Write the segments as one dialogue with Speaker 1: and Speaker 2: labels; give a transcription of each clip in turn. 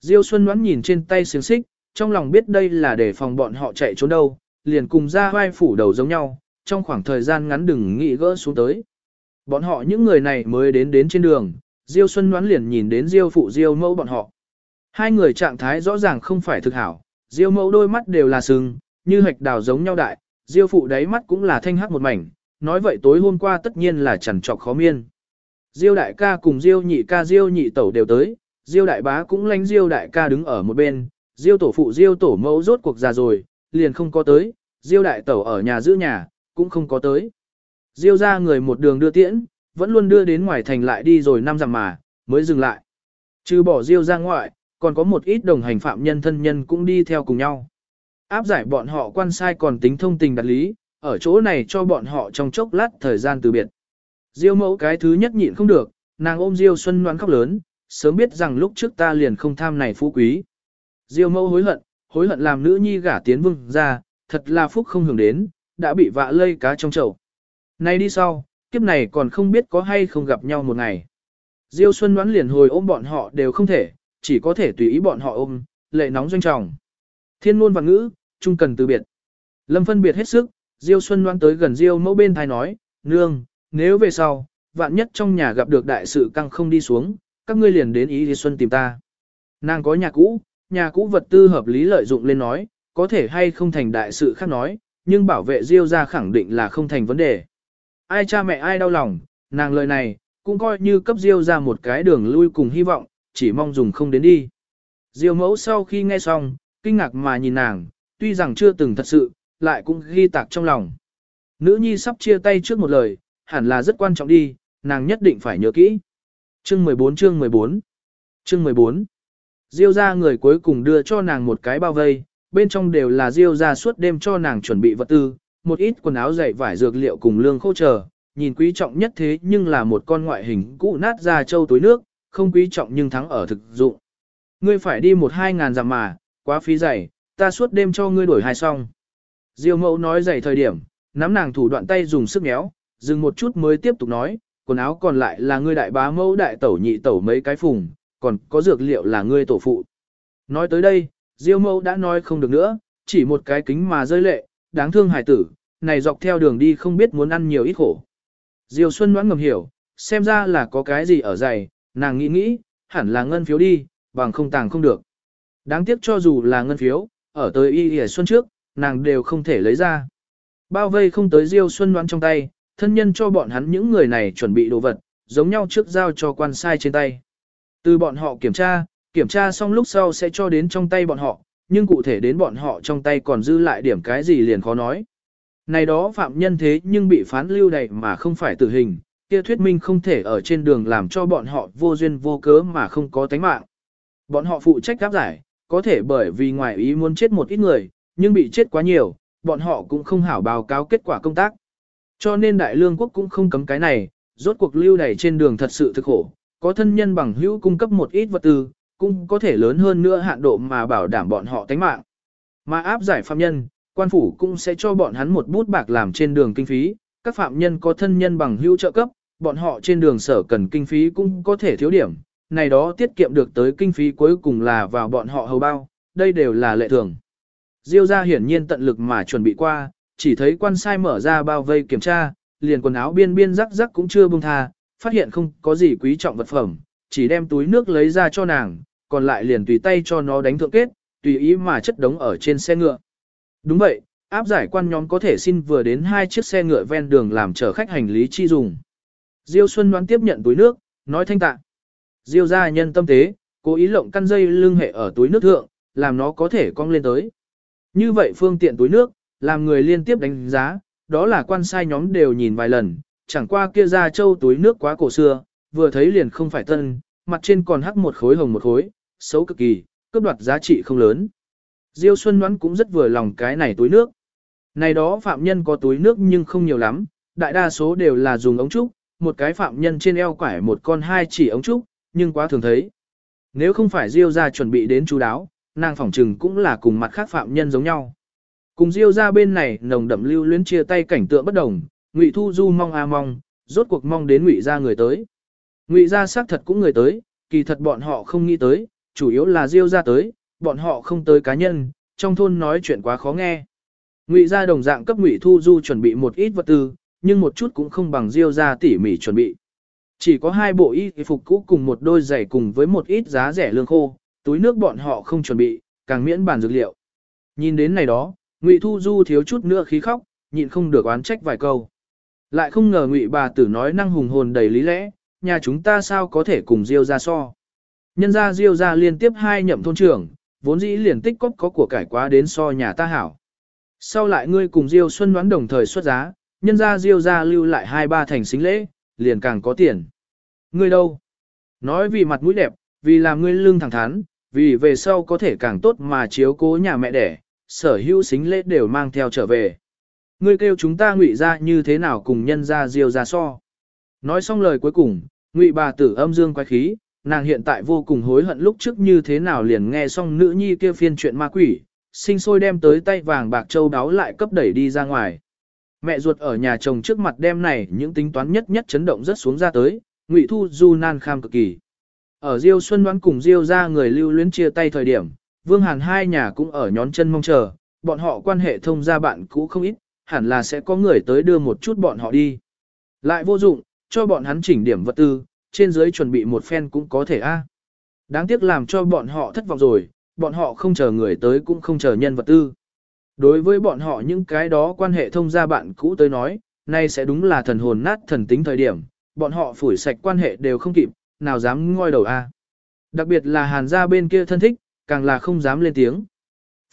Speaker 1: Diêu Xuân đoán nhìn trên tay xiềng xích, trong lòng biết đây là để phòng bọn họ chạy trốn đâu, liền cùng ra vai phủ đầu giống nhau, trong khoảng thời gian ngắn đừng nghĩ gỡ xuống tới. Bọn họ những người này mới đến đến trên đường, Diêu Xuân đoán liền nhìn đến Diêu phụ Diêu mẫu bọn họ. Hai người trạng thái rõ ràng không phải thực hảo, Diêu mẫu đôi mắt đều là sừng, như hạch đào giống nhau đại, Diêu phụ đáy mắt cũng là thanh hắc một mảnh, nói vậy tối hôm qua tất nhiên là chẳng trọc khó miên. Diêu đại ca cùng Diêu nhị ca Diêu nhị tẩu đều tới, Diêu đại bá cũng lánh Diêu đại ca đứng ở một bên, Diêu tổ phụ Diêu tổ mẫu rốt cuộc già rồi, liền không có tới, Diêu đại tẩu ở nhà giữ nhà, cũng không có tới. Diêu ra người một đường đưa tiễn, vẫn luôn đưa đến ngoài thành lại đi rồi năm dặm mà, mới dừng lại. Trừ bỏ Diêu ra ngoại, còn có một ít đồng hành phạm nhân thân nhân cũng đi theo cùng nhau. Áp giải bọn họ quan sai còn tính thông tình đặt lý, ở chỗ này cho bọn họ trong chốc lát thời gian từ biệt. Diêu mẫu cái thứ nhất nhịn không được, nàng ôm Diêu Xuân Loan khóc lớn, sớm biết rằng lúc trước ta liền không tham này phú quý. Diêu mẫu hối hận, hối hận làm nữ nhi gả tiến vương ra, thật là phúc không hưởng đến, đã bị vạ lây cá trong chậu. Nay đi sau, kiếp này còn không biết có hay không gặp nhau một ngày. Diêu Xuân đoán liền hồi ôm bọn họ đều không thể, chỉ có thể tùy ý bọn họ ôm, lệ nóng doanh trọng. Thiên ngôn và ngữ, chung cần từ biệt. Lâm phân biệt hết sức, Diêu Xuân đoán tới gần Diêu mẫu bên thai nói, nương, nếu về sau, vạn nhất trong nhà gặp được đại sự căng không đi xuống, các ngươi liền đến ý thì Xuân tìm ta. Nàng có nhà cũ, nhà cũ vật tư hợp lý lợi dụng lên nói, có thể hay không thành đại sự khác nói, nhưng bảo vệ Diêu ra khẳng định là không thành vấn đề. Ai cha mẹ ai đau lòng, nàng lời này, cũng coi như cấp Diêu ra một cái đường lui cùng hy vọng, chỉ mong dùng không đến đi. Diêu mẫu sau khi nghe xong, kinh ngạc mà nhìn nàng, tuy rằng chưa từng thật sự, lại cũng ghi tạc trong lòng. Nữ nhi sắp chia tay trước một lời, hẳn là rất quan trọng đi, nàng nhất định phải nhớ kỹ. Chương 14 chương 14 Chương 14 Diêu ra người cuối cùng đưa cho nàng một cái bao vây, bên trong đều là Diêu ra suốt đêm cho nàng chuẩn bị vật tư, một ít quần áo dày vải dược liệu cùng lương khô chờ, nhìn quý trọng nhất thế nhưng là một con ngoại hình cũ nát ra châu túi nước, không quý trọng nhưng thắng ở thực dụng. Ngươi phải đi một hai ngàn dặm mà, quá phí dày, ta suốt đêm cho ngươi đổi hai xong. Diêu mẫu nói dày thời điểm, nắm nàng thủ đoạn tay dùng sức méo, dừng một chút mới tiếp tục nói, quần áo còn lại là ngươi đại bá mẫu đại tẩu nhị tẩu mấy cái phùng, còn có dược liệu là ngươi tổ phụ. Nói tới đây, Diêu mẫu đã nói không được nữa, chỉ một cái kính mà rơi lệ, đáng thương hải tử, này dọc theo đường đi không biết muốn ăn nhiều ít khổ. Diêu Xuân đoán ngầm hiểu, xem ra là có cái gì ở dày, nàng nghĩ nghĩ, hẳn là ngân phiếu đi, bằng không tàng không được. Đáng tiếc cho dù là ngân phiếu, ở tới y y xuân trước, nàng đều không thể lấy ra. Bao vây không tới Diêu Xuân đoán trong tay, thân nhân cho bọn hắn những người này chuẩn bị đồ vật, giống nhau trước giao cho quan sai trên tay. Từ bọn họ kiểm tra, kiểm tra xong lúc sau sẽ cho đến trong tay bọn họ, nhưng cụ thể đến bọn họ trong tay còn dư lại điểm cái gì liền khó nói. Này đó phạm nhân thế nhưng bị phán lưu đầy mà không phải tử hình, kia thuyết minh không thể ở trên đường làm cho bọn họ vô duyên vô cớ mà không có tánh mạng. Bọn họ phụ trách áp giải, có thể bởi vì ngoài ý muốn chết một ít người, nhưng bị chết quá nhiều, bọn họ cũng không hảo báo cáo kết quả công tác. Cho nên Đại Lương Quốc cũng không cấm cái này, rốt cuộc lưu đày trên đường thật sự thực khổ, có thân nhân bằng hữu cung cấp một ít vật tư, cũng có thể lớn hơn nữa hạn độ mà bảo đảm bọn họ tánh mạng. Mà áp giải phạm nhân, quan phủ cũng sẽ cho bọn hắn một bút bạc làm trên đường kinh phí, các phạm nhân có thân nhân bằng hữu trợ cấp, bọn họ trên đường sở cần kinh phí cũng có thể thiếu điểm, này đó tiết kiệm được tới kinh phí cuối cùng là vào bọn họ hầu bao, đây đều là lệ thường. Diêu gia hiển nhiên tận lực mà chuẩn bị qua, chỉ thấy quan sai mở ra bao vây kiểm tra, liền quần áo biên biên rắc rắc cũng chưa buông tha, phát hiện không có gì quý trọng vật phẩm, chỉ đem túi nước lấy ra cho nàng, còn lại liền tùy tay cho nó đánh thượng kết, tùy ý mà chất đống ở trên xe ngựa. Đúng vậy, áp giải quan nhóm có thể xin vừa đến hai chiếc xe ngựa ven đường làm chở khách hành lý chi dùng. Diêu Xuân đoán tiếp nhận túi nước, nói thanh tạ. Diêu gia nhân tâm tế, cố ý lộng căn dây lưng hệ ở túi nước thượng, làm nó có thể cong lên tới. Như vậy phương tiện túi nước, làm người liên tiếp đánh giá, đó là quan sai nhóm đều nhìn vài lần, chẳng qua kia ra châu túi nước quá cổ xưa, vừa thấy liền không phải tân, mặt trên còn hắc một khối hồng một khối, xấu cực kỳ, cướp đoạt giá trị không lớn. Diêu Xuân Ngoãn cũng rất vừa lòng cái này túi nước. Này đó phạm nhân có túi nước nhưng không nhiều lắm, đại đa số đều là dùng ống trúc, một cái phạm nhân trên eo quải một con hai chỉ ống trúc, nhưng quá thường thấy. Nếu không phải Diêu ra chuẩn bị đến chú đáo, nàng phỏng trừng cũng là cùng mặt khác phạm nhân giống nhau. Cùng Diêu ra bên này nồng đậm lưu luyến chia tay cảnh tượng bất đồng, Ngụy Thu Du mong a mong, rốt cuộc mong đến Ngụy ra người tới. Ngụy ra xác thật cũng người tới, kỳ thật bọn họ không nghĩ tới, chủ yếu là Diêu ra tới, bọn họ không tới cá nhân, trong thôn nói chuyện quá khó nghe. Ngụy gia đồng dạng cấp Ngụy Thu Du chuẩn bị một ít vật tư, nhưng một chút cũng không bằng Diêu gia tỉ mỉ chuẩn bị. Chỉ có hai bộ y phục cũ cùng một đôi giày cùng với một ít giá rẻ lương khô, túi nước bọn họ không chuẩn bị, càng miễn bản dược liệu. Nhìn đến này đó, Ngụy Thu Du thiếu chút nữa khí khóc, nhịn không được oán trách vài câu. Lại không ngờ Ngụy bà tử nói năng hùng hồn đầy lý lẽ, nhà chúng ta sao có thể cùng Diêu gia so. Nhân gia Diêu gia liên tiếp hai nhậm thôn trưởng, vốn dĩ liền tích cóp có của cải quá đến so nhà ta hảo. Sau lại ngươi cùng Diêu Xuân đoán đồng thời xuất giá, nhân gia Diêu gia lưu lại hai ba thành xính lễ, liền càng có tiền. Ngươi đâu? Nói vì mặt mũi đẹp, vì làm ngươi lương thẳng thắn, vì về sau có thể càng tốt mà chiếu cố nhà mẹ đẻ, sở hữu xính lễ đều mang theo trở về. Ngươi kêu chúng ta ngụy ra như thế nào cùng nhân gia Diêu gia so. Nói xong lời cuối cùng, ngụy bà tử âm dương quái khí, nàng hiện tại vô cùng hối hận lúc trước như thế nào liền nghe xong nữ nhi kia phiên chuyện ma quỷ, sinh sôi đem tới tay vàng bạc châu đáo lại cấp đẩy đi ra ngoài. Mẹ ruột ở nhà chồng trước mặt đem này những tính toán nhất nhất chấn động rất xuống ra tới, Ngụy Thu Du nan kham cực kỳ. Ở Diêu Xuân đoán cùng Diêu ra người lưu luyến chia tay thời điểm, Vương Hàn hai nhà cũng ở nhón chân mong chờ, bọn họ quan hệ thông gia bạn cũ không ít, hẳn là sẽ có người tới đưa một chút bọn họ đi. Lại vô dụng, cho bọn hắn chỉnh điểm vật tư, trên dưới chuẩn bị một phen cũng có thể a. Đáng tiếc làm cho bọn họ thất vọng rồi, bọn họ không chờ người tới cũng không chờ nhân vật tư. Đối với bọn họ những cái đó quan hệ thông gia bạn cũ tới nói, nay sẽ đúng là thần hồn nát thần tính thời điểm, bọn họ phủi sạch quan hệ đều không kịp, nào dám ngoi đầu a. Đặc biệt là hàn gia bên kia thân thích, càng là không dám lên tiếng.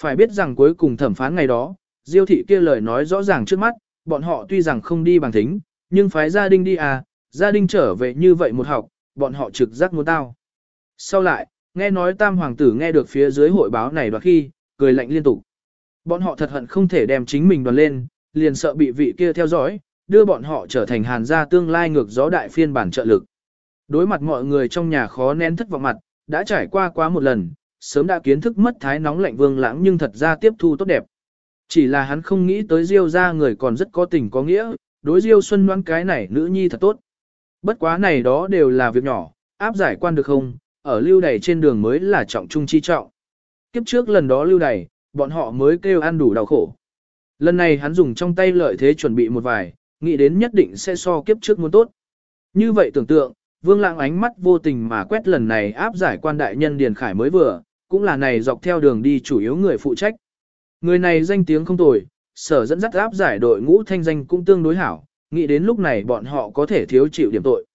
Speaker 1: Phải biết rằng cuối cùng thẩm phán ngày đó, diêu thị kia lời nói rõ ràng trước mắt, bọn họ tuy rằng không đi bằng thính, nhưng phái gia đình đi à, gia đình trở về như vậy một học, bọn họ trực giác muốn tao. Sau lại, nghe nói tam hoàng tử nghe được phía dưới hội báo này đoạt khi, cười lạnh liên tục. Bọn họ thật hận không thể đem chính mình đoàn lên, liền sợ bị vị kia theo dõi, đưa bọn họ trở thành hàn gia tương lai ngược gió đại phiên bản trợ lực. Đối mặt mọi người trong nhà khó nén thất vọng mặt, đã trải qua quá một lần, sớm đã kiến thức mất thái nóng lạnh vương lãng nhưng thật ra tiếp thu tốt đẹp. Chỉ là hắn không nghĩ tới Diêu ra người còn rất có tình có nghĩa, đối Diêu Xuân ngoan cái này nữ nhi thật tốt. Bất quá này đó đều là việc nhỏ, áp giải quan được không, ở lưu đày trên đường mới là trọng trung chi trọng. Kiếp trước lần đó lưu đày, bọn họ mới kêu ăn đủ đau khổ. Lần này hắn dùng trong tay lợi thế chuẩn bị một vài, nghĩ đến nhất định sẽ so kiếp trước muốn tốt. Như vậy tưởng tượng, vương lãng ánh mắt vô tình mà quét lần này áp giải quan đại nhân Điền Khải mới vừa, cũng là này dọc theo đường đi chủ yếu người phụ trách. Người này danh tiếng không tồi, sở dẫn dắt áp giải đội ngũ thanh danh cũng tương đối hảo, nghĩ đến lúc này bọn họ có thể thiếu chịu điểm tội.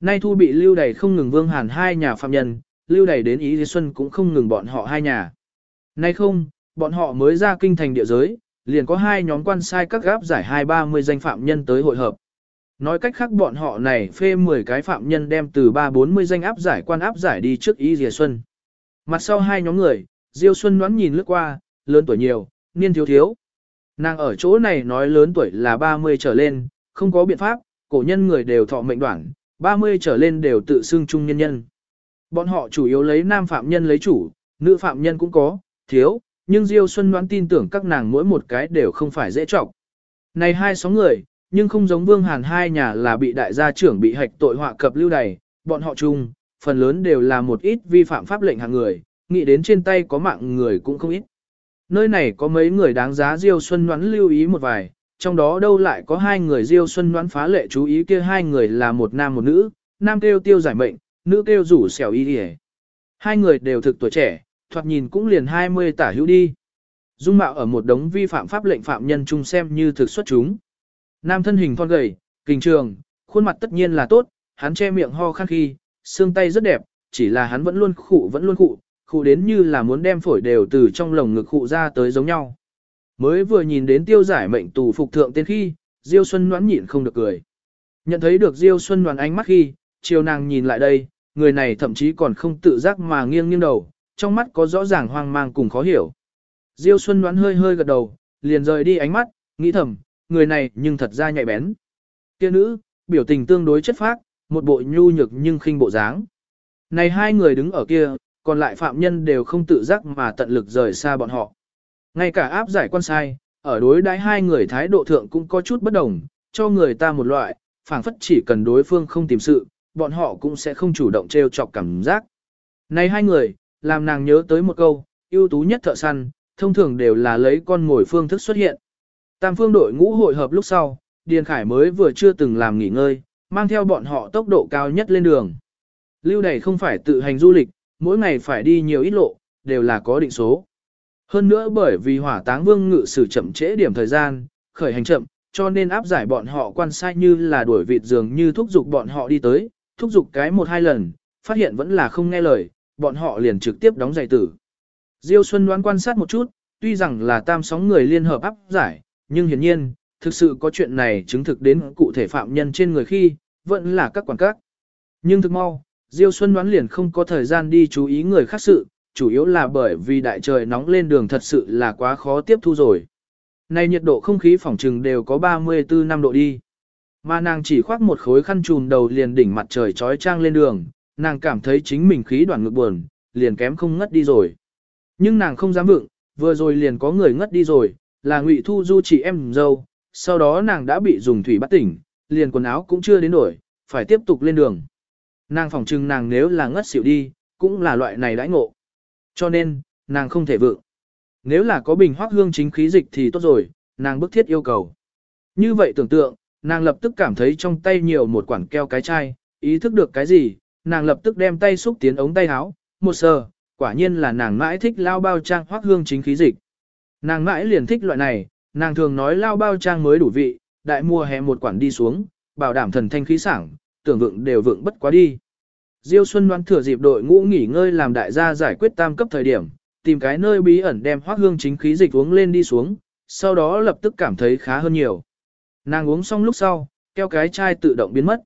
Speaker 1: Nay thu bị lưu đày không ngừng vương hàn hai nhà phạm nhân, lưu đày đến Ý Lý Xuân cũng không ngừng bọn họ hai nhà. Nay không, bọn họ mới ra kinh thành địa giới, liền có hai nhóm quan sai các gáp giải hai ba mươi danh phạm nhân tới hội hợp. Nói cách khác bọn họ này phê 10 cái phạm nhân đem từ 3-40 danh áp giải quan áp giải đi trước Ý Dìa Xuân. Mặt sau hai nhóm người, Diêu Xuân Ngoãn nhìn lướt qua, lớn tuổi nhiều, niên thiếu thiếu. Nàng ở chỗ này nói lớn tuổi là 30 trở lên, không có biện pháp, cổ nhân người đều thọ mệnh đoạn, 30 trở lên đều tự xưng trung nhân nhân. Bọn họ chủ yếu lấy nam phạm nhân lấy chủ, nữ phạm nhân cũng có, thiếu, nhưng Diêu Xuân Ngoãn tin tưởng các nàng mỗi một cái đều không phải dễ trọng. Này hai sóng người, nhưng không giống Vương Hàn hai nhà là bị đại gia trưởng bị hạch tội họa cập lưu đày, bọn họ chung, phần lớn đều là một ít vi phạm pháp lệnh hàng người, nghĩ đến trên tay có mạng người cũng không ít. Nơi này có mấy người đáng giá Diêu Xuân đoán lưu ý một vài, trong đó đâu lại có hai người Diêu Xuân đoán phá lệ chú ý kia hai người là một nam một nữ, nam kêu tiêu giải mệnh, nữ kêu rủ xẻo y hề. Hai người đều thực tuổi trẻ, thoạt nhìn cũng liền 20 tả hữu đi. Dung mạo ở một đống vi phạm pháp lệnh phạm nhân chung xem như thực xuất chúng. Nam thân hình thon gầy, kình trường, khuôn mặt tất nhiên là tốt, hắn che miệng ho khăn khi, xương tay rất đẹp, chỉ là hắn vẫn luôn khụ vẫn luôn khụ, khụ đến như là muốn đem phổi đều từ trong lồng ngực khụ ra tới giống nhau. Mới vừa nhìn đến tiêu giải mệnh tù phục thượng tên khi, Diêu Xuân đoán nhịn không được cười. Nhận thấy được Diêu Xuân đoán ánh mắt khi, chiều nàng nhìn lại đây, người này thậm chí còn không tự giác mà nghiêng nghiêng đầu, trong mắt có rõ ràng hoang mang cùng khó hiểu. Diêu Xuân đoán hơi hơi gật đầu, liền rời đi ánh mắt, nghĩ thầm, người này nhưng thật ra nhạy bén. Kia nữ, biểu tình tương đối chất phác, một bộ nhu nhược nhưng khinh bộ dáng. Này hai người đứng ở kia, còn lại phạm nhân đều không tự giác mà tận lực rời xa bọn họ. Ngay cả áp giải quan sai, ở đối đãi hai người thái độ thượng cũng có chút bất đồng, cho người ta một loại, phảng phất chỉ cần đối phương không tìm sự, bọn họ cũng sẽ không chủ động trêu chọc cảm giác. Này hai người, làm nàng nhớ tới một câu, ưu tú nhất thợ săn, thông thường đều là lấy con ngồi phương thức xuất hiện. Tam phương đội ngũ hội hợp lúc sau, Điền Khải mới vừa chưa từng làm nghỉ ngơi, mang theo bọn họ tốc độ cao nhất lên đường. Lưu này không phải tự hành du lịch, mỗi ngày phải đi nhiều ít lộ, đều là có định số. Hơn nữa bởi vì hỏa táng vương ngự sử chậm trễ điểm thời gian, khởi hành chậm, cho nên áp giải bọn họ quan sai như là đuổi vịt dường như thúc giục bọn họ đi tới, thúc giục cái một hai lần, phát hiện vẫn là không nghe lời, bọn họ liền trực tiếp đóng giày tử. Diêu Xuân đoán quan sát một chút, tuy rằng là tam sóng người liên hợp áp giải, nhưng hiển nhiên, thực sự có chuyện này chứng thực đến cụ thể phạm nhân trên người khi, vẫn là các quản các. Nhưng thực mau, Diêu Xuân đoán liền không có thời gian đi chú ý người khác sự, chủ yếu là bởi vì đại trời nóng lên đường thật sự là quá khó tiếp thu rồi. Này nhiệt độ không khí phòng trừng đều có 34 năm độ đi. Mà nàng chỉ khoác một khối khăn trùm đầu liền đỉnh mặt trời trói trang lên đường, nàng cảm thấy chính mình khí đoàn ngực buồn, liền kém không ngất đi rồi. Nhưng nàng không dám vựng, vừa rồi liền có người ngất đi rồi, là Ngụy Thu Du chị em dâu, sau đó nàng đã bị dùng thủy bắt tỉnh, liền quần áo cũng chưa đến đổi, phải tiếp tục lên đường. Nàng phỏng chừng nàng nếu là ngất xỉu đi, cũng là loại này đãi ngộ. Cho nên, nàng không thể vượng. Nếu là có bình hoác hương chính khí dịch thì tốt rồi, nàng bức thiết yêu cầu. Như vậy tưởng tượng, nàng lập tức cảm thấy trong tay nhiều một quản keo cái chai, ý thức được cái gì, nàng lập tức đem tay xúc tiến ống tay áo, một sờ, quả nhiên là nàng mãi thích lao bao trang hoác hương chính khí dịch. Nàng mãi liền thích loại này, nàng thường nói lao bao trang mới đủ vị, đại mùa hè một quản đi xuống, bảo đảm thần thanh khí sảng, tưởng vượng đều vượng bất quá đi. Diêu Xuân đoán thừa dịp đội ngũ nghỉ ngơi làm đại gia giải quyết tam cấp thời điểm, tìm cái nơi bí ẩn đem hoác hương chính khí dịch uống lên đi xuống, sau đó lập tức cảm thấy khá hơn nhiều. Nàng uống xong lúc sau, keo cái chai tự động biến mất.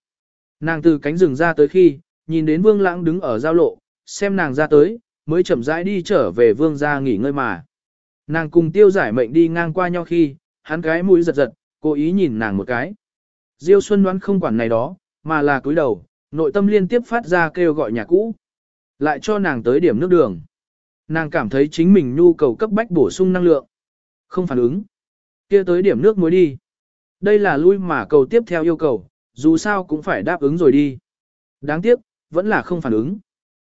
Speaker 1: Nàng từ cánh rừng ra tới khi, nhìn đến vương lãng đứng ở giao lộ, xem nàng ra tới, mới chậm rãi đi trở về vương ra nghỉ ngơi mà. Nàng cùng tiêu giải mệnh đi ngang qua nhau khi, hắn cái mũi giật giật, cố ý nhìn nàng một cái. Diêu Xuân đoán không quản này đó, mà là cúi đầu, nội tâm liên tiếp phát ra kêu gọi nhà cũ. Lại cho nàng tới điểm nước đường. Nàng cảm thấy chính mình nhu cầu cấp bách bổ sung năng lượng. Không phản ứng. kia tới điểm nước muối đi. Đây là lui mà cầu tiếp theo yêu cầu, dù sao cũng phải đáp ứng rồi đi. Đáng tiếc, vẫn là không phản ứng.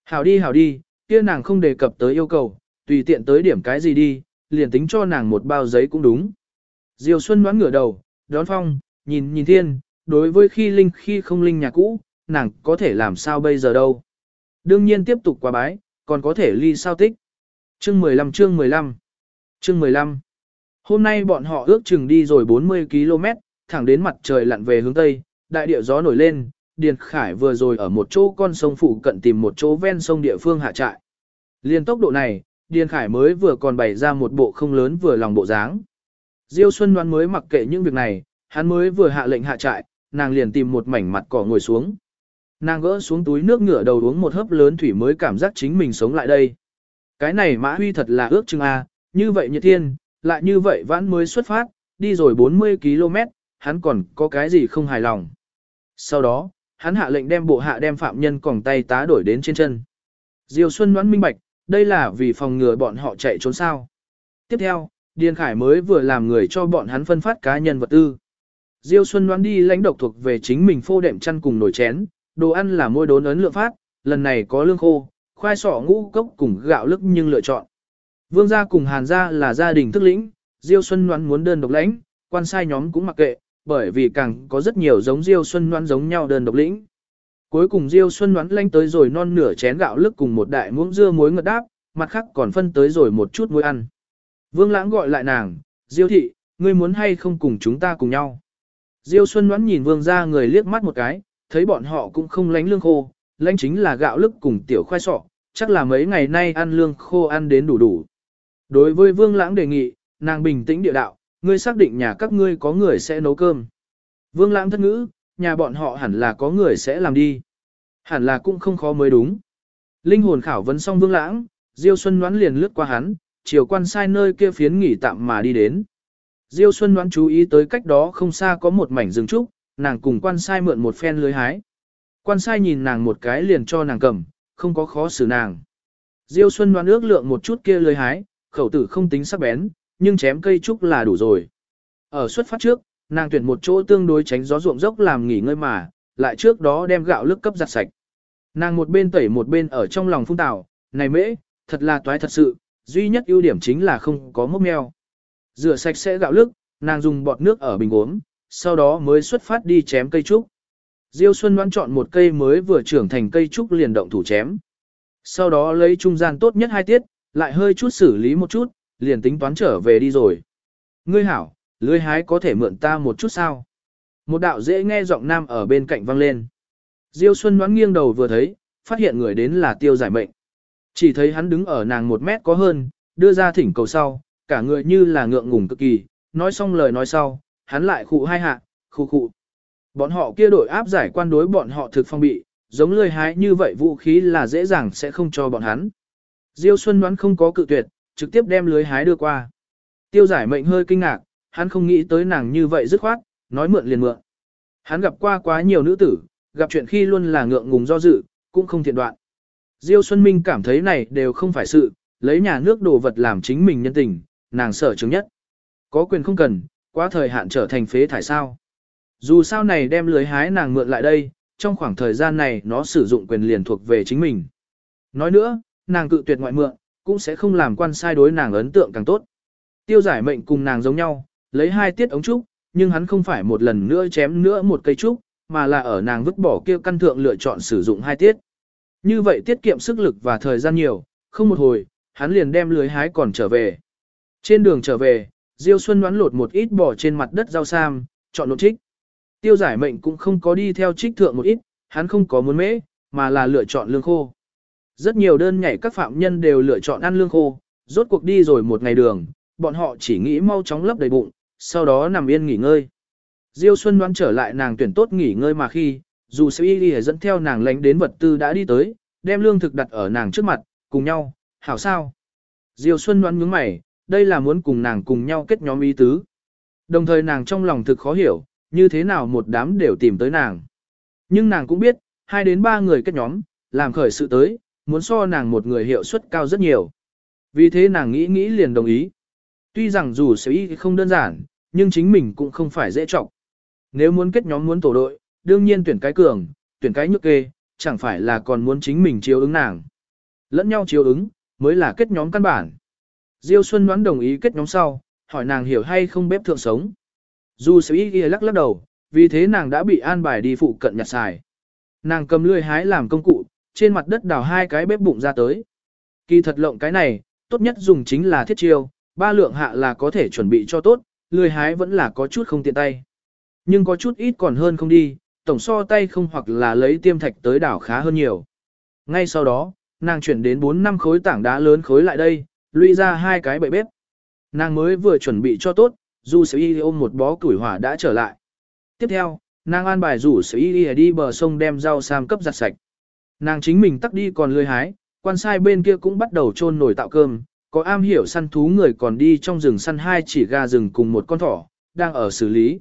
Speaker 1: Hảo đi hảo đi, kia nàng không đề cập tới yêu cầu, tùy tiện tới điểm cái gì đi, liền tính cho nàng một bao giấy cũng đúng. Diều Xuân đoán ngửa đầu, đón phong, nhìn nhìn thiên, đối với khi linh khi không linh nhà cũ, nàng có thể làm sao bây giờ đâu. Đương nhiên tiếp tục qua bái, còn có thể ly sao tích. Chương 15 chương 15 Chương 15 Hôm nay bọn họ ước chừng đi rồi 40 km, thẳng đến mặt trời lặn về hướng Tây, đại địa gió nổi lên, Điền Khải vừa rồi ở một chỗ con sông phụ cận tìm một chỗ ven sông địa phương hạ trại. Liên tốc độ này, Điền Khải mới vừa còn bày ra một bộ không lớn vừa lòng bộ dáng. Diêu Xuân Loan mới mặc kệ những việc này, hắn mới vừa hạ lệnh hạ trại, nàng liền tìm một mảnh mặt cỏ ngồi xuống. Nàng gỡ xuống túi nước ngửa đầu uống một hớp lớn thủy mới cảm giác chính mình sống lại đây. Cái này mã huy thật là ước chừng A, như vậy như thiên, lại như vậy vãn mới xuất phát, đi rồi 40 km, hắn còn có cái gì không hài lòng. Sau đó, hắn hạ lệnh đem bộ hạ đem phạm nhân còng tay tá đổi đến trên chân. Diêu Xuân đoán minh bạch, đây là vì phòng ngừa bọn họ chạy trốn sao. Tiếp theo, Điền Khải mới vừa làm người cho bọn hắn phân phát cá nhân vật tư. Diêu Xuân đoán đi lãnh độc thuộc về chính mình phô đệm chăn cùng nồi chén, đồ ăn là môi đốn ấn lượng phát, lần này có lương khô, khoai sọ ngũ cốc cùng gạo lức nhưng lựa chọn. Vương gia cùng Hàn gia là gia đình thức lĩnh, Diêu Xuân đoán muốn đơn độc lãnh, quan sai nhóm cũng mặc kệ, bởi vì càng có rất nhiều giống Diêu Xuân đoán giống nhau đơn độc lĩnh. Cuối cùng Diêu Xuân đoán lanh tới rồi non nửa chén gạo lức cùng một đại muỗng dưa muối ngật đáp, mặt khác còn phân tới rồi một chút muối ăn. Vương Lãng gọi lại nàng, Diêu thị, ngươi muốn hay không cùng chúng ta cùng nhau. Diêu Xuân đoán nhìn Vương gia người liếc mắt một cái, thấy bọn họ cũng không lánh lương khô, lánh chính là gạo lức cùng tiểu khoai sọ, chắc là mấy ngày nay ăn lương khô ăn đến đủ đủ. Đối với Vương Lãng đề nghị, nàng bình tĩnh địa đạo, ngươi xác định nhà các ngươi có người sẽ nấu cơm. Vương Lãng thất ngữ, nhà bọn họ hẳn là có người sẽ làm đi. Hẳn là cũng không khó mới đúng. Linh hồn khảo vấn xong Vương Lãng, Diêu Xuân đoán liền lướt qua hắn, chiều quan sai nơi kia phiến nghỉ tạm mà đi đến. Diêu Xuân đoán chú ý tới cách đó không xa có một mảnh rừng trúc, nàng cùng quan sai mượn một phen lưới hái. Quan sai nhìn nàng một cái liền cho nàng cầm, không có khó xử nàng. Diêu Xuân đoán ước lượng một chút kia lưới hái, khẩu tử không tính sắc bén, nhưng chém cây trúc là đủ rồi. Ở xuất phát trước, nàng tuyển một chỗ tương đối tránh gió ruộng dốc làm nghỉ ngơi mà, lại trước đó đem gạo lức cấp giặt sạch. Nàng một bên tẩy một bên ở trong lòng phun tảo, này mễ, thật là toái thật sự, duy nhất ưu điểm chính là không có mốc meo. Rửa sạch sẽ gạo lức, nàng dùng bọt nước ở bình uống, sau đó mới xuất phát đi chém cây trúc. Diêu Xuân đoán chọn một cây mới vừa trưởng thành cây trúc liền động thủ chém. Sau đó lấy trung gian tốt nhất hai tiết, lại hơi chút xử lý một chút, liền tính toán trở về đi rồi. Ngươi hảo, lưới hái có thể mượn ta một chút sao? Một đạo dễ nghe giọng nam ở bên cạnh vang lên. Diêu Xuân đoán nghiêng đầu vừa thấy, phát hiện người đến là tiêu giải mệnh. Chỉ thấy hắn đứng ở nàng một mét có hơn, đưa ra thỉnh cầu sau, cả người như là ngượng ngùng cực kỳ, nói xong lời nói sau, hắn lại khụ hai hạ, khụ khụ. Bọn họ kia đội áp giải quan đối bọn họ thực phong bị, giống lười hái như vậy vũ khí là dễ dàng sẽ không cho bọn hắn. Diêu Xuân đoán không có cự tuyệt, trực tiếp đem lưới hái đưa qua. Tiêu giải mệnh hơi kinh ngạc, hắn không nghĩ tới nàng như vậy dứt khoát, nói mượn liền mượn. Hắn gặp qua quá nhiều nữ tử, gặp chuyện khi luôn là ngượng ngùng do dự, cũng không thiện đoạn. Diêu Xuân Minh cảm thấy này đều không phải sự, lấy nhà nước đồ vật làm chính mình nhân tình, nàng sở chứng nhất. Có quyền không cần, quá thời hạn trở thành phế thải sao. Dù sao này đem lưới hái nàng mượn lại đây, trong khoảng thời gian này nó sử dụng quyền liền thuộc về chính mình. Nói nữa, nàng cự tuyệt ngoại mượn, cũng sẽ không làm quan sai đối nàng ấn tượng càng tốt. Tiêu giải mệnh cùng nàng giống nhau, lấy hai tiết ống trúc, nhưng hắn không phải một lần nữa chém nữa một cây trúc, mà là ở nàng vứt bỏ kia căn thượng lựa chọn sử dụng hai tiết. Như vậy tiết kiệm sức lực và thời gian nhiều, không một hồi, hắn liền đem lưới hái còn trở về. Trên đường trở về, Diêu Xuân đoán lột một ít bỏ trên mặt đất rau sam, chọn nộp trích. Tiêu giải mệnh cũng không có đi theo trích thượng một ít, hắn không có muốn mễ, mà là lựa chọn lương khô. Rất nhiều đơn nhảy các phạm nhân đều lựa chọn ăn lương khô, rốt cuộc đi rồi một ngày đường, bọn họ chỉ nghĩ mau chóng lấp đầy bụng, sau đó nằm yên nghỉ ngơi. Diêu Xuân đoán trở lại nàng tuyển tốt nghỉ ngơi mà khi, dù sẽ y dẫn theo nàng lánh đến vật tư đã đi tới, đem lương thực đặt ở nàng trước mặt, cùng nhau, hảo sao. Diêu Xuân đoán nhướng mày, đây là muốn cùng nàng cùng nhau kết nhóm ý tứ. Đồng thời nàng trong lòng thực khó hiểu, như thế nào một đám đều tìm tới nàng. Nhưng nàng cũng biết, hai đến ba người kết nhóm, làm khởi sự tới, muốn so nàng một người hiệu suất cao rất nhiều. Vì thế nàng nghĩ nghĩ liền đồng ý. Tuy rằng dù sẽ y không đơn giản, nhưng chính mình cũng không phải dễ trọng. Nếu muốn kết nhóm muốn tổ đội, đương nhiên tuyển cái cường, tuyển cái nhược kê, chẳng phải là còn muốn chính mình chiếu ứng nàng. Lẫn nhau chiếu ứng, mới là kết nhóm căn bản. Diêu Xuân đoán đồng ý kết nhóm sau, hỏi nàng hiểu hay không bếp thượng sống. Dù sẽ ý lắc lắc đầu, vì thế nàng đã bị an bài đi phụ cận nhặt xài. Nàng cầm lươi hái làm công cụ, trên mặt đất đào hai cái bếp bụng ra tới. Kỳ thật lộng cái này, tốt nhất dùng chính là thiết chiêu, ba lượng hạ là có thể chuẩn bị cho tốt, lười hái vẫn là có chút không tiện tay. Nhưng có chút ít còn hơn không đi, tổng so tay không hoặc là lấy tiêm thạch tới đảo khá hơn nhiều. Ngay sau đó, nàng chuyển đến 4 năm khối tảng đá lớn khối lại đây, lũy ra hai cái bậy bếp. Nàng mới vừa chuẩn bị cho tốt, dù sẽ y ôm một bó củi hỏa đã trở lại. Tiếp theo, nàng an bài rủ sẽ y đi bờ sông đem rau sam cấp giặt sạch. Nàng chính mình tắt đi còn lười hái, quan sai bên kia cũng bắt đầu trôn nổi tạo cơm, có am hiểu săn thú người còn đi trong rừng săn hai chỉ gà rừng cùng một con thỏ, đang ở xử lý.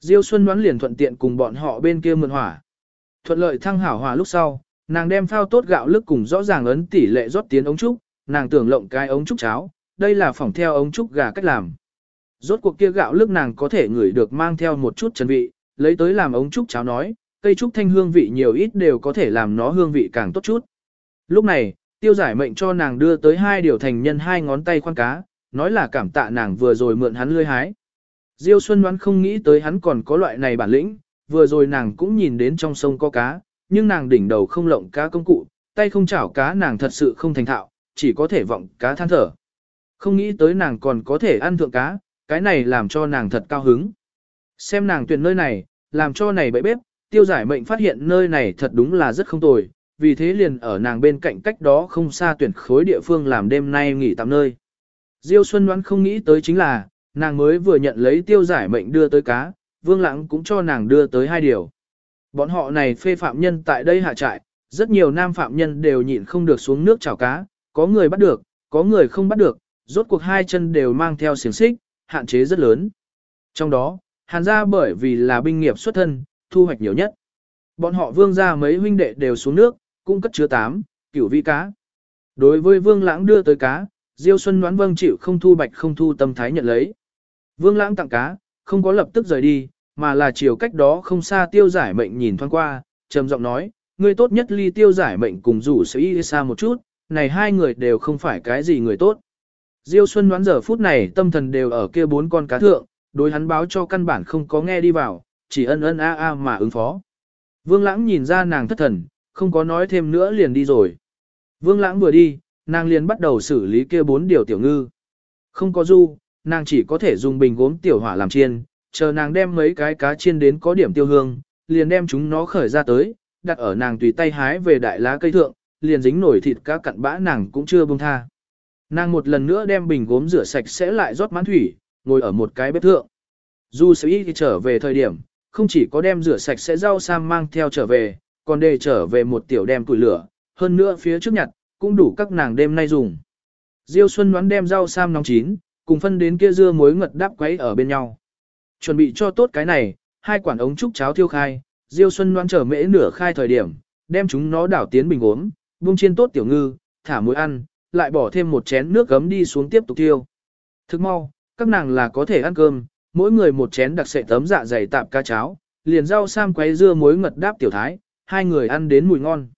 Speaker 1: Diêu Xuân đoán liền thuận tiện cùng bọn họ bên kia mượn hỏa. Thuận lợi thăng hảo hỏa lúc sau, nàng đem phao tốt gạo lức cùng rõ ràng ấn tỷ lệ rót tiến ống trúc, nàng tưởng lộng cái ống trúc cháo, đây là phỏng theo ống trúc gà cách làm. Rốt cuộc kia gạo lức nàng có thể ngửi được mang theo một chút chân vị, lấy tới làm ống trúc cháo nói, cây trúc thanh hương vị nhiều ít đều có thể làm nó hương vị càng tốt chút. Lúc này, tiêu giải mệnh cho nàng đưa tới hai điều thành nhân hai ngón tay khoan cá, nói là cảm tạ nàng vừa rồi mượn hắn lươi hái. Diêu Xuân đoán không nghĩ tới hắn còn có loại này bản lĩnh, vừa rồi nàng cũng nhìn đến trong sông có cá, nhưng nàng đỉnh đầu không lộng cá công cụ, tay không chảo cá nàng thật sự không thành thạo, chỉ có thể vọng cá than thở. Không nghĩ tới nàng còn có thể ăn thượng cá, cái này làm cho nàng thật cao hứng. Xem nàng tuyển nơi này, làm cho này bậy bếp, tiêu giải mệnh phát hiện nơi này thật đúng là rất không tồi, vì thế liền ở nàng bên cạnh cách đó không xa tuyển khối địa phương làm đêm nay nghỉ tạm nơi. Diêu Xuân đoán không nghĩ tới chính là, nàng mới vừa nhận lấy tiêu giải mệnh đưa tới cá, vương lãng cũng cho nàng đưa tới hai điều. Bọn họ này phê phạm nhân tại đây hạ trại, rất nhiều nam phạm nhân đều nhịn không được xuống nước chảo cá, có người bắt được, có người không bắt được, rốt cuộc hai chân đều mang theo xiềng xích, hạn chế rất lớn. Trong đó, hàn gia bởi vì là binh nghiệp xuất thân, thu hoạch nhiều nhất. Bọn họ vương gia mấy huynh đệ đều xuống nước, cũng cất chứa tám, cửu vị cá. Đối với vương lãng đưa tới cá, Diêu Xuân đoán vâng chịu không thu bạch không thu tâm thái nhận lấy. Vương lãng tặng cá, không có lập tức rời đi, mà là chiều cách đó không xa tiêu giải mệnh nhìn thoáng qua, trầm giọng nói, ngươi tốt nhất ly tiêu giải mệnh cùng rủ sẽ y xa một chút, này hai người đều không phải cái gì người tốt. Diêu Xuân đoán giờ phút này tâm thần đều ở kia bốn con cá thượng, đối hắn báo cho căn bản không có nghe đi vào, chỉ ân ân a a mà ứng phó. Vương Lãng nhìn ra nàng thất thần, không có nói thêm nữa liền đi rồi. Vương Lãng vừa đi, nàng liền bắt đầu xử lý kia bốn điều tiểu ngư. Không có du, nàng chỉ có thể dùng bình gốm tiểu hỏa làm chiên, chờ nàng đem mấy cái cá chiên đến có điểm tiêu hương, liền đem chúng nó khởi ra tới, đặt ở nàng tùy tay hái về đại lá cây thượng, liền dính nổi thịt cá cặn bã nàng cũng chưa buông tha. Nàng một lần nữa đem bình gốm rửa sạch sẽ lại rót mãn thủy, ngồi ở một cái bếp thượng. Du sĩ thì trở về thời điểm, không chỉ có đem rửa sạch sẽ rau sam mang theo trở về, còn để trở về một tiểu đem củi lửa, hơn nữa phía trước nhặt, cũng đủ các nàng đêm nay dùng. Diêu Xuân đoán đem rau sam nóng chín, cùng phân đến kia dưa muối ngật đáp quấy ở bên nhau. Chuẩn bị cho tốt cái này, hai quản ống trúc cháo thiêu khai, Diêu Xuân đoán trở mễ nửa khai thời điểm, đem chúng nó đảo tiến bình uống, buông chiên tốt tiểu ngư, thả muối ăn, lại bỏ thêm một chén nước gấm đi xuống tiếp tục thiêu. Thức mau, các nàng là có thể ăn cơm, mỗi người một chén đặc sệ tấm dạ dày tạp ca cháo, liền rau sam quấy dưa muối ngật đáp tiểu thái, hai người ăn đến mùi ngon.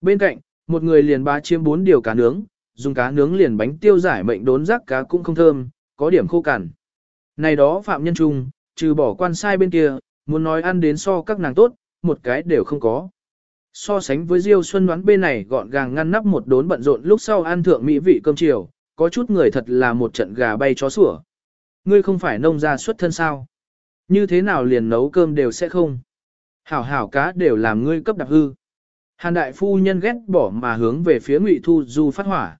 Speaker 1: Bên cạnh, một người liền ba chiếm bốn điều cá nướng, dùng cá nướng liền bánh tiêu giải mệnh đốn rắc cá cũng không thơm, có điểm khô cằn. Này đó phạm nhân trung, trừ bỏ quan sai bên kia, muốn nói ăn đến so các nàng tốt, một cái đều không có. So sánh với Diêu Xuân đoán bên này gọn gàng ngăn nắp một đốn bận rộn lúc sau ăn thượng mỹ vị cơm chiều, có chút người thật là một trận gà bay chó sủa. Ngươi không phải nông gia xuất thân sao? Như thế nào liền nấu cơm đều sẽ không? Hảo hảo cá đều làm ngươi cấp đạp hư. Hàn đại phu nhân ghét bỏ mà hướng về phía Ngụy Thu Du phát hỏa.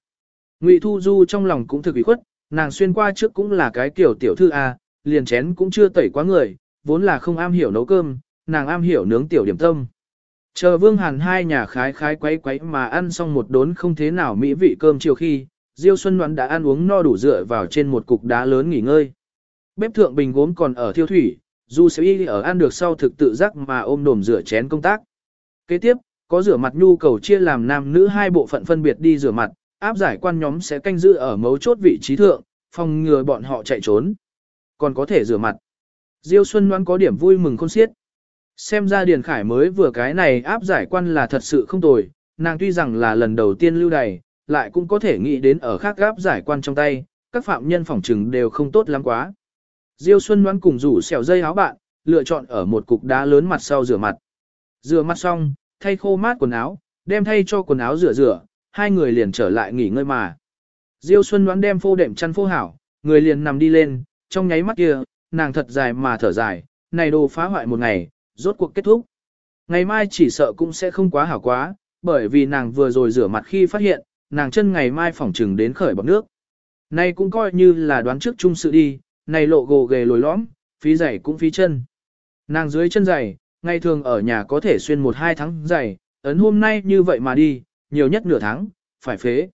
Speaker 1: Ngụy Thu Du trong lòng cũng thực ủy khuất, nàng xuyên qua trước cũng là cái kiểu tiểu thư a, liền chén cũng chưa tẩy quá người, vốn là không am hiểu nấu cơm, nàng am hiểu nướng tiểu điểm tâm. Chờ Vương Hàn hai nhà khái khái quấy quấy mà ăn xong một đốn không thế nào mỹ vị cơm chiều khi, Diêu Xuân Ngoãn đã ăn uống no đủ dựa vào trên một cục đá lớn nghỉ ngơi. Bếp thượng bình gốm còn ở thiêu thủy, Du Sẽ Y ở ăn được sau thực tự giác mà ôm đồm rửa chén công tác. Kế tiếp, có rửa mặt nhu cầu chia làm nam nữ hai bộ phận phân biệt đi rửa mặt, áp giải quan nhóm sẽ canh giữ ở mấu chốt vị trí thượng, phòng ngừa bọn họ chạy trốn. Còn có thể rửa mặt. Diêu Xuân Ngoan có điểm vui mừng khôn xiết. Xem ra Điền Khải mới vừa cái này áp giải quan là thật sự không tồi, nàng tuy rằng là lần đầu tiên lưu đày, lại cũng có thể nghĩ đến ở khác áp giải quan trong tay, các phạm nhân phỏng trừng đều không tốt lắm quá. Diêu Xuân đoán cùng rủ xẻo dây áo bạn, lựa chọn ở một cục đá lớn mặt sau rửa mặt. Rửa mặt xong, thay khô mát quần áo, đem thay cho quần áo rửa rửa, hai người liền trở lại nghỉ ngơi mà. Diêu Xuân đoán đem phô đệm chăn phô hảo, người liền nằm đi lên, trong nháy mắt kia, nàng thật dài mà thở dài, này đồ phá hoại một ngày, rốt cuộc kết thúc. Ngày mai chỉ sợ cũng sẽ không quá hảo quá, bởi vì nàng vừa rồi rửa mặt khi phát hiện, nàng chân ngày mai phỏng trừng đến khởi bọc nước. Này cũng coi như là đoán trước chung sự đi, này lộ gồ ghề lồi lõm, phí giày cũng phí chân. Nàng dưới chân giày, ngày thường ở nhà có thể xuyên một hai tháng giày, ấn hôm nay như vậy mà đi, nhiều nhất nửa tháng, phải phế.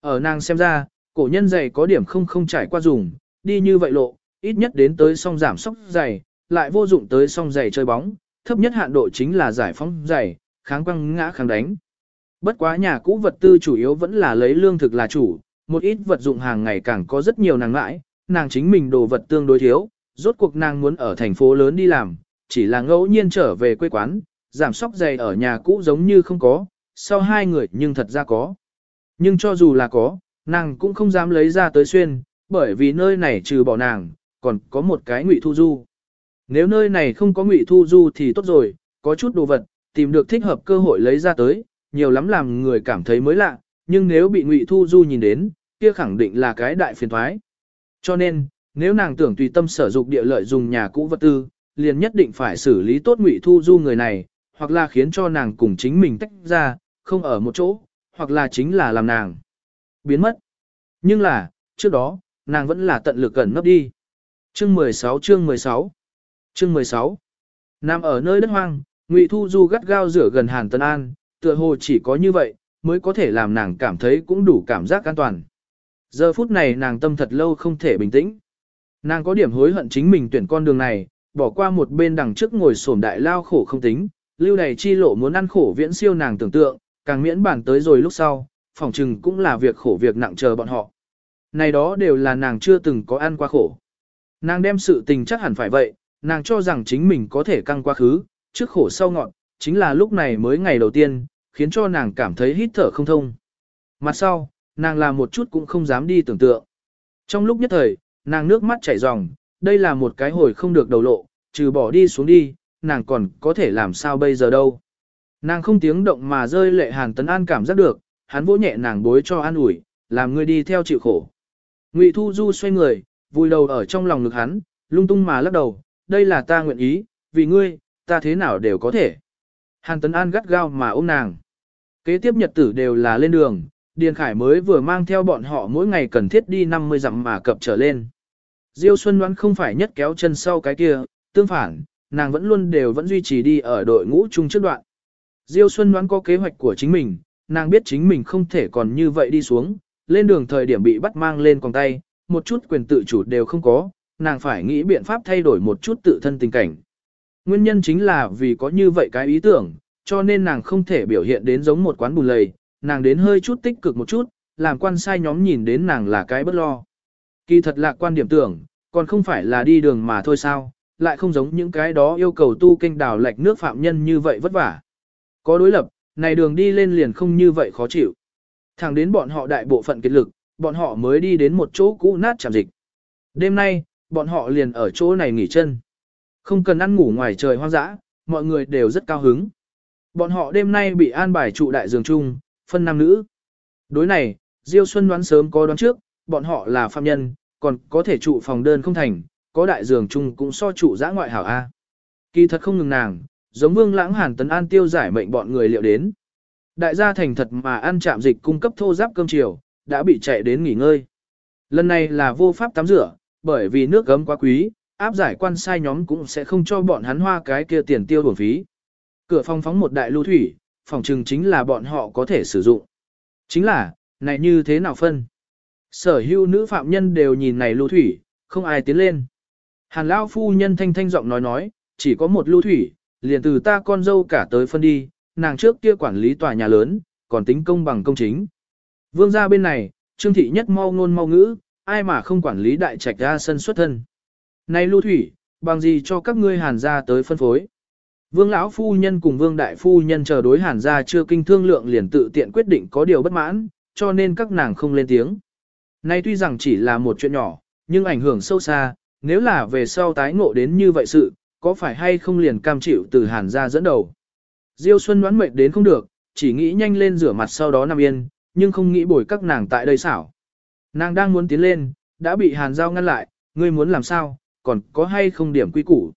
Speaker 1: Ở nàng xem ra, cổ nhân giày có điểm không không trải qua dùng, đi như vậy lộ, ít nhất đến tới song giảm sóc giày, lại vô dụng tới song giày chơi bóng, thấp nhất hạn độ chính là giải phóng giày, kháng quăng ngã kháng đánh. Bất quá nhà cũ vật tư chủ yếu vẫn là lấy lương thực là chủ, một ít vật dụng hàng ngày càng có rất nhiều nàng ngãi, nàng chính mình đồ vật tương đối thiếu, rốt cuộc nàng muốn ở thành phố lớn đi làm, chỉ là ngẫu nhiên trở về quê quán, giảm sóc giày ở nhà cũ giống như không có, sau hai người nhưng thật ra có. Nhưng cho dù là có, nàng cũng không dám lấy ra tới xuyên, bởi vì nơi này trừ bỏ nàng, còn có một cái ngụy thu du. Nếu nơi này không có ngụy thu du thì tốt rồi, có chút đồ vật, tìm được thích hợp cơ hội lấy ra tới, nhiều lắm làm người cảm thấy mới lạ, nhưng nếu bị ngụy thu du nhìn đến, kia khẳng định là cái đại phiền thoái. Cho nên, nếu nàng tưởng tùy tâm sở dụng địa lợi dùng nhà cũ vật tư, liền nhất định phải xử lý tốt ngụy thu du người này, hoặc là khiến cho nàng cùng chính mình tách ra, không ở một chỗ, hoặc là chính là làm nàng biến mất. Nhưng là, trước đó, nàng vẫn là tận lực gần nấp đi. Chương 16 chương 16 Chương 16 Nằm ở nơi đất hoang, Ngụy Thu Du gắt gao rửa gần Hàn Tân An, tựa hồ chỉ có như vậy, mới có thể làm nàng cảm thấy cũng đủ cảm giác an toàn. Giờ phút này nàng tâm thật lâu không thể bình tĩnh. Nàng có điểm hối hận chính mình tuyển con đường này, bỏ qua một bên đằng trước ngồi sổm đại lao khổ không tính, lưu đầy chi lộ muốn ăn khổ viễn siêu nàng tưởng tượng, càng miễn bản tới rồi lúc sau, phòng trừng cũng là việc khổ việc nặng chờ bọn họ. Này đó đều là nàng chưa từng có ăn qua khổ. Nàng đem sự tình chắc hẳn phải vậy, nàng cho rằng chính mình có thể căng quá khứ, trước khổ sau ngọn, chính là lúc này mới ngày đầu tiên, khiến cho nàng cảm thấy hít thở không thông. Mặt sau, nàng làm một chút cũng không dám đi tưởng tượng. Trong lúc nhất thời, nàng nước mắt chảy ròng, đây là một cái hồi không được đầu lộ, trừ bỏ đi xuống đi, nàng còn có thể làm sao bây giờ đâu. Nàng không tiếng động mà rơi lệ Hàn Tấn An cảm giác được, hắn vỗ nhẹ nàng bối cho an ủi, làm người đi theo chịu khổ. Ngụy Thu Du xoay người, vùi đầu ở trong lòng ngực hắn, lung tung mà lắc đầu, đây là ta nguyện ý, vì ngươi, ta thế nào đều có thể. Hàn Tấn An gắt gao mà ôm nàng. Kế tiếp nhật tử đều là lên đường, Điền Khải mới vừa mang theo bọn họ mỗi ngày cần thiết đi 50 dặm mà cập trở lên. Diêu Xuân đoán không phải nhất kéo chân sau cái kia, tương phản, nàng vẫn luôn đều vẫn duy trì đi ở đội ngũ chung trước đoạn. Diêu Xuân đoán có kế hoạch của chính mình, nàng biết chính mình không thể còn như vậy đi xuống, lên đường thời điểm bị bắt mang lên con tay, một chút quyền tự chủ đều không có, nàng phải nghĩ biện pháp thay đổi một chút tự thân tình cảnh. Nguyên nhân chính là vì có như vậy cái ý tưởng, cho nên nàng không thể biểu hiện đến giống một quán bùn lầy, nàng đến hơi chút tích cực một chút, làm quan sai nhóm nhìn đến nàng là cái bất lo. Kỳ thật lạc quan điểm tưởng, còn không phải là đi đường mà thôi sao, lại không giống những cái đó yêu cầu tu kinh đào lạch nước phạm nhân như vậy vất vả. Có đối lập, này đường đi lên liền không như vậy khó chịu. Thẳng đến bọn họ đại bộ phận kết lực, bọn họ mới đi đến một chỗ cũ nát chạm dịch. Đêm nay, bọn họ liền ở chỗ này nghỉ chân. Không cần ăn ngủ ngoài trời hoang dã, mọi người đều rất cao hứng. Bọn họ đêm nay bị an bài trụ đại giường chung, phân nam nữ. Đối này, Diêu Xuân đoán sớm có đoán trước, bọn họ là phạm nhân, còn có thể trụ phòng đơn không thành, có đại giường chung cũng so trụ giã ngoại hảo A. Kỳ thật không ngừng nàng, giống vương lãng hàn tấn an tiêu giải mệnh bọn người liệu đến. Đại gia thành thật mà ăn chạm dịch cung cấp thô giáp cơm chiều, đã bị chạy đến nghỉ ngơi. Lần này là vô pháp tắm rửa, bởi vì nước gấm quá quý, áp giải quan sai nhóm cũng sẽ không cho bọn hắn hoa cái kia tiền tiêu bổng phí. Cửa phòng phóng một đại lưu thủy, phòng trừng chính là bọn họ có thể sử dụng. Chính là, này như thế nào phân? Sở hữu nữ phạm nhân đều nhìn này lưu thủy, không ai tiến lên. Hàn Lao phu nhân thanh thanh giọng nói nói, chỉ có một lưu thủy, liền từ ta con dâu cả tới phân đi, nàng trước kia quản lý tòa nhà lớn, còn tính công bằng công chính. Vương gia bên này, Trương thị nhất mau ngôn mau ngữ, ai mà không quản lý đại trạch ra sân xuất thân. Này lưu thủy, bằng gì cho các ngươi hàn gia tới phân phối. Vương lão phu nhân cùng vương đại phu nhân chờ đối hàn gia chưa kinh thương lượng liền tự tiện quyết định có điều bất mãn, cho nên các nàng không lên tiếng. Nay tuy rằng chỉ là một chuyện nhỏ, nhưng ảnh hưởng sâu xa, nếu là về sau tái ngộ đến như vậy sự, có phải hay không liền cam chịu từ hàn gia dẫn đầu. Diêu Xuân đoán mệt đến không được, chỉ nghĩ nhanh lên rửa mặt sau đó nằm yên, nhưng không nghĩ bồi các nàng tại đây xảo. Nàng đang muốn tiến lên, đã bị hàn giao ngăn lại, ngươi muốn làm sao, còn có hay không điểm quy củ.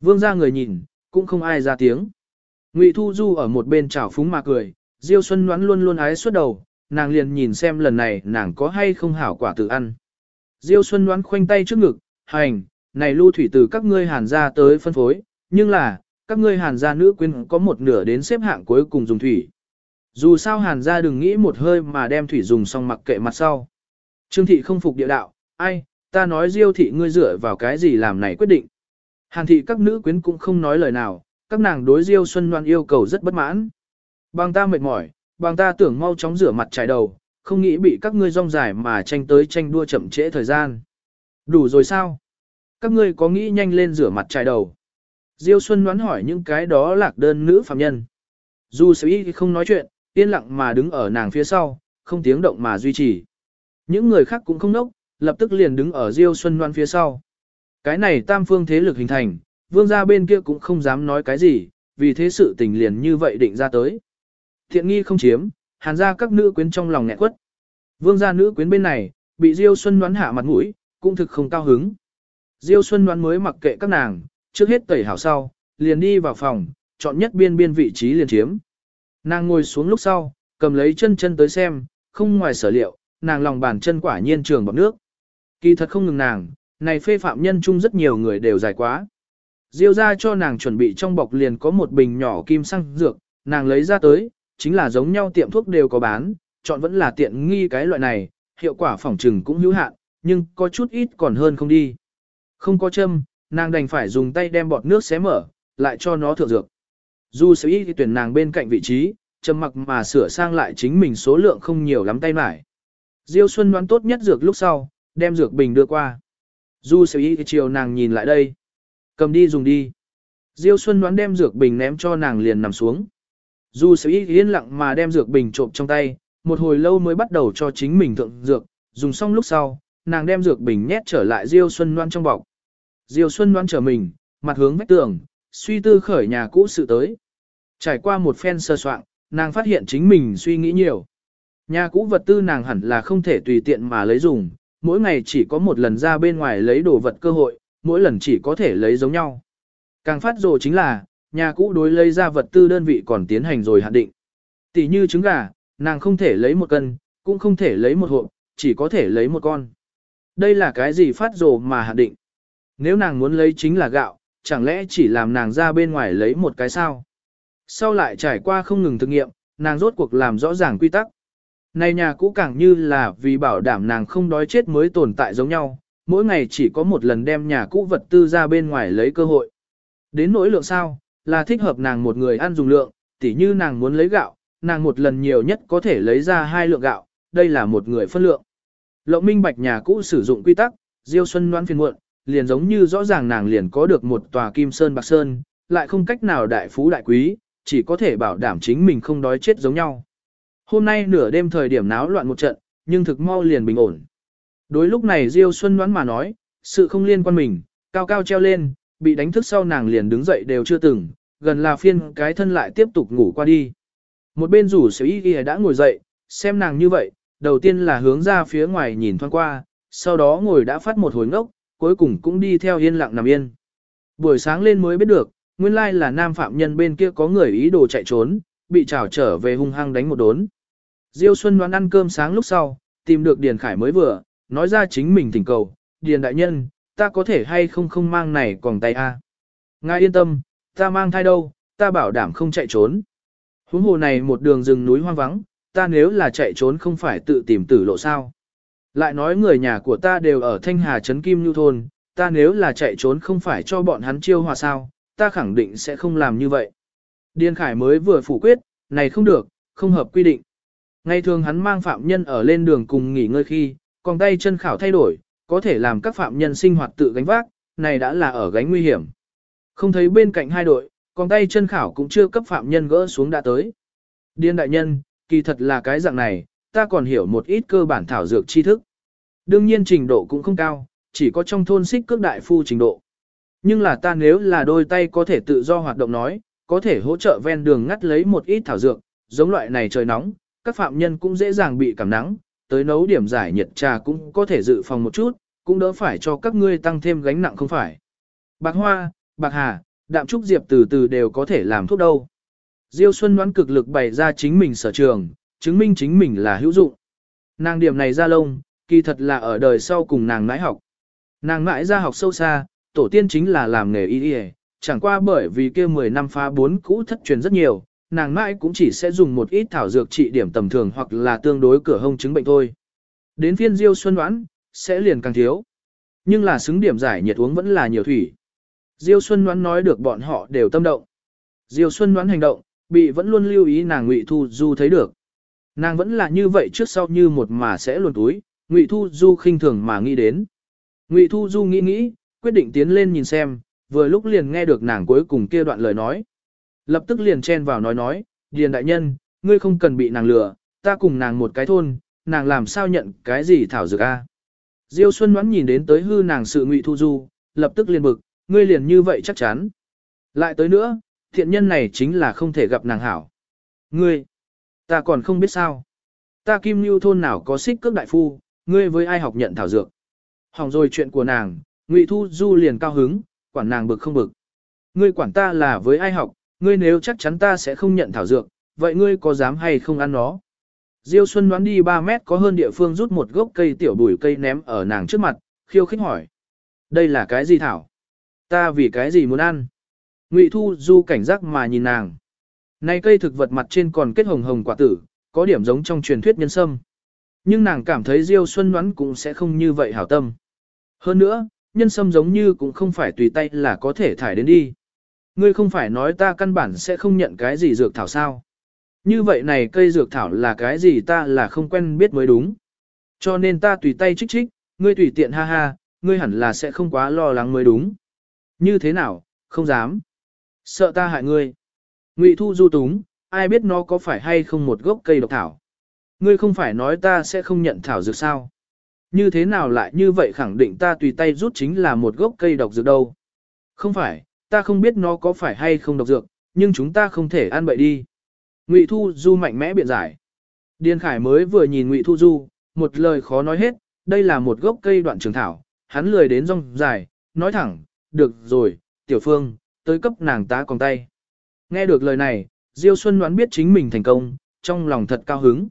Speaker 1: Vương ra người nhìn, cũng không ai ra tiếng. Ngụy Thu Du ở một bên chảo phúng mà cười, Diêu Xuân đoán luôn luôn ái suốt đầu, nàng liền nhìn xem lần này nàng có hay không hảo quả tự ăn. Diêu Xuân đoán khoanh tay trước ngực, hành, này lưu thủy từ các ngươi hàn ra tới phân phối, nhưng là, các ngươi hàn gia nữ quyến có một nửa đến xếp hạng cuối cùng dùng thủy. Dù sao hàn gia đừng nghĩ một hơi mà đem thủy dùng xong mặc kệ mặt sau. Trương thị không phục địa đạo, ai, ta nói diêu thị ngươi dựa vào cái gì làm này quyết định. Hàn thị các nữ quyến cũng không nói lời nào, các nàng đối diêu xuân loan yêu cầu rất bất mãn. Bằng ta mệt mỏi, bằng ta tưởng mau chóng rửa mặt trải đầu, không nghĩ bị các ngươi rong dài mà tranh tới tranh đua chậm trễ thời gian. Đủ rồi sao? Các ngươi có nghĩ nhanh lên rửa mặt trải đầu. Diêu Xuân đoán hỏi những cái đó lạc đơn nữ phạm nhân. Dù sự y không nói chuyện, yên lặng mà đứng ở nàng phía sau, không tiếng động mà duy trì. Những người khác cũng không nốc, lập tức liền đứng ở Diêu Xuân đoán phía sau. Cái này tam phương thế lực hình thành, vương gia bên kia cũng không dám nói cái gì, vì thế sự tình liền như vậy định ra tới. Thiện nghi không chiếm, hàn ra các nữ quyến trong lòng nghẹn quất. Vương gia nữ quyến bên này, bị Diêu Xuân đoán hạ mặt mũi, cũng thực không cao hứng. Diêu Xuân đoán mới mặc kệ các nàng, trước hết tẩy hảo sau, liền đi vào phòng, chọn nhất biên biên vị trí liền chiếm. Nàng ngồi xuống lúc sau, cầm lấy chân chân tới xem, không ngoài sở liệu, nàng lòng bàn chân quả nhiên trường bọc nước. Kỳ thật không ngừng nàng, này phê phạm nhân chung rất nhiều người đều dài quá. Diêu ra cho nàng chuẩn bị trong bọc liền có một bình nhỏ kim xăng dược, nàng lấy ra tới, chính là giống nhau tiệm thuốc đều có bán, chọn vẫn là tiện nghi cái loại này, hiệu quả phòng trừng cũng hữu hạn, nhưng có chút ít còn hơn không đi. Không có châm, nàng đành phải dùng tay đem bọt nước xé mở, lại cho nó thượng dược. Dù sẽ y thì tuyển nàng bên cạnh vị trí, trầm mặc mà sửa sang lại chính mình số lượng không nhiều lắm tay mải. Diêu Xuân đoán tốt nhất dược lúc sau, đem dược bình đưa qua. Du sẽ y chiều nàng nhìn lại đây. Cầm đi dùng đi. Diêu Xuân đoán đem dược bình ném cho nàng liền nằm xuống. Du sẽ y yên lặng mà đem dược bình trộm trong tay, một hồi lâu mới bắt đầu cho chính mình thượng dược, dùng xong lúc sau, nàng đem dược bình nhét trở lại Diêu Xuân đoán trong bọc. Diêu Xuân đoán trở mình, mặt hướng vách tường, suy tư khởi nhà cũ sự tới. Trải qua một phen sơ soạn, nàng phát hiện chính mình suy nghĩ nhiều. Nhà cũ vật tư nàng hẳn là không thể tùy tiện mà lấy dùng, mỗi ngày chỉ có một lần ra bên ngoài lấy đồ vật cơ hội, mỗi lần chỉ có thể lấy giống nhau. Càng phát rồ chính là, nhà cũ đối lấy ra vật tư đơn vị còn tiến hành rồi hạn định. Tỷ như trứng gà, nàng không thể lấy một cân, cũng không thể lấy một hộp, chỉ có thể lấy một con. Đây là cái gì phát rồ mà hạn định? Nếu nàng muốn lấy chính là gạo, chẳng lẽ chỉ làm nàng ra bên ngoài lấy một cái sao? Sau lại trải qua không ngừng thực nghiệm, nàng rốt cuộc làm rõ ràng quy tắc. Này nhà cũ càng như là vì bảo đảm nàng không đói chết mới tồn tại giống nhau, mỗi ngày chỉ có một lần đem nhà cũ vật tư ra bên ngoài lấy cơ hội. Đến nỗi lượng sao, là thích hợp nàng một người ăn dùng lượng, tỉ như nàng muốn lấy gạo, nàng một lần nhiều nhất có thể lấy ra hai lượng gạo, đây là một người phân lượng. Lộng minh bạch nhà cũ sử dụng quy tắc, Diêu Xuân đoán phiền muộn, liền giống như rõ ràng nàng liền có được một tòa kim sơn bạc sơn, lại không cách nào đại phú đại quý, chỉ có thể bảo đảm chính mình không đói chết giống nhau. Hôm nay nửa đêm thời điểm náo loạn một trận, nhưng thực mau liền bình ổn. Đối lúc này Diêu Xuân đoán mà nói, sự không liên quan mình, cao cao treo lên, bị đánh thức sau nàng liền đứng dậy đều chưa từng, gần là phiên cái thân lại tiếp tục ngủ qua đi. Một bên rủ sở y ghi đã ngồi dậy, xem nàng như vậy, đầu tiên là hướng ra phía ngoài nhìn thoáng qua, sau đó ngồi đã phát một hồi ngốc, cuối cùng cũng đi theo yên lặng nằm yên. Buổi sáng lên mới biết được, nguyên lai là nam phạm nhân bên kia có người ý đồ chạy trốn, bị trảo trở về hung hăng đánh một đốn. Diêu Xuân đoán ăn cơm sáng lúc sau, tìm được Điền Khải mới vừa, nói ra chính mình thỉnh cầu, Điền đại nhân, ta có thể hay không không mang này còn tay a? Ngài yên tâm, ta mang thai đâu, ta bảo đảm không chạy trốn. Huống hồ này một đường rừng núi hoang vắng, ta nếu là chạy trốn không phải tự tìm tử lộ sao. Lại nói người nhà của ta đều ở Thanh Hà Trấn Kim Nhu Thôn, ta nếu là chạy trốn không phải cho bọn hắn chiêu hòa sao, ta khẳng định sẽ không làm như vậy. Điền Khải mới vừa phủ quyết, này không được, không hợp quy định. Ngày thường hắn mang phạm nhân ở lên đường cùng nghỉ ngơi khi, còn tay chân khảo thay đổi, có thể làm các phạm nhân sinh hoạt tự gánh vác, này đã là ở gánh nguy hiểm. Không thấy bên cạnh hai đội, còn tay chân khảo cũng chưa cấp phạm nhân gỡ xuống đã tới. Điên đại nhân, kỳ thật là cái dạng này, ta còn hiểu một ít cơ bản thảo dược tri thức. Đương nhiên trình độ cũng không cao, chỉ có trong thôn xích cước đại phu trình độ. Nhưng là ta nếu là đôi tay có thể tự do hoạt động nói, có thể hỗ trợ ven đường ngắt lấy một ít thảo dược, giống loại này trời nóng, các phạm nhân cũng dễ dàng bị cảm nắng, tới nấu điểm giải nhiệt trà cũng có thể dự phòng một chút, cũng đỡ phải cho các ngươi tăng thêm gánh nặng không phải. Bạc hoa, bạc hà, đạm trúc diệp từ từ đều có thể làm thuốc đâu. Diêu Xuân đoán cực lực bày ra chính mình sở trường, chứng minh chính mình là hữu dụng. Nàng điểm này ra lông, kỳ thật là ở đời sau cùng nàng mãi học. Nàng mãi ra học sâu xa, tổ tiên chính là làm nghề y y, chẳng qua bởi vì kia 10 năm phá bốn cũ thất truyền rất nhiều, nàng mãi cũng chỉ sẽ dùng một ít thảo dược trị điểm tầm thường hoặc là tương đối cửa hông chứng bệnh thôi. Đến phiên Diêu Xuân đoán, sẽ liền càng thiếu. Nhưng là xứng điểm giải nhiệt uống vẫn là nhiều thủy. Diêu Xuân đoán nói được bọn họ đều tâm động. Diêu Xuân đoán hành động, bị vẫn luôn lưu ý nàng Ngụy Thu Du thấy được. Nàng vẫn là như vậy trước sau như một mà sẽ luồn túi, Ngụy Thu Du khinh thường mà nghĩ đến. Ngụy Thu Du nghĩ nghĩ, quyết định tiến lên nhìn xem, vừa lúc liền nghe được nàng cuối cùng kia đoạn lời nói. Lập tức liền chen vào nói nói, Điền đại nhân, ngươi không cần bị nàng lừa, ta cùng nàng một cái thôn, nàng làm sao nhận cái gì thảo dược a? Diêu Xuân ngoãn nhìn đến tới hư nàng sự Ngụy Thu Du, lập tức liền bực, ngươi liền như vậy chắc chắn. Lại tới nữa, thiện nhân này chính là không thể gặp nàng hảo. Ngươi, ta còn không biết sao. Ta kim như thôn nào có xích cước đại phu, ngươi với ai học nhận thảo dược. Hỏng rồi chuyện của nàng, Ngụy Thu Du liền cao hứng, quản nàng bực không bực. Ngươi quản ta là với ai học, ngươi nếu chắc chắn ta sẽ không nhận thảo dược, vậy ngươi có dám hay không ăn nó? Diêu Xuân đoán đi 3 mét có hơn địa phương rút một gốc cây tiểu bùi cây ném ở nàng trước mặt, khiêu khích hỏi. Đây là cái gì thảo? Ta vì cái gì muốn ăn? Ngụy Thu Du cảnh giác mà nhìn nàng. Này cây thực vật mặt trên còn kết hồng hồng quả tử, có điểm giống trong truyền thuyết nhân sâm. Nhưng nàng cảm thấy Diêu Xuân đoán cũng sẽ không như vậy hảo tâm. Hơn nữa, nhân sâm giống như cũng không phải tùy tay là có thể thải đến đi. Ngươi không phải nói ta căn bản sẽ không nhận cái gì dược thảo sao. Như vậy này cây dược thảo là cái gì ta là không quen biết mới đúng. Cho nên ta tùy tay trích trích, ngươi tùy tiện ha ha, ngươi hẳn là sẽ không quá lo lắng mới đúng. Như thế nào, không dám. Sợ ta hại ngươi. Ngụy thu du túng, ai biết nó có phải hay không một gốc cây độc thảo. Ngươi không phải nói ta sẽ không nhận thảo dược sao? Như thế nào lại như vậy khẳng định ta tùy tay rút chính là một gốc cây độc dược đâu? Không phải, ta không biết nó có phải hay không độc dược, nhưng chúng ta không thể ăn bậy đi. Ngụy Thu Du mạnh mẽ biện giải. Điền Khải mới vừa nhìn Ngụy Thu Du, một lời khó nói hết, đây là một gốc cây đoạn trường thảo, hắn lười đến rong dài, nói thẳng, được rồi, tiểu phương, tới cấp nàng tá còn tay. Nghe được lời này, Diêu Xuân đoán biết chính mình thành công, trong lòng thật cao hứng.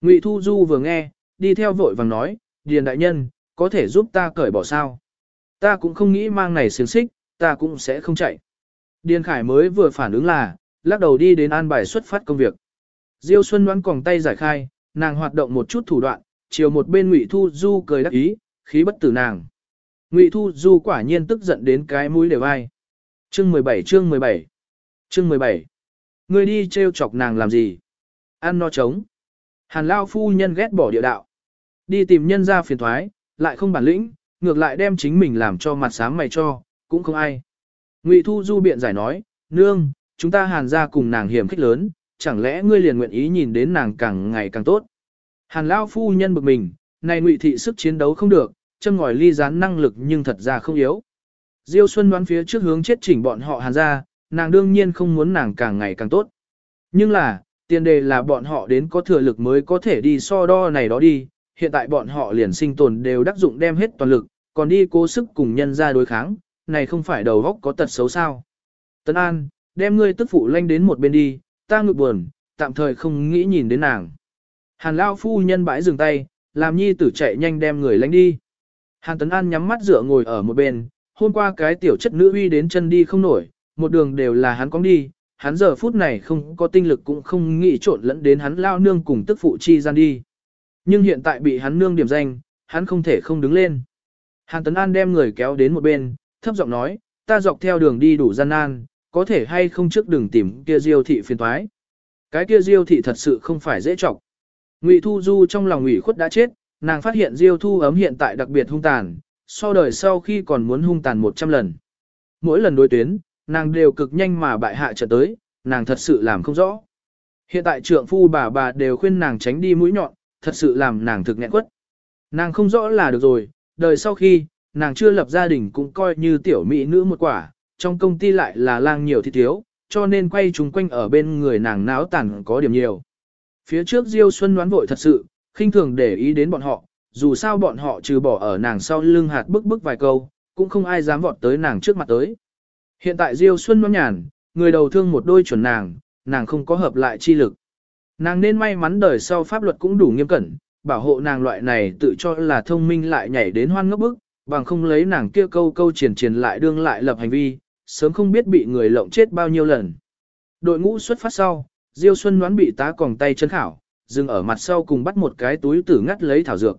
Speaker 1: Ngụy Thu Du vừa nghe, đi theo vội vàng nói, Điền đại nhân, có thể giúp ta cởi bỏ sao? Ta cũng không nghĩ mang này xiềng xích, ta cũng sẽ không chạy. Điền Khải mới vừa phản ứng là, lắc đầu đi đến an bài xuất phát công việc. Diêu Xuân đoán còng tay giải khai, nàng hoạt động một chút thủ đoạn, chiều một bên Ngụy Thu Du cười đắc ý, khí bất tử nàng. Ngụy Thu Du quả nhiên tức giận đến cái mũi đều ai. Chương 17 chương 17 Chương 17 người đi trêu chọc nàng làm gì? Ăn no trống. Hàn Lao phu nhân ghét bỏ địa đạo. Đi tìm nhân ra phiền thoái, lại không bản lĩnh, ngược lại đem chính mình làm cho mặt sáng mày cho, cũng không ai. Ngụy Thu Du biện giải nói, nương, chúng ta hàn ra cùng nàng hiểm khích lớn, chẳng lẽ ngươi liền nguyện ý nhìn đến nàng càng ngày càng tốt. Hàn Lao phu nhân bực mình, này ngụy thị sức chiến đấu không được, châm ngòi ly gián năng lực nhưng thật ra không yếu. Diêu Xuân đoán phía trước hướng chết chỉnh bọn họ hàn ra, nàng đương nhiên không muốn nàng càng ngày càng tốt. Nhưng là, tiền đề là bọn họ đến có thừa lực mới có thể đi so đo này đó đi, hiện tại bọn họ liền sinh tồn đều đắc dụng đem hết toàn lực, còn đi cố sức cùng nhân ra đối kháng, này không phải đầu góc có tật xấu sao. Tân An, đem ngươi tức phụ lanh đến một bên đi, ta ngực buồn, tạm thời không nghĩ nhìn đến nàng. Hàn Lao phu nhân bãi dừng tay, làm nhi tử chạy nhanh đem người lanh đi. Hàn Tấn An nhắm mắt dựa ngồi ở một bên, hôm qua cái tiểu chất nữ uy đến chân đi không nổi, một đường đều là hắn cong đi, hắn giờ phút này không có tinh lực cũng không nghĩ trộn lẫn đến hắn lao nương cùng tức phụ chi gian đi. Nhưng hiện tại bị hắn nương điểm danh, hắn không thể không đứng lên. Hàn Tấn An đem người kéo đến một bên, thấp giọng nói, ta dọc theo đường đi đủ gian nan, có thể hay không trước đường tìm kia diêu thị phiền thoái. Cái kia diêu thị thật sự không phải dễ chọc. Ngụy Thu Du trong lòng ủy khuất đã chết, nàng phát hiện diêu thu ấm hiện tại đặc biệt hung tàn, so đời sau khi còn muốn hung tàn 100 lần. Mỗi lần đối tuyến, nàng đều cực nhanh mà bại hạ trở tới, nàng thật sự làm không rõ. Hiện tại trượng phu bà bà đều khuyên nàng tránh đi mũi nhọn, thật sự làm nàng thực nghẹn quất. Nàng không rõ là được rồi, đời sau khi, nàng chưa lập gia đình cũng coi như tiểu mỹ nữ một quả, trong công ty lại là lang nhiều thì thiếu, cho nên quay chúng quanh ở bên người nàng náo tàn có điểm nhiều. Phía trước Diêu Xuân đoán vội thật sự, khinh thường để ý đến bọn họ, dù sao bọn họ trừ bỏ ở nàng sau lưng hạt bức bức vài câu, cũng không ai dám vọt tới nàng trước mặt tới. Hiện tại Diêu Xuân đoán nhàn, người đầu thương một đôi chuẩn nàng, nàng không có hợp lại chi lực. Nàng nên may mắn đời sau pháp luật cũng đủ nghiêm cẩn, bảo hộ nàng loại này tự cho là thông minh lại nhảy đến hoan ngốc bức, bằng không lấy nàng kia câu câu triển triển lại đương lại lập hành vi, sớm không biết bị người lộng chết bao nhiêu lần. Đội ngũ xuất phát sau, Diêu Xuân đoán bị tá còng tay chân khảo, dừng ở mặt sau cùng bắt một cái túi tử ngắt lấy thảo dược.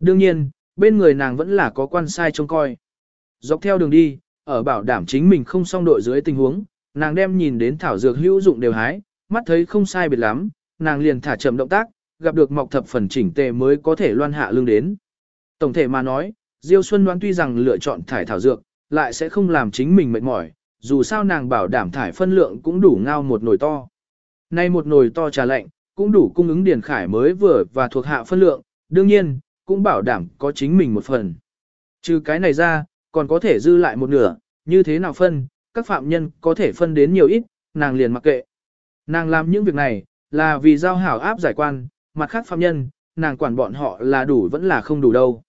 Speaker 1: Đương nhiên, bên người nàng vẫn là có quan sai trông coi. Dọc theo đường đi, ở bảo đảm chính mình không xong đội dưới tình huống, nàng đem nhìn đến thảo dược hữu dụng đều hái, mắt thấy không sai biệt lắm, nàng liền thả chậm động tác, gặp được mọc thập phần chỉnh tề mới có thể loan hạ lương đến. Tổng thể mà nói, Diêu Xuân đoán tuy rằng lựa chọn thải thảo dược, lại sẽ không làm chính mình mệt mỏi, dù sao nàng bảo đảm thải phân lượng cũng đủ ngao một nồi to. Nay một nồi to trà lạnh, cũng đủ cung ứng điền khải mới vừa và thuộc hạ phân lượng, đương nhiên, cũng bảo đảm có chính mình một phần. Trừ cái này ra, còn có thể dư lại một nửa, như thế nào phân, các phạm nhân có thể phân đến nhiều ít, nàng liền mặc kệ. Nàng làm những việc này, là vì giao hảo áp giải quan, mặt khác phạm nhân, nàng quản bọn họ là đủ vẫn là không đủ đâu.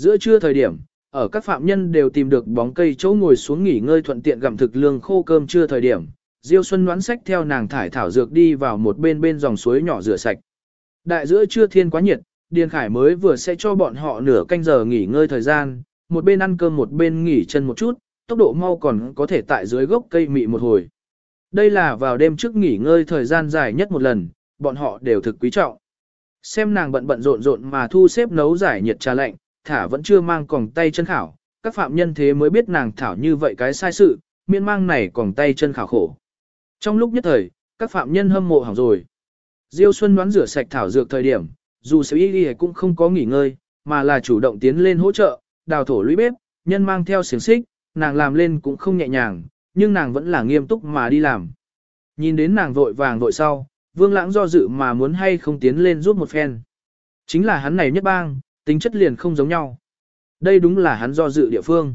Speaker 1: Giữa trưa thời điểm, ở các phạm nhân đều tìm được bóng cây chỗ ngồi xuống nghỉ ngơi thuận tiện gặm thực lương khô cơm trưa thời điểm, Diêu Xuân đoán sách theo nàng thải thảo dược đi vào một bên bên dòng suối nhỏ rửa sạch. Đại giữa trưa thiên quá nhiệt, Điền Khải mới vừa sẽ cho bọn họ nửa canh giờ nghỉ ngơi thời gian, một bên ăn cơm một bên nghỉ chân một chút, tốc độ mau còn có thể tại dưới gốc cây mị một hồi. Đây là vào đêm trước nghỉ ngơi thời gian dài nhất một lần, bọn họ đều thực quý trọng. Xem nàng bận bận rộn rộn mà thu xếp nấu giải nhiệt trà lạnh, thả vẫn chưa mang còng tay chân khảo, các phạm nhân thế mới biết nàng thảo như vậy cái sai sự, miên mang này còng tay chân khảo khổ. Trong lúc nhất thời, các phạm nhân hâm mộ hỏng rồi. Diêu Xuân đoán rửa sạch thảo dược thời điểm, dù sự y cũng không có nghỉ ngơi, mà là chủ động tiến lên hỗ trợ, đào thổ lũy bếp, nhân mang theo xiềng xích, nàng làm lên cũng không nhẹ nhàng, nhưng nàng vẫn là nghiêm túc mà đi làm. Nhìn đến nàng vội vàng vội sau, Vương Lãng do dự mà muốn hay không tiến lên giúp một phen. Chính là hắn này nhất bang, tính chất liền không giống nhau. Đây đúng là hắn do dự địa phương.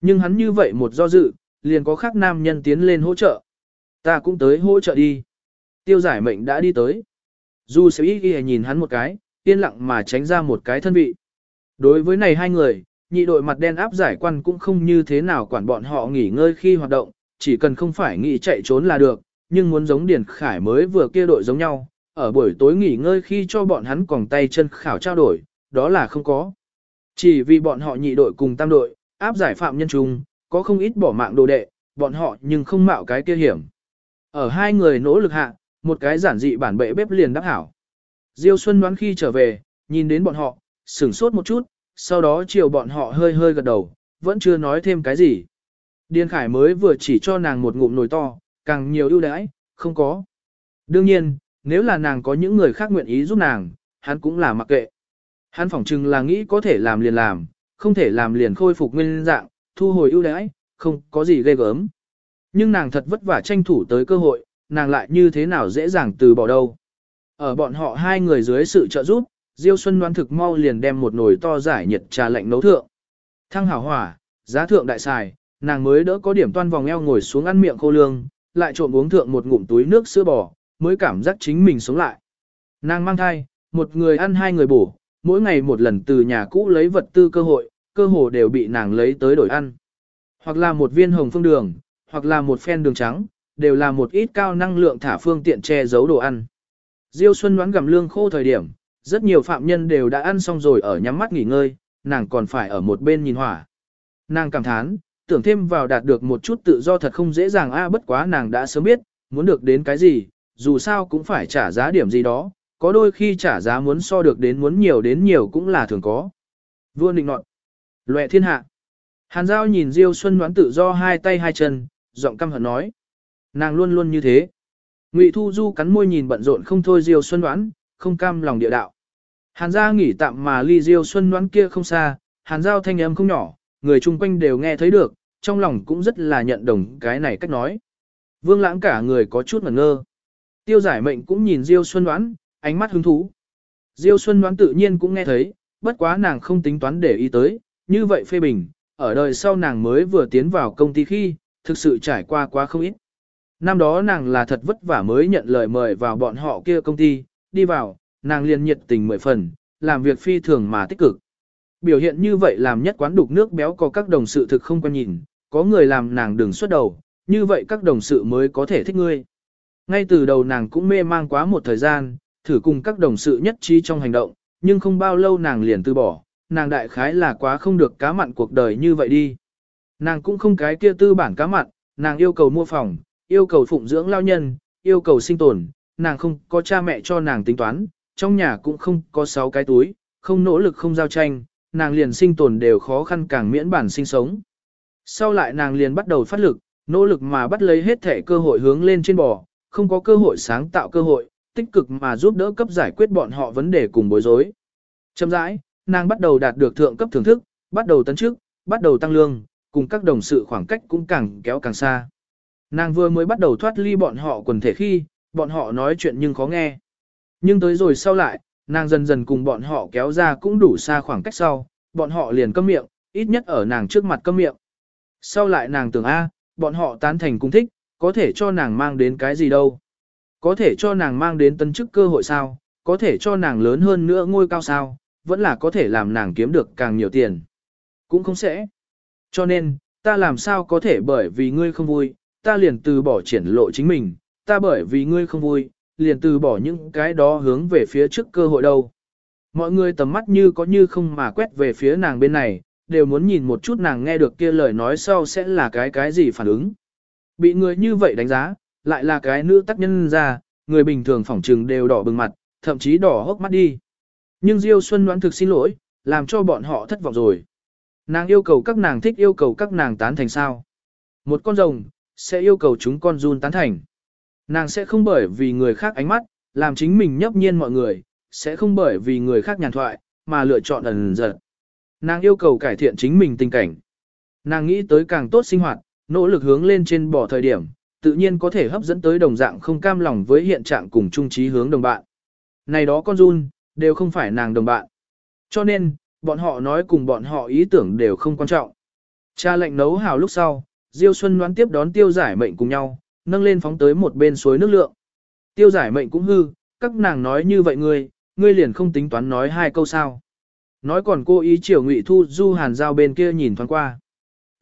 Speaker 1: Nhưng hắn như vậy một do dự, liền có khác nam nhân tiến lên hỗ trợ. Ta cũng tới hỗ trợ đi. Tiêu giải mệnh đã đi tới. Dù sẽ ý ghi nhìn hắn một cái, yên lặng mà tránh ra một cái thân vị. Đối với này hai người, nhị đội mặt đen áp giải quan cũng không như thế nào quản bọn họ nghỉ ngơi khi hoạt động, chỉ cần không phải nghĩ chạy trốn là được, nhưng muốn giống Điền Khải mới vừa kia đội giống nhau, ở buổi tối nghỉ ngơi khi cho bọn hắn còng tay chân khảo trao đổi, đó là không có. Chỉ vì bọn họ nhị đội cùng tam đội, áp giải phạm nhân chung, có không ít bỏ mạng đồ đệ, bọn họ nhưng không mạo cái kia hiểm. Ở hai người nỗ lực hạ, một cái giản dị bản bệ bếp liền đắc hảo. Diêu Xuân đoán khi trở về, nhìn đến bọn họ, sửng sốt một chút, sau đó chiều bọn họ hơi hơi gật đầu, vẫn chưa nói thêm cái gì. điên Khải mới vừa chỉ cho nàng một ngụm nồi to, càng nhiều ưu đãi, không có. Đương nhiên, nếu là nàng có những người khác nguyện ý giúp nàng, hắn cũng là mặc kệ. Hắn phỏng chừng là nghĩ có thể làm liền làm, không thể làm liền khôi phục nguyên dạng, thu hồi ưu đãi, không có gì ghê gớm. Nhưng nàng thật vất vả tranh thủ tới cơ hội, nàng lại như thế nào dễ dàng từ bỏ đâu. Ở bọn họ hai người dưới sự trợ giúp, Diêu Xuân đoán thực mau liền đem một nồi to giải nhiệt trà lạnh nấu thượng. Thăng hảo hỏa, giá thượng đại xài, nàng mới đỡ có điểm toan vòng eo ngồi xuống ăn miệng khô lương, lại trộm uống thượng một ngụm túi nước sữa bò, mới cảm giác chính mình sống lại. Nàng mang thai, một người ăn hai người bổ, mỗi ngày một lần từ nhà cũ lấy vật tư cơ hội, cơ hồ đều bị nàng lấy tới đổi ăn. Hoặc là một viên hồng phương đường, hoặc là một phen đường trắng, đều là một ít cao năng lượng thả phương tiện che giấu đồ ăn. Diêu Xuân đoán gặm lương khô thời điểm, rất nhiều phạm nhân đều đã ăn xong rồi ở nhắm mắt nghỉ ngơi, nàng còn phải ở một bên nhìn hỏa. Nàng cảm thán, tưởng thêm vào đạt được một chút tự do thật không dễ dàng a bất quá nàng đã sớm biết, muốn được đến cái gì, dù sao cũng phải trả giá điểm gì đó, có đôi khi trả giá muốn so được đến muốn nhiều đến nhiều cũng là thường có. Vua định nọt, loẹ thiên hạ. Hàn Giao nhìn Diêu Xuân đoán tự do hai tay hai chân, giọng căm hận nói. Nàng luôn luôn như thế. Ngụy Thu Du cắn môi nhìn bận rộn không thôi Diêu Xuân đoán, không cam lòng địa đạo. Hàn gia nghỉ tạm mà ly Diêu Xuân đoán kia không xa, Hàn Giao thanh âm không nhỏ, người chung quanh đều nghe thấy được, trong lòng cũng rất là nhận đồng cái này cách nói. Vương lãng cả người có chút ngẩn ngơ. Tiêu giải mệnh cũng nhìn Diêu Xuân đoán, ánh mắt hứng thú. Diêu Xuân đoán tự nhiên cũng nghe thấy, bất quá nàng không tính toán để ý tới, như vậy phê bình, ở đời sau nàng mới vừa tiến vào công ty khi, thực sự trải qua quá không ít. Năm đó nàng là thật vất vả mới nhận lời mời vào bọn họ kia công ty, đi vào, nàng liền nhiệt tình mười phần, làm việc phi thường mà tích cực. Biểu hiện như vậy làm nhất quán đục nước béo có các đồng sự thực không quan nhìn, có người làm nàng đừng xuất đầu, như vậy các đồng sự mới có thể thích ngươi. Ngay từ đầu nàng cũng mê mang quá một thời gian, thử cùng các đồng sự nhất trí trong hành động, nhưng không bao lâu nàng liền từ bỏ, nàng đại khái là quá không được cá mặn cuộc đời như vậy đi. Nàng cũng không cái kia tư bản cá mặn, nàng yêu cầu mua phòng, yêu cầu phụng dưỡng lao nhân, yêu cầu sinh tồn, nàng không có cha mẹ cho nàng tính toán, trong nhà cũng không có sáu cái túi, không nỗ lực không giao tranh, nàng liền sinh tồn đều khó khăn càng miễn bản sinh sống. Sau lại nàng liền bắt đầu phát lực, nỗ lực mà bắt lấy hết thể cơ hội hướng lên trên bò, không có cơ hội sáng tạo cơ hội, tích cực mà giúp đỡ cấp giải quyết bọn họ vấn đề cùng bối rối. Chậm rãi, nàng bắt đầu đạt được thượng cấp thưởng thức, bắt đầu tấn chức, bắt đầu tăng lương, cùng các đồng sự khoảng cách cũng càng kéo càng xa. Nàng vừa mới bắt đầu thoát ly bọn họ quần thể khi, bọn họ nói chuyện nhưng khó nghe. Nhưng tới rồi sau lại, nàng dần dần cùng bọn họ kéo ra cũng đủ xa khoảng cách sau, bọn họ liền câm miệng, ít nhất ở nàng trước mặt câm miệng. Sau lại nàng tưởng A, bọn họ tán thành cũng thích, có thể cho nàng mang đến cái gì đâu. Có thể cho nàng mang đến tân chức cơ hội sao, có thể cho nàng lớn hơn nữa ngôi cao sao, vẫn là có thể làm nàng kiếm được càng nhiều tiền. Cũng không sẽ. Cho nên, ta làm sao có thể bởi vì ngươi không vui, ta liền từ bỏ triển lộ chính mình, ta bởi vì ngươi không vui, liền từ bỏ những cái đó hướng về phía trước cơ hội đâu. Mọi người tầm mắt như có như không mà quét về phía nàng bên này, đều muốn nhìn một chút nàng nghe được kia lời nói sau sẽ là cái cái gì phản ứng. Bị người như vậy đánh giá, lại là cái nữ tác nhân ra, người bình thường phỏng trừng đều đỏ bừng mặt, thậm chí đỏ hốc mắt đi. Nhưng Diêu Xuân đoán thực xin lỗi, làm cho bọn họ thất vọng rồi. Nàng yêu cầu các nàng thích yêu cầu các nàng tán thành sao. Một con rồng, sẽ yêu cầu chúng con run tán thành. Nàng sẽ không bởi vì người khác ánh mắt, làm chính mình nhấp nhiên mọi người, sẽ không bởi vì người khác nhàn thoại, mà lựa chọn ẩn giật. Nàng yêu cầu cải thiện chính mình tình cảnh. Nàng nghĩ tới càng tốt sinh hoạt, nỗ lực hướng lên trên bỏ thời điểm, tự nhiên có thể hấp dẫn tới đồng dạng không cam lòng với hiện trạng cùng chung trí hướng đồng bạn. Này đó con run, đều không phải nàng đồng bạn. Cho nên, bọn họ nói cùng bọn họ ý tưởng đều không quan trọng. Cha lệnh nấu hào lúc sau, Diêu Xuân đoán tiếp đón tiêu giải mệnh cùng nhau, nâng lên phóng tới một bên suối nước lượng. Tiêu giải mệnh cũng hư, các nàng nói như vậy ngươi, ngươi liền không tính toán nói hai câu sao. Nói còn cô ý chiều ngụy thu du hàn giao bên kia nhìn thoáng qua.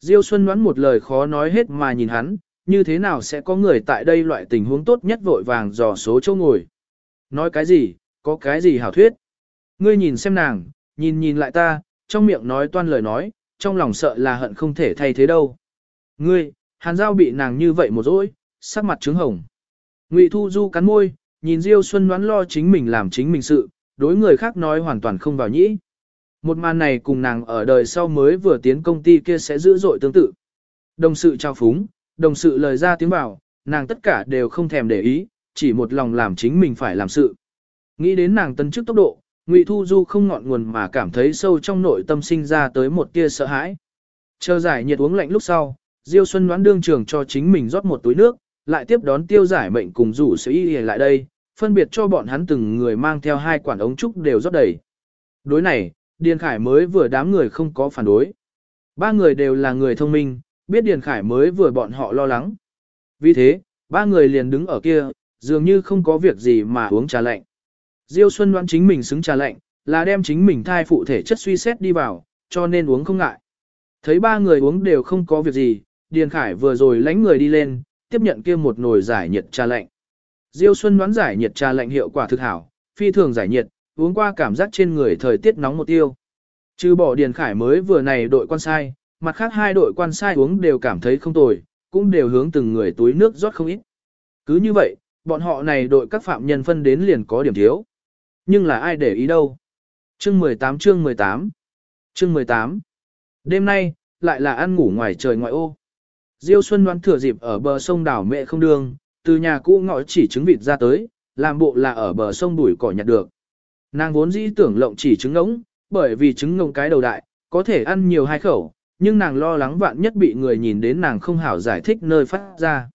Speaker 1: Diêu Xuân đoán một lời khó nói hết mà nhìn hắn, như thế nào sẽ có người tại đây loại tình huống tốt nhất vội vàng dò số chỗ ngồi. Nói cái gì, có cái gì hảo thuyết. Ngươi nhìn xem nàng, nhìn nhìn lại ta, trong miệng nói toan lời nói, trong lòng sợ là hận không thể thay thế đâu. Ngươi, hàn giao bị nàng như vậy một dỗi, sắc mặt trứng hồng. Ngụy Thu Du cắn môi, nhìn Diêu Xuân đoán lo chính mình làm chính mình sự, đối người khác nói hoàn toàn không vào nhĩ. Một màn này cùng nàng ở đời sau mới vừa tiến công ty kia sẽ dữ dội tương tự. Đồng sự trao phúng, đồng sự lời ra tiếng bảo, nàng tất cả đều không thèm để ý, chỉ một lòng làm chính mình phải làm sự. Nghĩ đến nàng tân chức tốc độ, Ngụy Thu Du không ngọn nguồn mà cảm thấy sâu trong nội tâm sinh ra tới một tia sợ hãi. Chờ giải nhiệt uống lạnh lúc sau, Diêu Xuân đoán đương trường cho chính mình rót một túi nước, lại tiếp đón tiêu giải mệnh cùng rủ sự y lại đây, phân biệt cho bọn hắn từng người mang theo hai quản ống trúc đều rót đầy. Đối này, Điền Khải mới vừa đám người không có phản đối. Ba người đều là người thông minh, biết Điền Khải mới vừa bọn họ lo lắng. Vì thế, ba người liền đứng ở kia, dường như không có việc gì mà uống trà lạnh. Diêu Xuân đoán chính mình xứng trà lạnh, là đem chính mình thai phụ thể chất suy xét đi vào, cho nên uống không ngại. Thấy ba người uống đều không có việc gì, Điền Khải vừa rồi lánh người đi lên, tiếp nhận kia một nồi giải nhiệt trà lạnh. Diêu Xuân đoán giải nhiệt trà lạnh hiệu quả thực hảo, phi thường giải nhiệt, uống qua cảm giác trên người thời tiết nóng một tiêu. Trừ bỏ Điền Khải mới vừa này đội quan sai, mặt khác hai đội quan sai uống đều cảm thấy không tồi, cũng đều hướng từng người túi nước rót không ít. Cứ như vậy, bọn họ này đội các phạm nhân phân đến liền có điểm thiếu. Nhưng là ai để ý đâu. Chương 18 chương 18 Chương 18 Đêm nay, lại là ăn ngủ ngoài trời ngoại ô. Diêu Xuân đoán thừa dịp ở bờ sông đảo mẹ không đường, từ nhà cũ ngõ chỉ trứng vịt ra tới, làm bộ là ở bờ sông đuổi cỏ nhặt được. Nàng vốn dĩ tưởng lộng chỉ trứng ngỗng, bởi vì trứng ngỗng cái đầu đại, có thể ăn nhiều hai khẩu, nhưng nàng lo lắng vạn nhất bị người nhìn đến nàng không hảo giải thích nơi phát ra.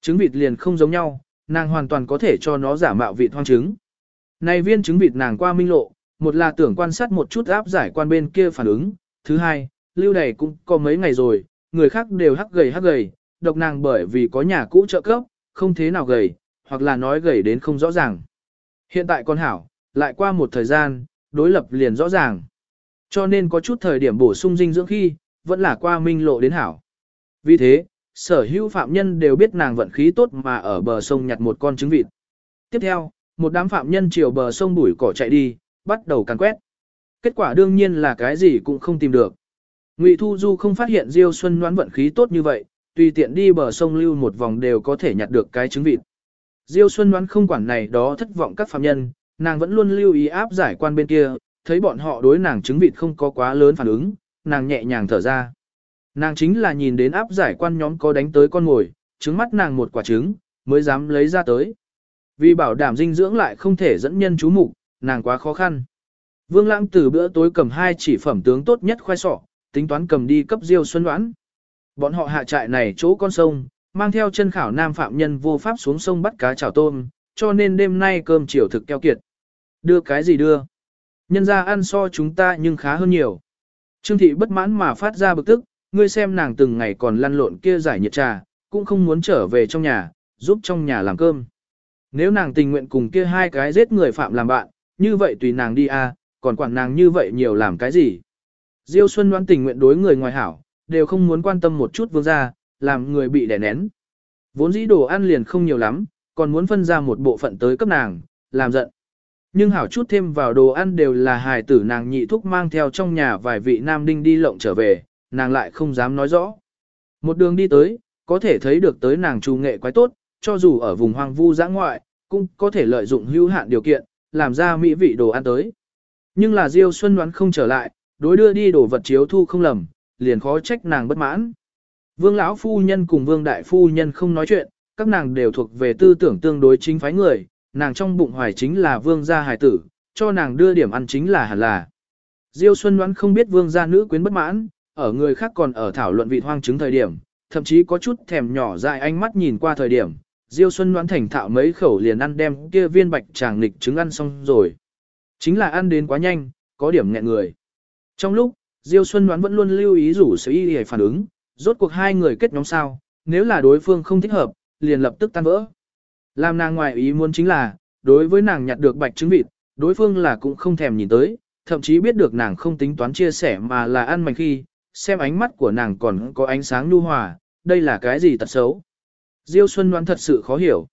Speaker 1: Trứng vịt liền không giống nhau, nàng hoàn toàn có thể cho nó giả mạo vịt hoang trứng. Này viên trứng vịt nàng qua minh lộ, một là tưởng quan sát một chút áp giải quan bên kia phản ứng, thứ hai, lưu đầy cũng có mấy ngày rồi, người khác đều hắc gầy hắc gầy, độc nàng bởi vì có nhà cũ trợ cấp, không thế nào gầy, hoặc là nói gầy đến không rõ ràng. Hiện tại con hảo, lại qua một thời gian, đối lập liền rõ ràng. Cho nên có chút thời điểm bổ sung dinh dưỡng khi, vẫn là qua minh lộ đến hảo. Vì thế, sở hữu phạm nhân đều biết nàng vận khí tốt mà ở bờ sông nhặt một con trứng vịt. Tiếp theo, một đám phạm nhân chiều bờ sông bủi cỏ chạy đi, bắt đầu càn quét. Kết quả đương nhiên là cái gì cũng không tìm được. Ngụy Thu Du không phát hiện Diêu Xuân đoán vận khí tốt như vậy, tùy tiện đi bờ sông lưu một vòng đều có thể nhặt được cái trứng vịt. Diêu Xuân đoán không quản này đó thất vọng các phạm nhân, nàng vẫn luôn lưu ý áp giải quan bên kia, thấy bọn họ đối nàng trứng vịt không có quá lớn phản ứng, nàng nhẹ nhàng thở ra. Nàng chính là nhìn đến áp giải quan nhóm có đánh tới con ngồi, trứng mắt nàng một quả trứng, mới dám lấy ra tới. Vì bảo đảm dinh dưỡng lại không thể dẫn nhân chú mục, nàng quá khó khăn. Vương Lãng từ bữa tối cầm hai chỉ phẩm tướng tốt nhất khoai sọ, tính toán cầm đi cấp Diêu Xuân Đoán. Bọn họ hạ trại này chỗ con sông, mang theo chân khảo nam phạm nhân vô pháp xuống sông bắt cá chảo tôm, cho nên đêm nay cơm chiều thực keo kiệt. Đưa cái gì đưa? Nhân ra ăn so chúng ta nhưng khá hơn nhiều. Trương thị bất mãn mà phát ra bực tức, ngươi xem nàng từng ngày còn lăn lộn kia giải nhiệt trà, cũng không muốn trở về trong nhà, giúp trong nhà làm cơm. Nếu nàng tình nguyện cùng kia hai cái giết người phạm làm bạn, như vậy tùy nàng đi à, còn quản nàng như vậy nhiều làm cái gì. Diêu Xuân đoán tình nguyện đối người ngoài hảo, đều không muốn quan tâm một chút vương gia, làm người bị đè nén. Vốn dĩ đồ ăn liền không nhiều lắm, còn muốn phân ra một bộ phận tới cấp nàng, làm giận. Nhưng hảo chút thêm vào đồ ăn đều là hài tử nàng nhị thúc mang theo trong nhà vài vị nam đinh đi lộng trở về, nàng lại không dám nói rõ. Một đường đi tới, có thể thấy được tới nàng trù nghệ quái tốt, cho dù ở vùng hoang vu giã ngoại, cũng có thể lợi dụng hữu hạn điều kiện, làm ra mỹ vị đồ ăn tới. Nhưng là Diêu Xuân đoán không trở lại, đối đưa đi đồ vật chiếu thu không lầm, liền khó trách nàng bất mãn. Vương lão phu nhân cùng Vương đại phu nhân không nói chuyện, các nàng đều thuộc về tư tưởng tương đối chính phái người, nàng trong bụng hoài chính là Vương gia hài tử, cho nàng đưa điểm ăn chính là hẳn là. Diêu Xuân Ngoãn không biết Vương gia nữ quyến bất mãn, ở người khác còn ở thảo luận vị hoang chứng thời điểm, thậm chí có chút thèm nhỏ dại ánh mắt nhìn qua thời điểm, Diêu Xuân Ngoãn thành thạo mấy khẩu liền ăn đem kia viên bạch tràng nịch trứng ăn xong rồi. Chính là ăn đến quá nhanh, có điểm nghẹn người. Trong lúc, Diêu Xuân Ngoãn vẫn luôn lưu ý rủ sự y để phản ứng, rốt cuộc hai người kết nhóm sao, nếu là đối phương không thích hợp, liền lập tức tan vỡ. Làm nàng ngoài ý muốn chính là, đối với nàng nhặt được bạch trứng vịt, đối phương là cũng không thèm nhìn tới, thậm chí biết được nàng không tính toán chia sẻ mà là ăn mảnh khi, xem ánh mắt của nàng còn có ánh sáng nhu hòa, đây là cái gì tật xấu. Diêu Xuân đoán thật sự khó hiểu.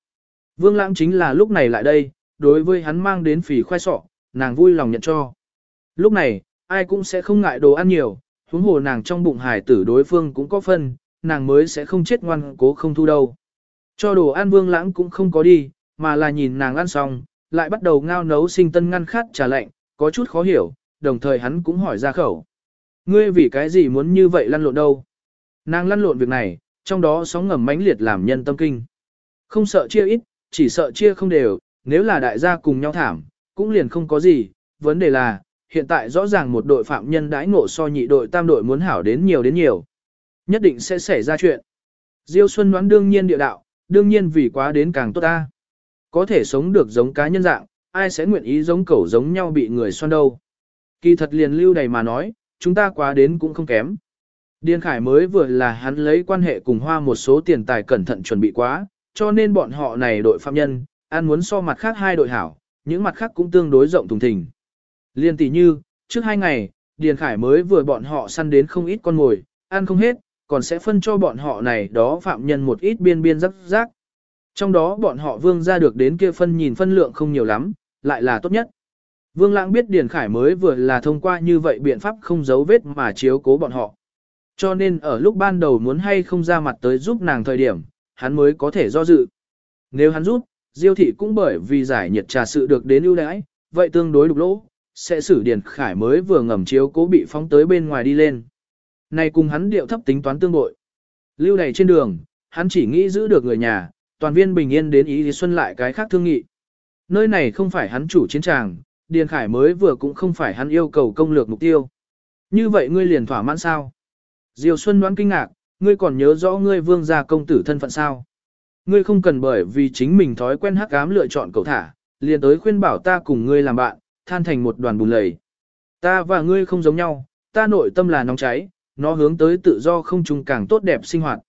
Speaker 1: Vương Lãng chính là lúc này lại đây, đối với hắn mang đến phì khoai sọ, nàng vui lòng nhận cho. Lúc này, ai cũng sẽ không ngại đồ ăn nhiều, huống hồ nàng trong bụng hải tử đối phương cũng có phân, nàng mới sẽ không chết ngoan cố không thu đâu. Cho đồ ăn Vương Lãng cũng không có đi, mà là nhìn nàng ăn xong, lại bắt đầu ngao nấu sinh tân ngăn khát trà lạnh, có chút khó hiểu, đồng thời hắn cũng hỏi ra khẩu. Ngươi vì cái gì muốn như vậy lăn lộn đâu? Nàng lăn lộn việc này, trong đó sóng ngầm mãnh liệt làm nhân tâm kinh. Không sợ chia ít, chỉ sợ chia không đều, nếu là đại gia cùng nhau thảm, cũng liền không có gì, vấn đề là, hiện tại rõ ràng một đội phạm nhân đãi ngộ so nhị đội tam đội muốn hảo đến nhiều đến nhiều. Nhất định sẽ xảy ra chuyện. Diêu Xuân đoán đương nhiên địa đạo, đương nhiên vì quá đến càng tốt ta. Có thể sống được giống cá nhân dạng, ai sẽ nguyện ý giống cẩu giống nhau bị người xoan đâu. Kỳ thật liền lưu đầy mà nói, chúng ta quá đến cũng không kém. Điền Khải mới vừa là hắn lấy quan hệ cùng hoa một số tiền tài cẩn thận chuẩn bị quá, cho nên bọn họ này đội phạm nhân, ăn muốn so mặt khác hai đội hảo, những mặt khác cũng tương đối rộng thùng thình. Liên tỷ như, trước hai ngày, Điền Khải mới vừa bọn họ săn đến không ít con mồi, ăn không hết, còn sẽ phân cho bọn họ này đó phạm nhân một ít biên biên rắc rác. Trong đó bọn họ vương ra được đến kia phân nhìn phân lượng không nhiều lắm, lại là tốt nhất. Vương Lãng biết Điền Khải mới vừa là thông qua như vậy biện pháp không giấu vết mà chiếu cố bọn họ. Cho nên ở lúc ban đầu muốn hay không ra mặt tới giúp nàng thời điểm, hắn mới có thể do dự. Nếu hắn giúp, Diêu thị cũng bởi vì giải nhiệt trà sự được đến ưu đãi, vậy tương đối đục lỗ, sẽ xử Điền Khải mới vừa ngầm chiếu cố bị phóng tới bên ngoài đi lên. Này cùng hắn điệu thấp tính toán tương bội. Lưu đầy trên đường, hắn chỉ nghĩ giữ được người nhà, toàn viên bình yên đến ý thì xuân lại cái khác thương nghị. Nơi này không phải hắn chủ chiến tràng, Điền Khải mới vừa cũng không phải hắn yêu cầu công lược mục tiêu. Như vậy ngươi liền thỏa mãn sao? Diều Xuân đoán kinh ngạc, ngươi còn nhớ rõ ngươi vương gia công tử thân phận sao? Ngươi không cần bởi vì chính mình thói quen hắc ám lựa chọn cầu thả, liền tới khuyên bảo ta cùng ngươi làm bạn, than thành một đoàn bùn lầy. Ta và ngươi không giống nhau, ta nội tâm là nóng cháy, nó hướng tới tự do không chung càng tốt đẹp sinh hoạt.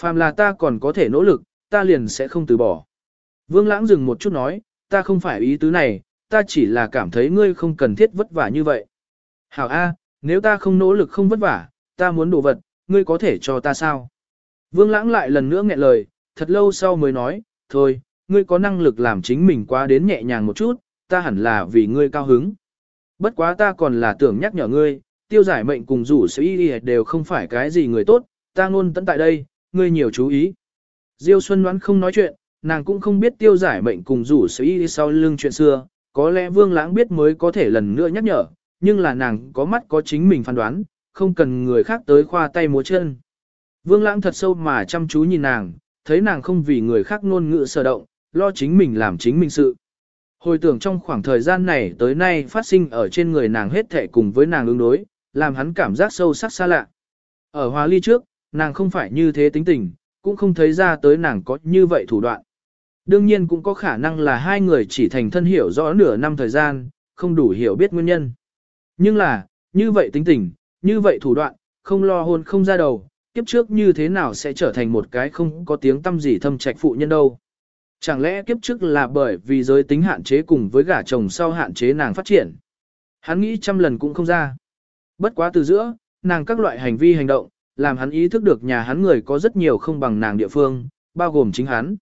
Speaker 1: Phàm là ta còn có thể nỗ lực, ta liền sẽ không từ bỏ. Vương Lãng dừng một chút nói, ta không phải ý tứ này, ta chỉ là cảm thấy ngươi không cần thiết vất vả như vậy. Hảo A, nếu ta không nỗ lực không vất vả, ta muốn đồ vật, ngươi có thể cho ta sao? Vương Lãng lại lần nữa nghẹn lời, thật lâu sau mới nói, thôi, ngươi có năng lực làm chính mình quá đến nhẹ nhàng một chút, ta hẳn là vì ngươi cao hứng. Bất quá ta còn là tưởng nhắc nhở ngươi, tiêu giải mệnh cùng rủ sự y đều không phải cái gì người tốt, ta ngôn tận tại đây, ngươi nhiều chú ý. Diêu Xuân đoán không nói chuyện, nàng cũng không biết tiêu giải mệnh cùng rủ sự y sau lưng chuyện xưa, có lẽ Vương Lãng biết mới có thể lần nữa nhắc nhở, nhưng là nàng có mắt có chính mình phán đoán, không cần người khác tới khoa tay múa chân. Vương Lãng thật sâu mà chăm chú nhìn nàng, thấy nàng không vì người khác ngôn ngữ sở động, lo chính mình làm chính mình sự. Hồi tưởng trong khoảng thời gian này tới nay phát sinh ở trên người nàng hết thể cùng với nàng ứng đối, làm hắn cảm giác sâu sắc xa lạ. Ở hòa ly trước, nàng không phải như thế tính tình, cũng không thấy ra tới nàng có như vậy thủ đoạn. Đương nhiên cũng có khả năng là hai người chỉ thành thân hiểu rõ nửa năm thời gian, không đủ hiểu biết nguyên nhân. Nhưng là, như vậy tính tình, như vậy thủ đoạn, không lo hôn không ra đầu, kiếp trước như thế nào sẽ trở thành một cái không có tiếng tâm gì thâm trạch phụ nhân đâu. Chẳng lẽ kiếp trước là bởi vì giới tính hạn chế cùng với gả chồng sau hạn chế nàng phát triển. Hắn nghĩ trăm lần cũng không ra. Bất quá từ giữa, nàng các loại hành vi hành động, làm hắn ý thức được nhà hắn người có rất nhiều không bằng nàng địa phương, bao gồm chính hắn.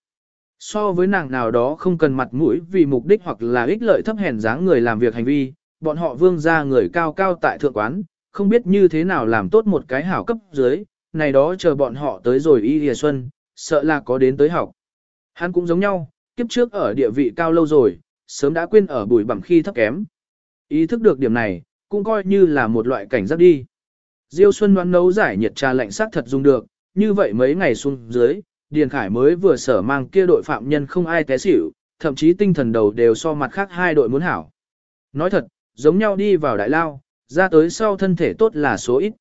Speaker 1: So với nàng nào đó không cần mặt mũi vì mục đích hoặc là ích lợi thấp hèn dáng người làm việc hành vi, bọn họ vương ra người cao cao tại thượng quán, không biết như thế nào làm tốt một cái hảo cấp dưới, này đó chờ bọn họ tới rồi y hìa xuân, sợ là có đến tới học. Hắn cũng giống nhau, kiếp trước ở địa vị cao lâu rồi, sớm đã quên ở bùi bằng khi thấp kém. Ý thức được điểm này, cũng coi như là một loại cảnh giác đi. Diêu Xuân đoán nấu giải nhiệt trà lạnh sắc thật dùng được, như vậy mấy ngày xuống dưới, Điền Khải mới vừa sở mang kia đội phạm nhân không ai té xỉu, thậm chí tinh thần đầu đều so mặt khác hai đội muốn hảo. Nói thật, giống nhau đi vào đại lao, ra tới sau thân thể tốt là số ít.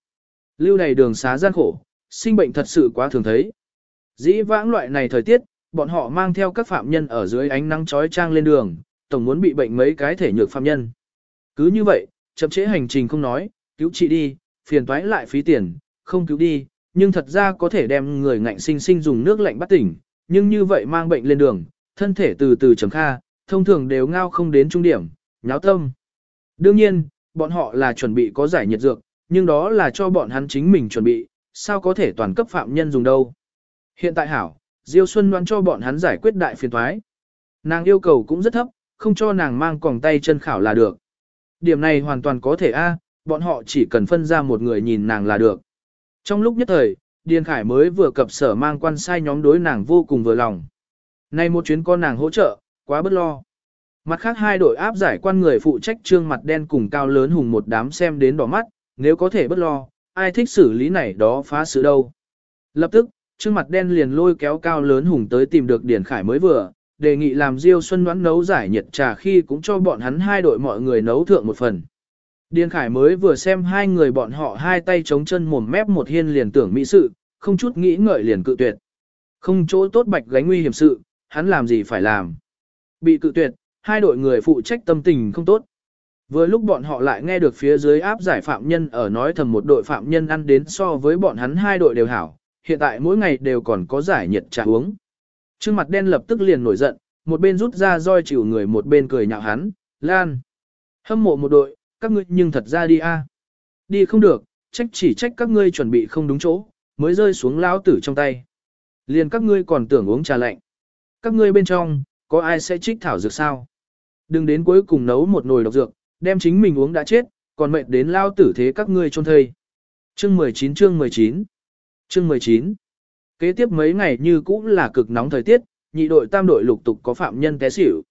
Speaker 1: Lưu này đường xá gian khổ, sinh bệnh thật sự quá thường thấy. Dĩ vãng loại này thời tiết, bọn họ mang theo các phạm nhân ở dưới ánh nắng chói chang lên đường, tổng muốn bị bệnh mấy cái thể nhược phạm nhân. Cứ như vậy, chậm trễ hành trình không nói, cứu trị đi, phiền toái lại phí tiền, không cứu đi, nhưng thật ra có thể đem người ngạnh sinh sinh dùng nước lạnh bắt tỉnh, nhưng như vậy mang bệnh lên đường, thân thể từ từ trầm kha, thông thường đều ngao không đến trung điểm, nháo tâm. Đương nhiên, bọn họ là chuẩn bị có giải nhiệt dược, nhưng đó là cho bọn hắn chính mình chuẩn bị, sao có thể toàn cấp phạm nhân dùng đâu. Hiện tại hảo, Diêu Xuân đoán cho bọn hắn giải quyết đại phiền thoái. Nàng yêu cầu cũng rất thấp, không cho nàng mang còng tay chân khảo là được. Điểm này hoàn toàn có thể a, bọn họ chỉ cần phân ra một người nhìn nàng là được. Trong lúc nhất thời, Điền Khải mới vừa cập sở mang quan sai nhóm đối nàng vô cùng vừa lòng. Nay một chuyến con nàng hỗ trợ, quá bất lo. Mặt khác hai đội áp giải quan người phụ trách trương mặt đen cùng cao lớn hùng một đám xem đến đỏ mắt, nếu có thể bất lo, ai thích xử lý này đó phá sự đâu. Lập tức, trương mặt đen liền lôi kéo cao lớn hùng tới tìm được Điền Khải mới vừa, đề nghị làm Diêu Xuân đoán nấu giải nhiệt trà khi cũng cho bọn hắn hai đội mọi người nấu thượng một phần. Điền Khải mới vừa xem hai người bọn họ hai tay chống chân mồm mép một hiên liền tưởng mỹ sự, không chút nghĩ ngợi liền cự tuyệt. Không chỗ tốt bạch gánh nguy hiểm sự, hắn làm gì phải làm. Bị cự tuyệt, hai đội người phụ trách tâm tình không tốt. Vừa lúc bọn họ lại nghe được phía dưới áp giải phạm nhân ở nói thầm một đội phạm nhân ăn đến so với bọn hắn hai đội đều hảo, hiện tại mỗi ngày đều còn có giải nhiệt trà uống. Trương mặt đen lập tức liền nổi giận, một bên rút ra roi chịu người một bên cười nhạo hắn, Lan. Hâm mộ một đội, các ngươi nhưng thật ra đi a. Đi không được, trách chỉ trách các ngươi chuẩn bị không đúng chỗ, mới rơi xuống lão tử trong tay. Liền các ngươi còn tưởng uống trà lạnh. Các ngươi bên trong, có ai sẽ trích thảo dược sao? Đừng đến cuối cùng nấu một nồi độc dược, đem chính mình uống đã chết, còn mệt đến lao tử thế các ngươi trôn thây. Chương 19 chương 19 Chương 19 Kế tiếp mấy ngày như cũng là cực nóng thời tiết, nhị đội tam đội lục tục có phạm nhân té xỉu.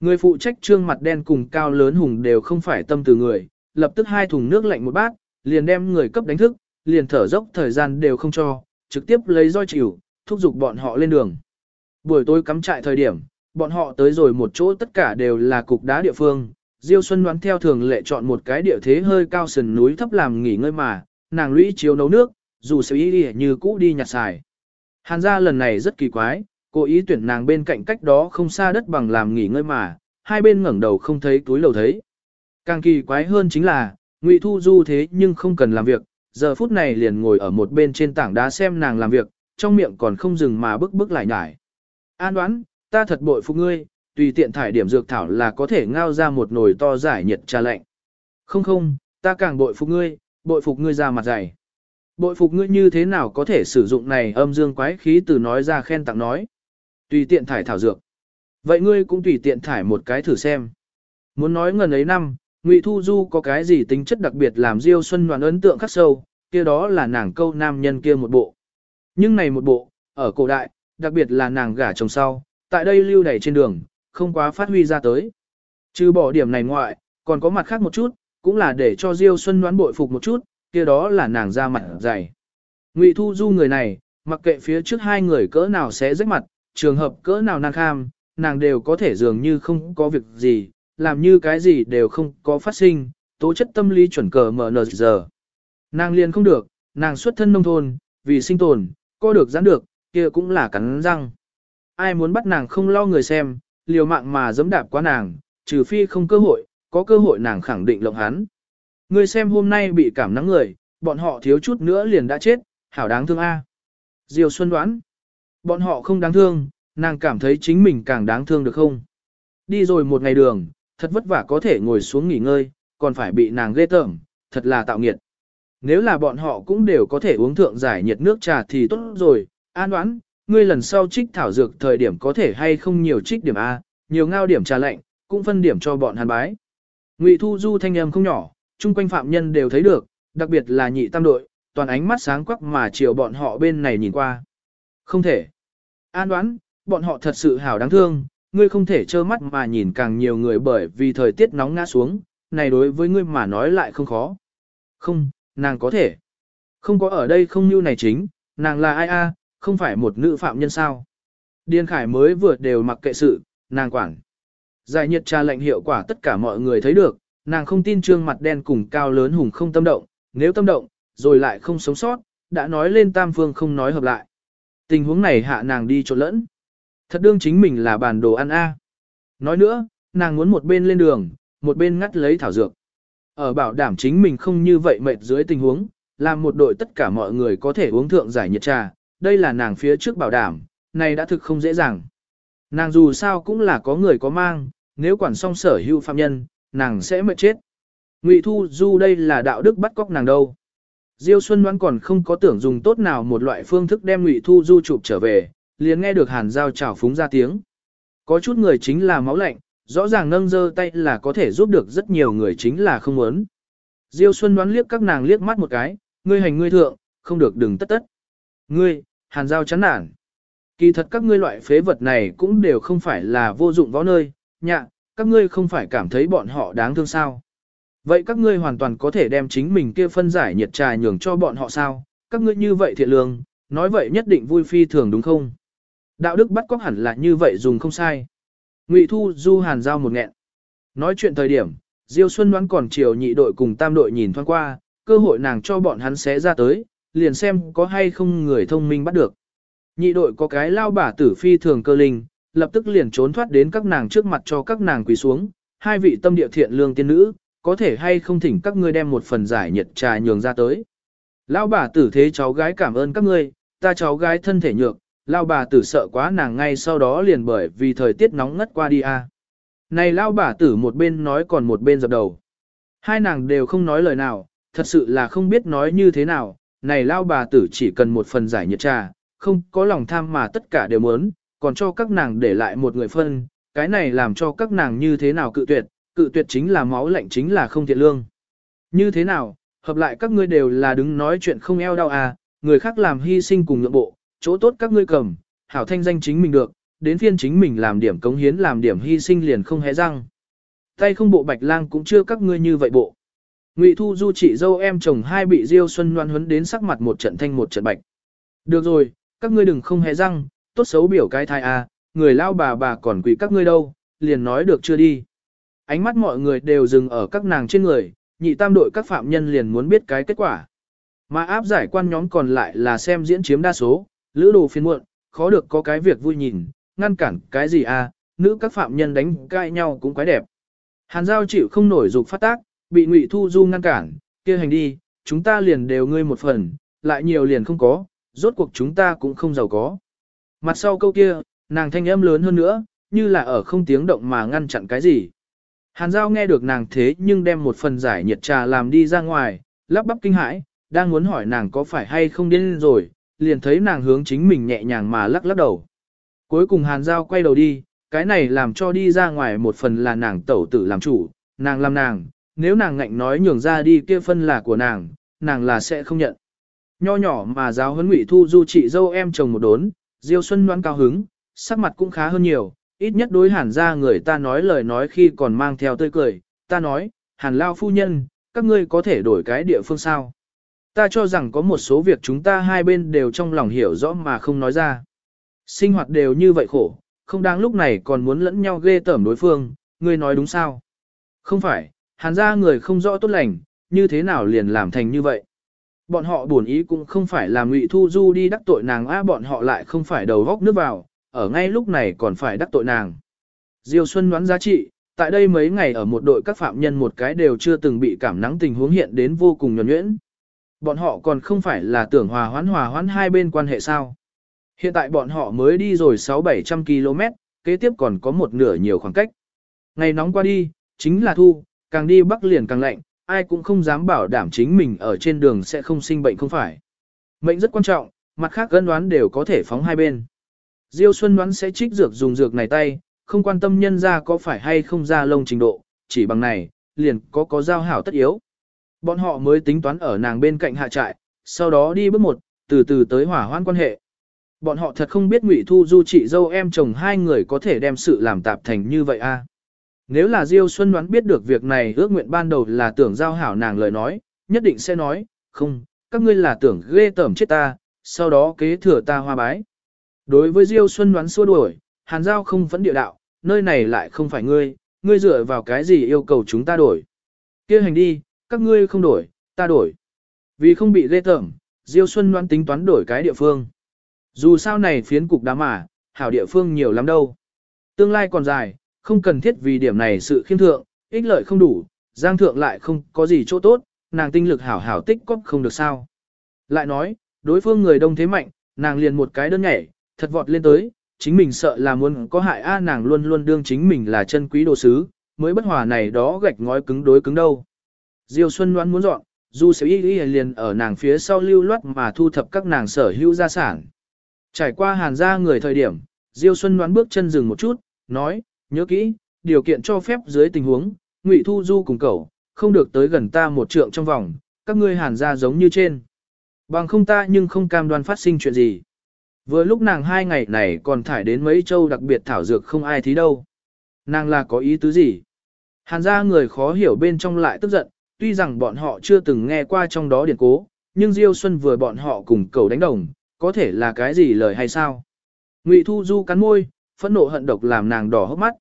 Speaker 1: Người phụ trách trương mặt đen cùng cao lớn hùng đều không phải tâm từ người, lập tức hai thùng nước lạnh một bát, liền đem người cấp đánh thức, liền thở dốc thời gian đều không cho, trực tiếp lấy roi chịu, thúc giục bọn họ lên đường. Buổi tối cắm trại thời điểm, bọn họ tới rồi một chỗ tất cả đều là cục đá địa phương. Diêu Xuân đoán theo thường lệ chọn một cái địa thế hơi cao sườn núi thấp làm nghỉ ngơi mà, nàng lũy chiếu nấu nước, dù sẽ ý như cũ đi nhặt xài. Hàn gia lần này rất kỳ quái, cố ý tuyển nàng bên cạnh cách đó không xa đất bằng làm nghỉ ngơi mà, hai bên ngẩng đầu không thấy túi lầu thấy. Càng kỳ quái hơn chính là, Ngụy Thu Du thế nhưng không cần làm việc, giờ phút này liền ngồi ở một bên trên tảng đá xem nàng làm việc, trong miệng còn không dừng mà bức bức lại nhải. An đoán, ta thật bội phục ngươi, tùy tiện thải điểm dược thảo là có thể ngao ra một nồi to giải nhiệt trà lạnh. Không không, ta càng bội phục ngươi, bội phục ngươi ra mặt dày. Bội phục ngươi như thế nào có thể sử dụng này âm dương quái khí từ nói ra khen tặng nói. Tùy tiện thải thảo dược. Vậy ngươi cũng tùy tiện thải một cái thử xem. Muốn nói ngần ấy năm, Ngụy Thu Du có cái gì tính chất đặc biệt làm Diêu Xuân Đoàn ấn tượng khắc sâu, kia đó là nàng câu nam nhân kia một bộ. Nhưng này một bộ, ở cổ đại, đặc biệt là nàng gả chồng sau, tại đây lưu đẩy trên đường, không quá phát huy ra tới. Trừ bỏ điểm này ngoại, còn có mặt khác một chút, cũng là để cho Diêu Xuân đoán bội phục một chút, kia đó là nàng ra mặt dày. Ngụy Thu Du người này, mặc kệ phía trước hai người cỡ nào sẽ rách mặt, trường hợp cỡ nào nàng kham, nàng đều có thể dường như không có việc gì, làm như cái gì đều không có phát sinh, tố chất tâm lý chuẩn cờ mở nờ giờ. Nàng liền không được, nàng xuất thân nông thôn, vì sinh tồn, có được giãn được, kia cũng là cắn răng. Ai muốn bắt nàng không lo người xem, liều mạng mà dẫm đạp qua nàng, trừ phi không cơ hội, có cơ hội nàng khẳng định lộng hắn. Ngươi xem hôm nay bị cảm nắng người, bọn họ thiếu chút nữa liền đã chết, hảo đáng thương a. Diều Xuân đoán, bọn họ không đáng thương, nàng cảm thấy chính mình càng đáng thương được không? Đi rồi một ngày đường, thật vất vả có thể ngồi xuống nghỉ ngơi, còn phải bị nàng ghê tởm, thật là tạo nghiệt. Nếu là bọn họ cũng đều có thể uống thượng giải nhiệt nước trà thì tốt rồi, an đoán, ngươi lần sau trích thảo dược thời điểm có thể hay không nhiều trích điểm A, nhiều ngao điểm trà lạnh, cũng phân điểm cho bọn hàn bái. Ngụy Thu Du thanh âm không nhỏ, chung quanh phạm nhân đều thấy được, đặc biệt là nhị tam đội, toàn ánh mắt sáng quắc mà chiều bọn họ bên này nhìn qua. Không thể. An đoán, bọn họ thật sự hảo đáng thương, ngươi không thể trơ mắt mà nhìn càng nhiều người bởi vì thời tiết nóng ngã xuống, này đối với ngươi mà nói lại không khó. Không, nàng có thể. Không có ở đây không như này chính, nàng là ai a, không phải một nữ phạm nhân sao. Điên Khải mới vừa đều mặc kệ sự, nàng quản. Giải nhiệt trà lệnh hiệu quả tất cả mọi người thấy được, nàng không tin trương mặt đen cùng cao lớn hùng không tâm động, nếu tâm động, rồi lại không sống sót, đã nói lên tam phương không nói hợp lại. Tình huống này hạ nàng đi trộn lẫn. Thật đương chính mình là bản đồ ăn a. Nói nữa, nàng muốn một bên lên đường, một bên ngắt lấy thảo dược. Ở bảo đảm chính mình không như vậy mệt dưới tình huống, làm một đội tất cả mọi người có thể uống thượng giải nhiệt trà, đây là nàng phía trước bảo đảm, này đã thực không dễ dàng. Nàng dù sao cũng là có người có mang, nếu quản xong sở hữu phạm nhân, nàng sẽ mệt chết. Ngụy Thu Du đây là đạo đức bắt cóc nàng đâu. Diêu Xuân Ngoan còn không có tưởng dùng tốt nào một loại phương thức đem Ngụy Thu Du chụp trở về, liền nghe được Hàn Giao chào phúng ra tiếng. Có chút người chính là máu lạnh, rõ ràng nâng dơ tay là có thể giúp được rất nhiều người chính là không muốn. Diêu Xuân Ngoan liếc các nàng liếc mắt một cái, ngươi hành ngươi thượng, không được đừng tất tất. Ngươi, Hàn Giao chán nản. Kỳ thật các ngươi loại phế vật này cũng đều không phải là vô dụng võ nơi, nhạ, các ngươi không phải cảm thấy bọn họ đáng thương sao. Vậy các ngươi hoàn toàn có thể đem chính mình kia phân giải nhiệt trà nhường cho bọn họ sao, các ngươi như vậy thiện lương, nói vậy nhất định vui phi thường đúng không? Đạo đức bắt cóc hẳn là như vậy dùng không sai. Ngụy Thu Du Hàn Giao một nghẹn. Nói chuyện thời điểm, Diêu Xuân đoán còn chiều nhị đội cùng tam đội nhìn thoáng qua, cơ hội nàng cho bọn hắn xé ra tới, liền xem có hay không người thông minh bắt được. Nhị đội có cái lao bả tử phi thường cơ linh, lập tức liền trốn thoát đến các nàng trước mặt cho các nàng quỳ xuống, hai vị tâm địa thiện lương tiên nữ, có thể hay không thỉnh các ngươi đem một phần giải nhiệt trà nhường ra tới. Lão bà tử thế cháu gái cảm ơn các ngươi, ta cháu gái thân thể nhược, lão bà tử sợ quá nàng ngay sau đó liền bởi vì thời tiết nóng ngất qua đi a. À. Này lão bà tử một bên nói còn một bên dập đầu. Hai nàng đều không nói lời nào, thật sự là không biết nói như thế nào, này lão bà tử chỉ cần một phần giải nhiệt trà, không có lòng tham mà tất cả đều muốn, còn cho các nàng để lại một người phân, cái này làm cho các nàng như thế nào cự tuyệt, cự tuyệt chính là máu lạnh chính là không thiện lương. Như thế nào, hợp lại các ngươi đều là đứng nói chuyện không eo đau à, người khác làm hy sinh cùng nhượng bộ, chỗ tốt các ngươi cầm, hảo thanh danh chính mình được, đến phiên chính mình làm điểm cống hiến làm điểm hy sinh liền không hé răng. Tay không bộ bạch lang cũng chưa các ngươi như vậy bộ. Ngụy Thu Du chị dâu em chồng hai bị Diêu Xuân Loan huấn đến sắc mặt một trận thanh một trận bạch. Được rồi, các ngươi đừng không hé răng, tốt xấu biểu cái thai à, người lao bà bà còn quỷ các ngươi đâu, liền nói được chưa đi. Ánh mắt mọi người đều dừng ở các nàng trên người, nhị tam đội các phạm nhân liền muốn biết cái kết quả. Mà áp giải quan nhóm còn lại là xem diễn chiếm đa số, lữ đồ phiên muộn, khó được có cái việc vui nhìn, ngăn cản cái gì à, nữ các phạm nhân đánh cãi nhau cũng quái đẹp. Hàn giao chịu không nổi dục phát tác, bị Ngụy Thu Du ngăn cản, kia hành đi, chúng ta liền đều ngươi một phần, lại nhiều liền không có, rốt cuộc chúng ta cũng không giàu có. Mặt sau câu kia, nàng thanh âm lớn hơn nữa, như là ở không tiếng động mà ngăn chặn cái gì. Hàn giao nghe được nàng thế nhưng đem một phần giải nhiệt trà làm đi ra ngoài, lắp bắp kinh hãi, đang muốn hỏi nàng có phải hay không điên rồi, liền thấy nàng hướng chính mình nhẹ nhàng mà lắc lắc đầu. Cuối cùng hàn giao quay đầu đi, cái này làm cho đi ra ngoài một phần là nàng tẩu tử làm chủ, nàng làm nàng, nếu nàng ngạnh nói nhường ra đi kia phân là của nàng, nàng là sẽ không nhận. Nho nhỏ mà giáo huấn ngụy thu du chị dâu em chồng một đốn, Diêu Xuân đoán cao hứng, sắc mặt cũng khá hơn nhiều, ít nhất đối hàn ra người ta nói lời nói khi còn mang theo tươi cười, ta nói, hàn lao phu nhân, các ngươi có thể đổi cái địa phương sao. Ta cho rằng có một số việc chúng ta hai bên đều trong lòng hiểu rõ mà không nói ra. Sinh hoạt đều như vậy khổ, không đáng lúc này còn muốn lẫn nhau ghê tởm đối phương, ngươi nói đúng sao? Không phải, hàn ra người không rõ tốt lành, như thế nào liền làm thành như vậy? Bọn họ buồn ý cũng không phải là ngụy thu du đi đắc tội nàng a bọn họ lại không phải đầu góc nước vào, ở ngay lúc này còn phải đắc tội nàng. Diêu Xuân đoán giá trị, tại đây mấy ngày ở một đội các phạm nhân một cái đều chưa từng bị cảm nắng tình huống hiện đến vô cùng nhuẩn nhuyễn. Bọn họ còn không phải là tưởng hòa hoãn hòa hoãn hai bên quan hệ sao. Hiện tại bọn họ mới đi rồi 6-700 km, kế tiếp còn có một nửa nhiều khoảng cách. Ngày nóng qua đi, chính là thu, càng đi bắc liền càng lạnh, ai cũng không dám bảo đảm chính mình ở trên đường sẽ không sinh bệnh không phải. Mệnh rất quan trọng, mặt khác gân đoán đều có thể phóng hai bên. Diêu Xuân đoán sẽ trích dược dùng dược này tay, không quan tâm nhân ra có phải hay không ra lông trình độ, chỉ bằng này, liền có có giao hảo tất yếu. Bọn họ mới tính toán ở nàng bên cạnh hạ trại, sau đó đi bước một, từ từ tới hỏa hoan quan hệ. Bọn họ thật không biết Ngụy Thu Du chị dâu em chồng hai người có thể đem sự làm tạp thành như vậy a. Nếu là Diêu Xuân đoán biết được việc này ước nguyện ban đầu là tưởng giao hảo nàng lời nói, nhất định sẽ nói, không, các ngươi là tưởng ghê tởm chết ta, sau đó kế thừa ta hoa bái. Đối với Diêu Xuân đoán xua đuổi, Hàn Giao không phẫn địa đạo, nơi này lại không phải ngươi, ngươi dựa vào cái gì yêu cầu chúng ta đổi. kia hành đi, các ngươi không đổi, ta đổi. Vì không bị ghê tởm, Diêu Xuân đoán tính toán đổi cái địa phương. Dù sao này phiến cục đá mà, hảo địa phương nhiều lắm đâu. Tương lai còn dài, không cần thiết vì điểm này sự khiêm thượng, ích lợi không đủ, giang thượng lại không có gì chỗ tốt, nàng tinh lực hảo hảo tích cóp không được sao. Lại nói, đối phương người đông thế mạnh, nàng liền một cái đơn nhảy, thật vọt lên tới, chính mình sợ là muốn có hại a nàng luôn luôn đương chính mình là chân quý đồ sứ, mới bất hòa này đó gạch ngói cứng đối cứng đâu. Diêu Xuân đoán muốn dọn, dù sẽ y y liền ở nàng phía sau lưu loát mà thu thập các nàng sở hữu gia sản. Trải qua hàn gia người thời điểm, Diêu Xuân đoán bước chân dừng một chút, nói, nhớ kỹ, điều kiện cho phép dưới tình huống, Ngụy Thu Du cùng cậu, không được tới gần ta một trượng trong vòng, các ngươi hàn gia giống như trên. Bằng không ta nhưng không cam đoan phát sinh chuyện gì. Vừa lúc nàng hai ngày này còn thải đến mấy châu đặc biệt thảo dược không ai thí đâu. Nàng là có ý tứ gì? Hàn gia người khó hiểu bên trong lại tức giận, tuy rằng bọn họ chưa từng nghe qua trong đó điển cố, nhưng Diêu Xuân vừa bọn họ cùng cầu đánh đồng, có thể là cái gì lời hay sao? Ngụy Thu Du cắn môi, phẫn nộ hận độc làm nàng đỏ hốc mắt.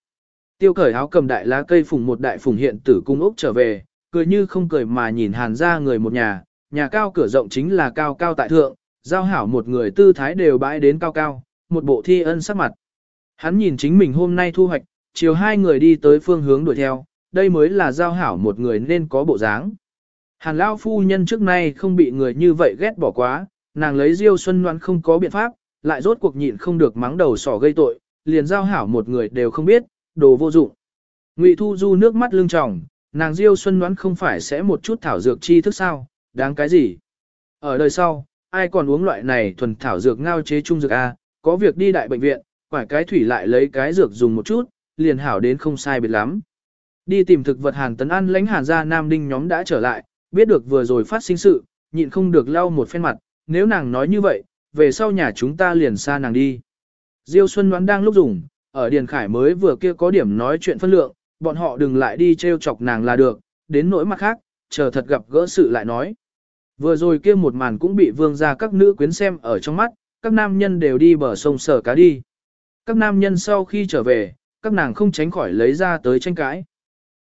Speaker 1: Tiêu cởi áo cầm đại lá cây phùng một đại phùng hiện tử cung ốc trở về, cười như không cười mà nhìn hàn ra người một nhà, nhà cao cửa rộng chính là cao cao tại thượng, giao hảo một người tư thái đều bãi đến cao cao, một bộ thi ân sắc mặt. Hắn nhìn chính mình hôm nay thu hoạch, chiều hai người đi tới phương hướng đuổi theo, đây mới là giao hảo một người nên có bộ dáng. Hàn Lao phu nhân trước nay không bị người như vậy ghét bỏ quá, nàng lấy Diêu Xuân Loan không có biện pháp, lại rốt cuộc nhịn không được mắng đầu sỏ gây tội, liền giao hảo một người đều không biết, đồ vô dụng. Ngụy Thu Du nước mắt lưng tròng, nàng Diêu Xuân đoán không phải sẽ một chút thảo dược chi thức sao, đáng cái gì. Ở đời sau, ai còn uống loại này thuần thảo dược ngao chế trung dược A, có việc đi đại bệnh viện, quải cái thủy lại lấy cái dược dùng một chút, liền hảo đến không sai biệt lắm. Đi tìm thực vật hàn tấn ăn lãnh hàn ra nam đinh nhóm đã trở lại, biết được vừa rồi phát sinh sự, nhịn không được lau một phen mặt, nếu nàng nói như vậy, về sau nhà chúng ta liền xa nàng đi. Diêu Xuân đoán đang lúc dùng, ở Điền Khải mới vừa kia có điểm nói chuyện phân lượng, bọn họ đừng lại đi trêu chọc nàng là được, đến nỗi mặt khác, chờ thật gặp gỡ sự lại nói. Vừa rồi kia một màn cũng bị vương ra các nữ quyến xem ở trong mắt, các nam nhân đều đi bờ sông sở cá đi. Các nam nhân sau khi trở về, các nàng không tránh khỏi lấy ra tới tranh cãi.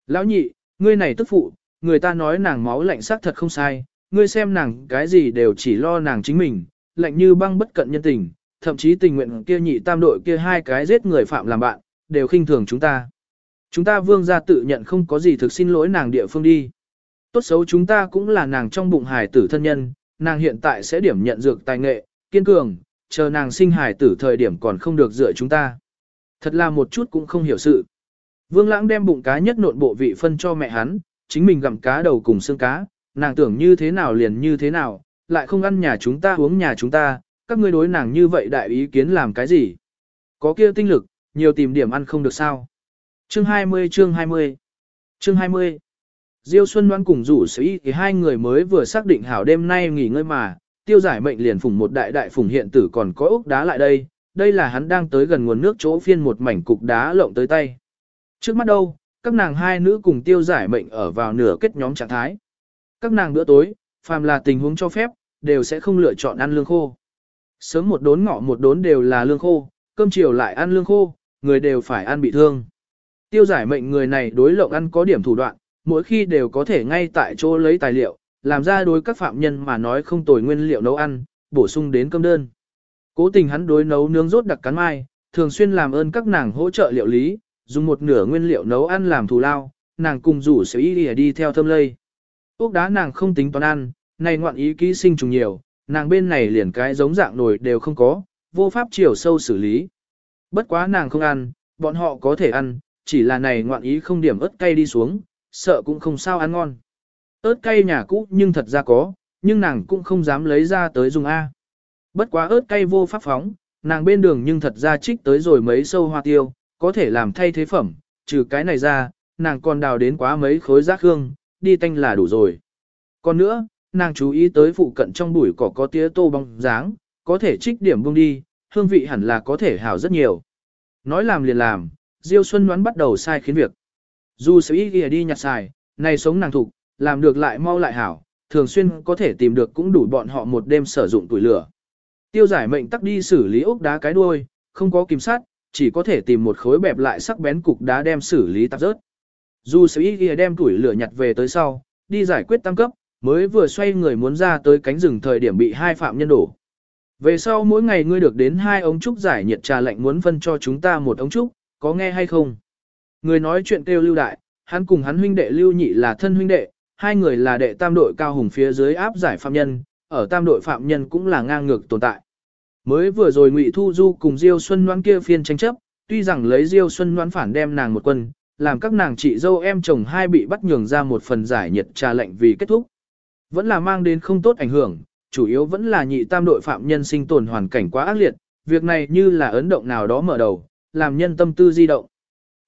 Speaker 1: Lão nhị, ngươi này tức phụ, người ta nói nàng máu lạnh sắc thật không sai, ngươi xem nàng cái gì đều chỉ lo nàng chính mình, lạnh như băng bất cận nhân tình, thậm chí tình nguyện kia nhị tam đội kia hai cái giết người phạm làm bạn, đều khinh thường chúng ta. Chúng ta vương gia tự nhận không có gì thực xin lỗi nàng địa phương đi. Tốt xấu chúng ta cũng là nàng trong bụng hải tử thân nhân, nàng hiện tại sẽ điểm nhận dược tài nghệ, kiên cường, chờ nàng sinh hải tử thời điểm còn không được dựa chúng ta. Thật là một chút cũng không hiểu sự. Vương lãng đem bụng cá nhất nộn bộ vị phân cho mẹ hắn, chính mình gặm cá đầu cùng xương cá, nàng tưởng như thế nào liền như thế nào, lại không ăn nhà chúng ta uống nhà chúng ta, các ngươi đối nàng như vậy đại ý kiến làm cái gì? Có kia tinh lực, nhiều tìm điểm ăn không được sao? Chương 20 chương 20 Chương 20 Diêu Xuân Đoan cùng rủ sĩ thì hai người mới vừa xác định hảo đêm nay nghỉ ngơi mà, tiêu giải mệnh liền phủng một đại đại phủng hiện tử còn có ốc đá lại đây, đây là hắn đang tới gần nguồn nước chỗ phiên một mảnh cục đá lộng tới tay. Trước mắt đâu, các nàng hai nữ cùng tiêu giải mệnh ở vào nửa kết nhóm trạng thái. Các nàng bữa tối, phàm là tình huống cho phép, đều sẽ không lựa chọn ăn lương khô. Sớm một đốn ngọ một đốn đều là lương khô, cơm chiều lại ăn lương khô, người đều phải ăn bị thương. Tiêu giải mệnh người này đối lộng ăn có điểm thủ đoạn, mỗi khi đều có thể ngay tại chỗ lấy tài liệu, làm ra đối các phạm nhân mà nói không tồi nguyên liệu nấu ăn, bổ sung đến cơm đơn. Cố tình hắn đối nấu nướng rốt đặc cắn mai, thường xuyên làm ơn các nàng hỗ trợ liệu lý, dùng một nửa nguyên liệu nấu ăn làm thù lao, nàng cùng rủ sẽ ý đi theo thâm lây. Úc đá nàng không tính toán ăn, này ngoạn ý ký sinh trùng nhiều, nàng bên này liền cái giống dạng nồi đều không có, vô pháp chiều sâu xử lý. Bất quá nàng không ăn, bọn họ có thể ăn, chỉ là này ngoạn ý không điểm ớt cay đi xuống, sợ cũng không sao ăn ngon. ớt cay nhà cũ nhưng thật ra có, nhưng nàng cũng không dám lấy ra tới dùng A. Bất quá ớt cay vô pháp phóng, nàng bên đường nhưng thật ra trích tới rồi mấy sâu hoa tiêu, có thể làm thay thế phẩm, trừ cái này ra, nàng còn đào đến quá mấy khối rác hương, đi tanh là đủ rồi. Còn nữa, nàng chú ý tới phụ cận trong bụi cỏ có tía tô bóng dáng, có thể trích điểm buông đi, hương vị hẳn là có thể hảo rất nhiều. Nói làm liền làm, Diêu Xuân đoán bắt đầu sai khiến việc. Dù sẽ ý đi nhặt xài, này sống nàng thục, làm được lại mau lại hảo, thường xuyên có thể tìm được cũng đủ bọn họ một đêm sử dụng tuổi lửa. Tiêu giải mệnh tắc đi xử lý ốc đá cái đuôi, không có kiểm sát, chỉ có thể tìm một khối bẹp lại sắc bén cục đá đem xử lý tạp rớt. Dù sẽ ý đem tuổi lửa nhặt về tới sau, đi giải quyết tăng cấp, mới vừa xoay người muốn ra tới cánh rừng thời điểm bị hai phạm nhân đổ. Về sau mỗi ngày ngươi được đến hai ống trúc giải nhiệt trà lạnh muốn phân cho chúng ta một ống trúc, có nghe hay không? Người nói chuyện kêu lưu đại, hắn cùng hắn huynh đệ lưu nhị là thân huynh đệ, hai người là đệ tam đội cao hùng phía dưới áp giải phạm nhân, ở tam đội phạm nhân cũng là ngang ngược tồn tại. Mới vừa rồi Ngụy Thu Du cùng Diêu Xuân Ngoãn kia phiên tranh chấp, tuy rằng lấy Diêu Xuân Ngoãn phản đem nàng một quân, làm các nàng chị dâu em chồng hai bị bắt nhường ra một phần giải nhiệt trà lạnh vì kết thúc. Vẫn là mang đến không tốt ảnh hưởng, chủ yếu vẫn là nhị tam đội phạm nhân sinh tồn hoàn cảnh quá ác liệt, việc này như là ấn động nào đó mở đầu, làm nhân tâm tư di động.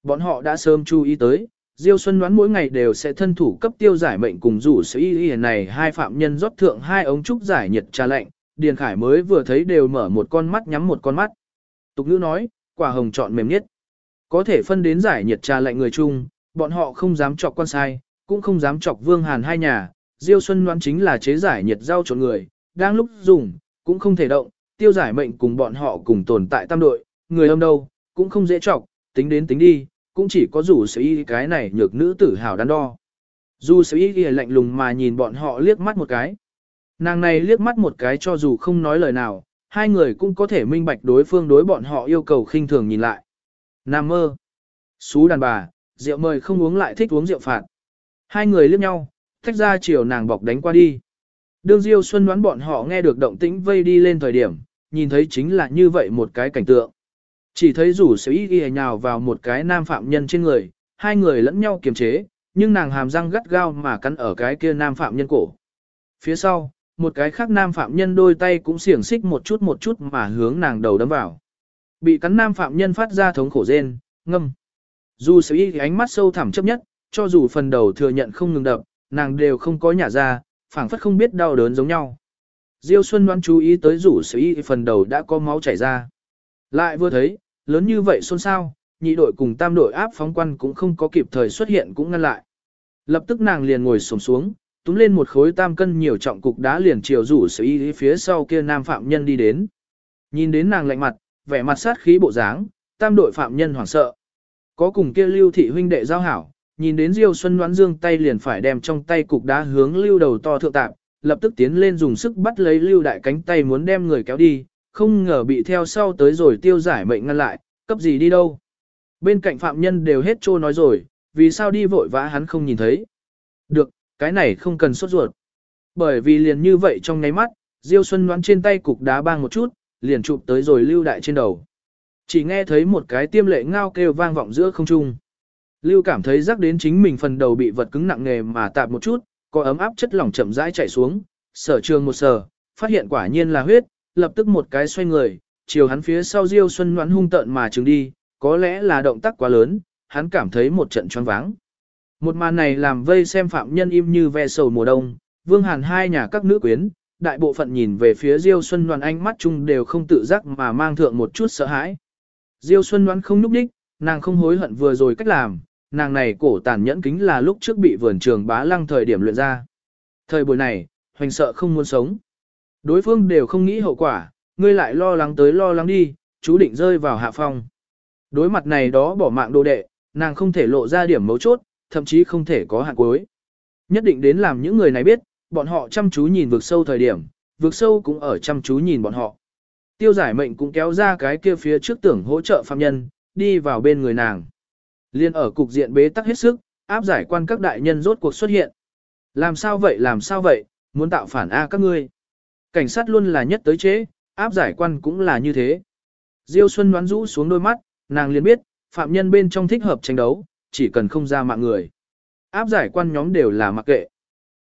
Speaker 1: Bọn họ đã sớm chú ý tới, Diêu Xuân đoán mỗi ngày đều sẽ thân thủ cấp tiêu giải mệnh cùng rủ sĩ y y này hai phạm nhân rót thượng hai ống trúc giải nhiệt trà lạnh, Điền Khải mới vừa thấy đều mở một con mắt nhắm một con mắt. Tục ngữ nói, quả hồng chọn mềm nhất. Có thể phân đến giải nhiệt trà lạnh người chung, bọn họ không dám chọc quan sai, cũng không dám chọc Vương Hàn hai nhà. Diêu Xuân Loan chính là chế giải nhiệt rau trộn người, đang lúc dùng, cũng không thể động, tiêu giải mệnh cùng bọn họ cùng tồn tại tam đội, người âm đâu, cũng không dễ trọng, tính đến tính đi, cũng chỉ có rủ sự y cái này nhược nữ tử hào đắn đo. Dù sự y lạnh lùng mà nhìn bọn họ liếc mắt một cái. Nàng này liếc mắt một cái cho dù không nói lời nào, hai người cũng có thể minh bạch đối phương đối bọn họ yêu cầu khinh thường nhìn lại. Nam mơ. Xú đàn bà, rượu mời không uống lại thích uống rượu phạt. Hai người liếc nhau, tách ra chiều nàng bọc đánh qua đi. Đương Diêu Xuân đoán bọn họ nghe được động tĩnh vây đi lên thời điểm, nhìn thấy chính là như vậy một cái cảnh tượng. Chỉ thấy rủ sở ý ghi nhào vào một cái nam phạm nhân trên người, hai người lẫn nhau kiềm chế, nhưng nàng hàm răng gắt gao mà cắn ở cái kia nam phạm nhân cổ. Phía sau, một cái khác nam phạm nhân đôi tay cũng xiềng xích một chút một chút mà hướng nàng đầu đâm vào. Bị cắn nam phạm nhân phát ra thống khổ rên, ngâm. Dù sự ý ánh mắt sâu thẳm chấp nhất, cho dù phần đầu thừa nhận không ngừng đập, nàng đều không có nhả ra, phảng phất không biết đau đớn giống nhau. Diêu Xuân đoán chú ý tới rủ sự phần đầu đã có máu chảy ra. Lại vừa thấy, lớn như vậy xôn xao, nhị đội cùng tam đội áp phóng quan cũng không có kịp thời xuất hiện cũng ngăn lại. Lập tức nàng liền ngồi xổm xuống, túm lên một khối tam cân nhiều trọng cục đá liền chiều rủ sự y phía sau kia nam phạm nhân đi đến. Nhìn đến nàng lạnh mặt, vẻ mặt sát khí bộ dáng, tam đội phạm nhân hoảng sợ. Có cùng kia lưu thị huynh đệ giao hảo, nhìn đến Diêu Xuân đoán dương tay liền phải đem trong tay cục đá hướng lưu đầu to thượng tạp, lập tức tiến lên dùng sức bắt lấy lưu đại cánh tay muốn đem người kéo đi, không ngờ bị theo sau tới rồi tiêu giải mệnh ngăn lại, cấp gì đi đâu. Bên cạnh phạm nhân đều hết trô nói rồi, vì sao đi vội vã hắn không nhìn thấy. Được, cái này không cần sốt ruột. Bởi vì liền như vậy trong nháy mắt, Diêu Xuân đoán trên tay cục đá bang một chút, liền chụp tới rồi lưu đại trên đầu. Chỉ nghe thấy một cái tiêm lệ ngao kêu vang vọng giữa không trung. Lưu cảm thấy rắc đến chính mình phần đầu bị vật cứng nặng nề mà tạp một chút, có ấm áp chất lỏng chậm rãi chảy xuống, sở trường một sở phát hiện quả nhiên là huyết, lập tức một cái xoay người, chiều hắn phía sau Diêu Xuân Ngoãn hung tợn mà trừng đi, có lẽ là động tác quá lớn, hắn cảm thấy một trận choáng váng. Một màn này làm vây xem phạm nhân im như ve sầu mùa đông, Vương Hàn hai nhà các nữ quyến, đại bộ phận nhìn về phía Diêu Xuân Ngoãn ánh mắt chung đều không tự giác mà mang thượng một chút sợ hãi. Diêu Xuân Ngoãn không núp đích, nàng không hối hận vừa rồi cách làm, nàng này cổ tàn nhẫn kính là lúc trước bị vườn trường bá lăng thời điểm luyện ra. Thời buổi này, hoành sợ không muốn sống. Đối phương đều không nghĩ hậu quả, ngươi lại lo lắng tới lo lắng đi, chú định rơi vào hạ phong. Đối mặt này đó bỏ mạng đồ đệ, nàng không thể lộ ra điểm mấu chốt, thậm chí không thể có hạn cuối. Nhất định đến làm những người này biết, bọn họ chăm chú nhìn vực sâu thời điểm, vực sâu cũng ở chăm chú nhìn bọn họ. Tiêu giải mệnh cũng kéo ra cái kia phía trước tưởng hỗ trợ phạm nhân, đi vào bên người nàng. Liên ở cục diện bế tắc hết sức, áp giải quan các đại nhân rốt cuộc xuất hiện. Làm sao vậy làm sao vậy, muốn tạo phản A các ngươi. Cảnh sát luôn là nhất tới chế, áp giải quan cũng là như thế. Diêu Xuân đoán rũ xuống đôi mắt, nàng liền biết, phạm nhân bên trong thích hợp tranh đấu, chỉ cần không ra mạng người. Áp giải quan nhóm đều là mặc kệ.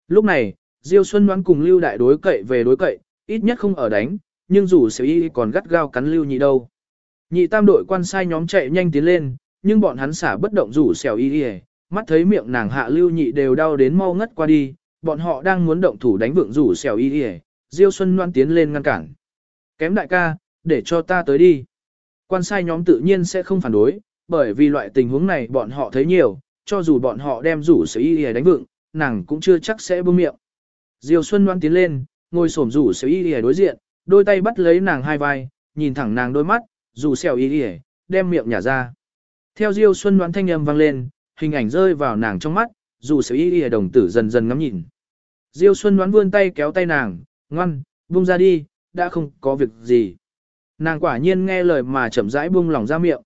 Speaker 1: Lúc này, Diêu Xuân đoán cùng Lưu Đại đối cậy về đối cậy, ít nhất không ở đánh, nhưng dù sẽ y còn gắt gao cắn Lưu Nhị đâu. Nhị tam đội quan sai nhóm chạy nhanh tiến lên, nhưng bọn hắn xả bất động rủ xèo y y, mắt thấy miệng nàng hạ Lưu Nhị đều đau đến mau ngất qua đi, bọn họ đang muốn động thủ đánh vượng rủ xèo y y, Diêu Xuân Loan tiến lên ngăn cản. Kém đại ca, để cho ta tới đi. Quan sai nhóm tự nhiên sẽ không phản đối, bởi vì loại tình huống này bọn họ thấy nhiều, cho dù bọn họ đem rủ sở y y đánh vượng, nàng cũng chưa chắc sẽ buông miệng. Diêu Xuân Loan tiến lên, ngồi xổm rủ sở y y đối diện, đôi tay bắt lấy nàng hai vai, nhìn thẳng nàng đôi mắt, rủ xèo y y, đem miệng nhả ra. Theo Diêu Xuân đoán thanh âm vang lên, hình ảnh rơi vào nàng trong mắt, dù sự y y đồng tử dần dần ngắm nhìn. Diêu Xuân đoán vươn tay kéo tay nàng, ngoan, buông ra đi, đã không có việc gì. Nàng quả nhiên nghe lời mà chậm rãi buông lòng ra miệng.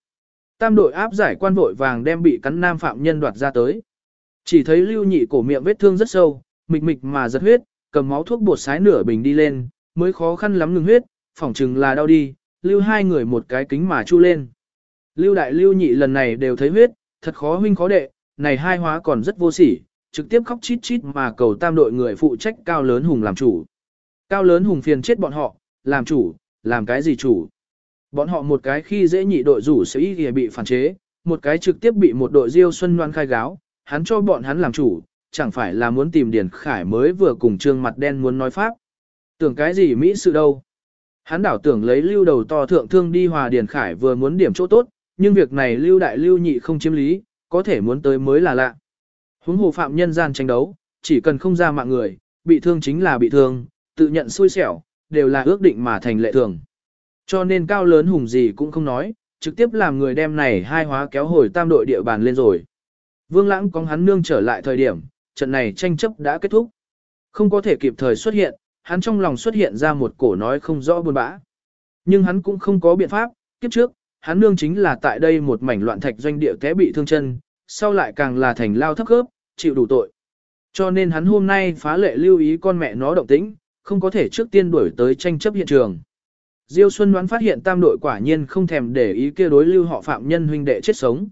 Speaker 1: Tam đội áp giải quan vội vàng đem bị cắn nam phạm nhân đoạt ra tới. Chỉ thấy lưu nhị cổ miệng vết thương rất sâu, mịch mịch mà giật huyết, cầm máu thuốc bột sái nửa bình đi lên, mới khó khăn lắm ngừng huyết, phỏng chừng là đau đi, lưu hai người một cái kính mà chu lên. Lưu đại lưu nhị lần này đều thấy huyết, thật khó huynh khó đệ, này hai hóa còn rất vô sỉ, trực tiếp khóc chít chít mà cầu tam đội người phụ trách cao lớn hùng làm chủ. Cao lớn hùng phiền chết bọn họ, làm chủ, làm cái gì chủ. Bọn họ một cái khi dễ nhị đội rủ sẽ ý bị phản chế, một cái trực tiếp bị một đội diêu xuân loan khai gáo, hắn cho bọn hắn làm chủ, chẳng phải là muốn tìm Điền Khải mới vừa cùng trương mặt đen muốn nói pháp. Tưởng cái gì Mỹ sự đâu. Hắn đảo tưởng lấy lưu đầu to thượng thương đi hòa Điền Khải vừa muốn điểm chỗ tốt, nhưng việc này lưu đại lưu nhị không chiếm lý, có thể muốn tới mới là lạ. Huống hồ phạm nhân gian tranh đấu, chỉ cần không ra mạng người, bị thương chính là bị thương, tự nhận xui xẻo, đều là ước định mà thành lệ thường. Cho nên cao lớn hùng gì cũng không nói, trực tiếp làm người đem này hai hóa kéo hồi tam đội địa bàn lên rồi. Vương lãng có hắn nương trở lại thời điểm, trận này tranh chấp đã kết thúc. Không có thể kịp thời xuất hiện, hắn trong lòng xuất hiện ra một cổ nói không rõ buồn bã. Nhưng hắn cũng không có biện pháp, kiếp trước, hắn nương chính là tại đây một mảnh loạn thạch doanh địa té bị thương chân, sau lại càng là thành lao thấp khớp, chịu đủ tội. Cho nên hắn hôm nay phá lệ lưu ý con mẹ nó động tĩnh, không có thể trước tiên đuổi tới tranh chấp hiện trường. Diêu Xuân đoán phát hiện tam đội quả nhiên không thèm để ý kia đối lưu họ phạm nhân huynh đệ chết sống.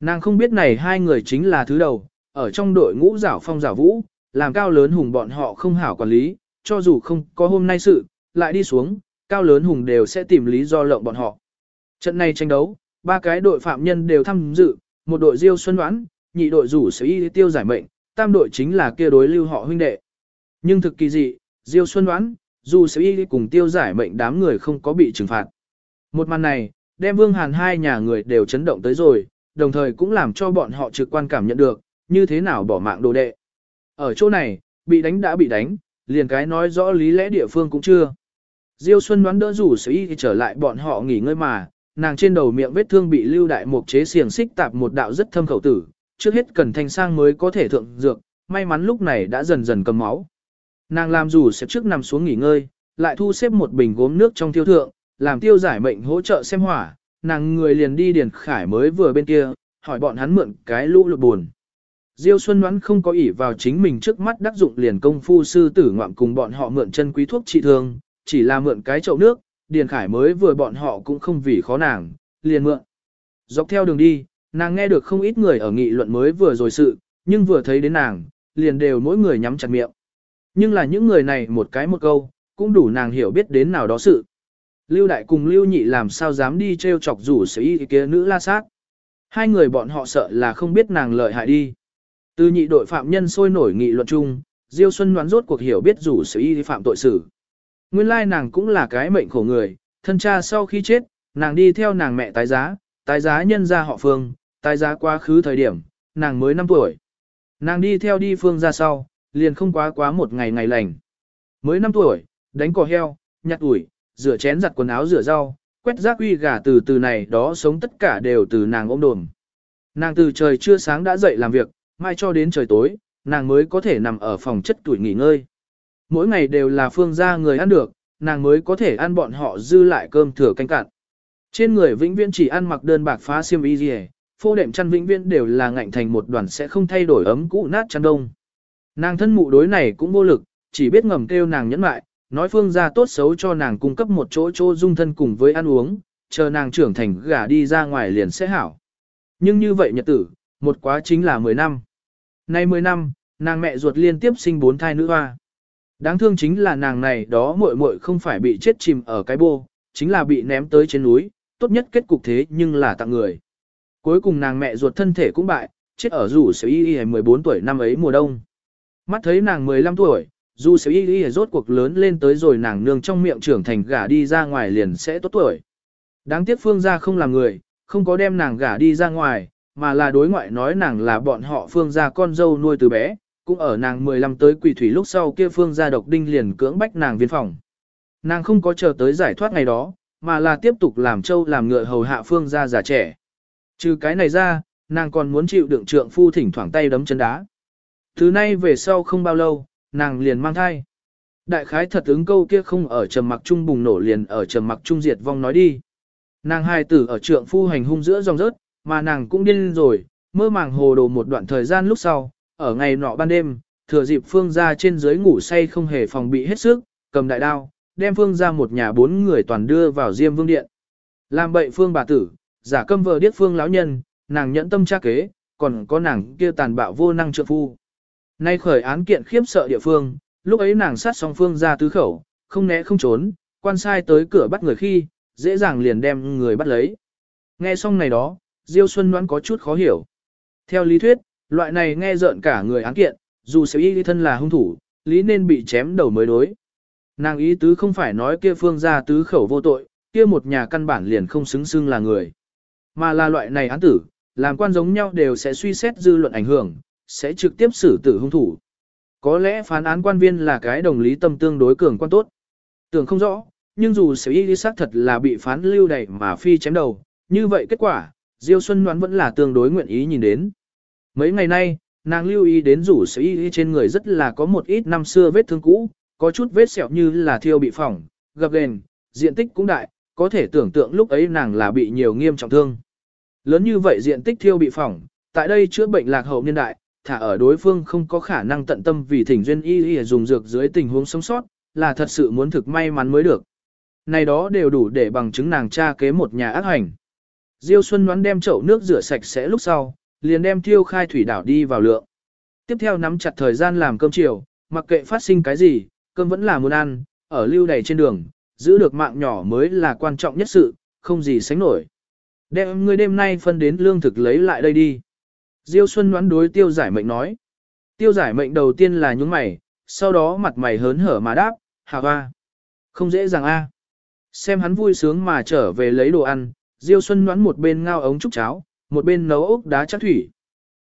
Speaker 1: Nàng không biết này hai người chính là thứ đầu, ở trong đội ngũ giảo phong giảo vũ, làm cao lớn hùng bọn họ không hảo quản lý, cho dù không có hôm nay sự, lại đi xuống, cao lớn hùng đều sẽ tìm lý do lộng bọn họ. Trận này tranh đấu, ba cái đội phạm nhân đều tham dự, một đội Diêu Xuân đoán, nhị đội rủ sở y tiêu giải mệnh, tam đội chính là kia đối lưu họ huynh đệ. Nhưng thực kỳ dị, Diêu Xuân đoán, dù sở y cùng tiêu giải mệnh đám người không có bị trừng phạt. Một màn này, đem Vương Hàn hai nhà người đều chấn động tới rồi, đồng thời cũng làm cho bọn họ trực quan cảm nhận được, như thế nào bỏ mạng đồ đệ. Ở chỗ này, bị đánh đã bị đánh, liền cái nói rõ lý lẽ địa phương cũng chưa. Diêu Xuân đoán đỡ rủ sở y trở lại bọn họ nghỉ ngơi mà, nàng trên đầu miệng vết thương bị lưu đại mục chế xiềng xích tạp một đạo rất thâm khẩu tử, trước hết cần thanh sang mới có thể thượng dược, may mắn lúc này đã dần dần cầm máu. Nàng làm rủ xếp trước nằm xuống nghỉ ngơi, lại thu xếp một bình gốm nước trong tiêu thượng, làm tiêu giải mệnh hỗ trợ xem hỏa, nàng người liền đi điền khải mới vừa bên kia, hỏi bọn hắn mượn cái lũ lụt buồn. Diêu Xuân đoán không có ỷ vào chính mình trước mắt đắc dụng liền công phu sư tử ngoạm cùng bọn họ mượn chân quý thuốc trị thương, chỉ là mượn cái chậu nước, Điền Khải mới vừa bọn họ cũng không vì khó nàng, liền mượn. Dọc theo đường đi, nàng nghe được không ít người ở nghị luận mới vừa rồi sự, nhưng vừa thấy đến nàng, liền đều mỗi người nhắm chặt miệng. Nhưng là những người này một cái một câu, cũng đủ nàng hiểu biết đến nào đó sự. Lưu Đại cùng Lưu Nhị làm sao dám đi treo chọc rủ sĩ y kia nữ la sát. Hai người bọn họ sợ là không biết nàng lợi hại đi. Từ nhị đội phạm nhân sôi nổi nghị luận chung, Diêu Xuân đoán rốt cuộc hiểu biết rủ sĩ y phạm tội xử. Nguyên lai nàng cũng là cái mệnh khổ người, thân cha sau khi chết, nàng đi theo nàng mẹ tái giá, tái giá nhân ra họ phương, tái giá quá khứ thời điểm, nàng mới 5 tuổi. Nàng đi theo đi phương ra sau, liền không quá quá một ngày ngày lành. Mới 5 tuổi, đánh cò heo, nhặt ủi, rửa chén giặt quần áo rửa rau, quét rác uy gà từ từ này đó sống tất cả đều từ nàng ôm đồm. Nàng từ trời chưa sáng đã dậy làm việc, mai cho đến trời tối, nàng mới có thể nằm ở phòng chất tuổi nghỉ ngơi. Mỗi ngày đều là phương gia người ăn được, nàng mới có thể ăn bọn họ dư lại cơm thừa canh cạn. Trên người vĩnh viễn chỉ ăn mặc đơn bạc phá xiêm y gì phô đệm chăn vĩnh viễn đều là ngạnh thành một đoàn sẽ không thay đổi ấm cũ nát chăn đông. Nàng thân mụ đối này cũng vô lực, chỉ biết ngầm kêu nàng nhẫn lại. nói phương gia tốt xấu cho nàng cung cấp một chỗ chỗ dung thân cùng với ăn uống, chờ nàng trưởng thành gả đi ra ngoài liền sẽ hảo. Nhưng như vậy nhật tử, một quá chính là 10 năm. Nay 10 năm, nàng mẹ ruột liên tiếp sinh bốn thai nữ hoa. Đáng thương chính là nàng này đó muội muội không phải bị chết chìm ở cái bô, chính là bị ném tới trên núi, tốt nhất kết cục thế nhưng là tặng người. Cuối cùng nàng mẹ ruột thân thể cũng bại, chết ở rủ sở y y 14 tuổi năm ấy mùa đông. Mắt thấy nàng 15 tuổi, dù sở y y rốt cuộc lớn lên tới rồi nàng nương trong miệng trưởng thành gả đi ra ngoài liền sẽ tốt tuổi. Đáng tiếc phương gia không làm người, không có đem nàng gả đi ra ngoài, mà là đối ngoại nói nàng là bọn họ phương gia con dâu nuôi từ bé, cũng ở nàng 15 tới quỷ thủy lúc sau kia phương gia độc đinh liền cưỡng bách nàng viên phòng. Nàng không có chờ tới giải thoát ngày đó, mà là tiếp tục làm châu làm ngựa hầu hạ phương gia già trẻ. Trừ cái này ra, nàng còn muốn chịu đựng trượng phu thỉnh thoảng tay đấm chân đá. Thứ nay về sau không bao lâu, nàng liền mang thai. Đại khái thật ứng câu kia không ở trầm mặc trung bùng nổ liền ở trầm mặc trung diệt vong nói đi. Nàng hai tử ở trượng phu hành hung giữa dòng rớt, mà nàng cũng điên rồi, mơ màng hồ đồ một đoạn thời gian lúc sau, ở ngày nọ ban đêm, thừa dịp phương ra trên dưới ngủ say không hề phòng bị hết sức, cầm đại đao, đem phương ra một nhà bốn người toàn đưa vào diêm vương điện. Làm bậy phương bà tử, giả câm vợ điếc phương lão nhân, nàng nhẫn tâm tra kế, còn có nàng kia tàn bạo vô năng trượng phu. Nay khởi án kiện khiếp sợ địa phương, lúc ấy nàng sát song phương ra tứ khẩu, không né không trốn, quan sai tới cửa bắt người khi, dễ dàng liền đem người bắt lấy. Nghe xong này đó, Diêu Xuân đoán có chút khó hiểu. Theo lý thuyết, loại này nghe rợn cả người án kiện, dù sẽ y thân là hung thủ, lý nên bị chém đầu mới đối. Nàng ý tứ không phải nói kia phương gia tứ khẩu vô tội, kia một nhà căn bản liền không xứng xưng là người. Mà là loại này án tử, làm quan giống nhau đều sẽ suy xét dư luận ảnh hưởng, sẽ trực tiếp xử tử hung thủ. Có lẽ phán án quan viên là cái đồng lý tâm tương đối cường quan tốt. Tưởng không rõ, nhưng dù sẽ y Lý xác thật là bị phán lưu đày mà phi chém đầu, như vậy kết quả, Diêu Xuân đoán vẫn là tương đối nguyện ý nhìn đến. Mấy ngày nay, nàng lưu ý đến rủ sở y trên người rất là có một ít năm xưa vết thương cũ, có chút vết sẹo như là thiêu bị phỏng, gập ghềnh, diện tích cũng đại, có thể tưởng tượng lúc ấy nàng là bị nhiều nghiêm trọng thương. Lớn như vậy diện tích thiêu bị phỏng, tại đây chữa bệnh lạc hậu niên đại, thả ở đối phương không có khả năng tận tâm vì thỉnh duyên y y dùng dược dưới tình huống sống sót, là thật sự muốn thực may mắn mới được. Này đó đều đủ để bằng chứng nàng cha kế một nhà ác hành. Diêu Xuân đoán đem chậu nước rửa sạch sẽ lúc sau, liền đem thiêu khai thủy đảo đi vào lượng. Tiếp theo nắm chặt thời gian làm cơm chiều, mặc kệ phát sinh cái gì, cơm vẫn là muốn ăn, ở lưu đầy trên đường, giữ được mạng nhỏ mới là quan trọng nhất sự, không gì sánh nổi. Đem ngươi đêm nay phân đến lương thực lấy lại đây đi. Diêu Xuân đoán đối tiêu giải mệnh nói. Tiêu giải mệnh đầu tiên là nhúng mày, sau đó mặt mày hớn hở mà đáp, hà hoa. Không dễ dàng a. Xem hắn vui sướng mà trở về lấy đồ ăn, Diêu Xuân đoán một bên ngao ống trúc cháo, một bên nấu ốc đá chắc thủy.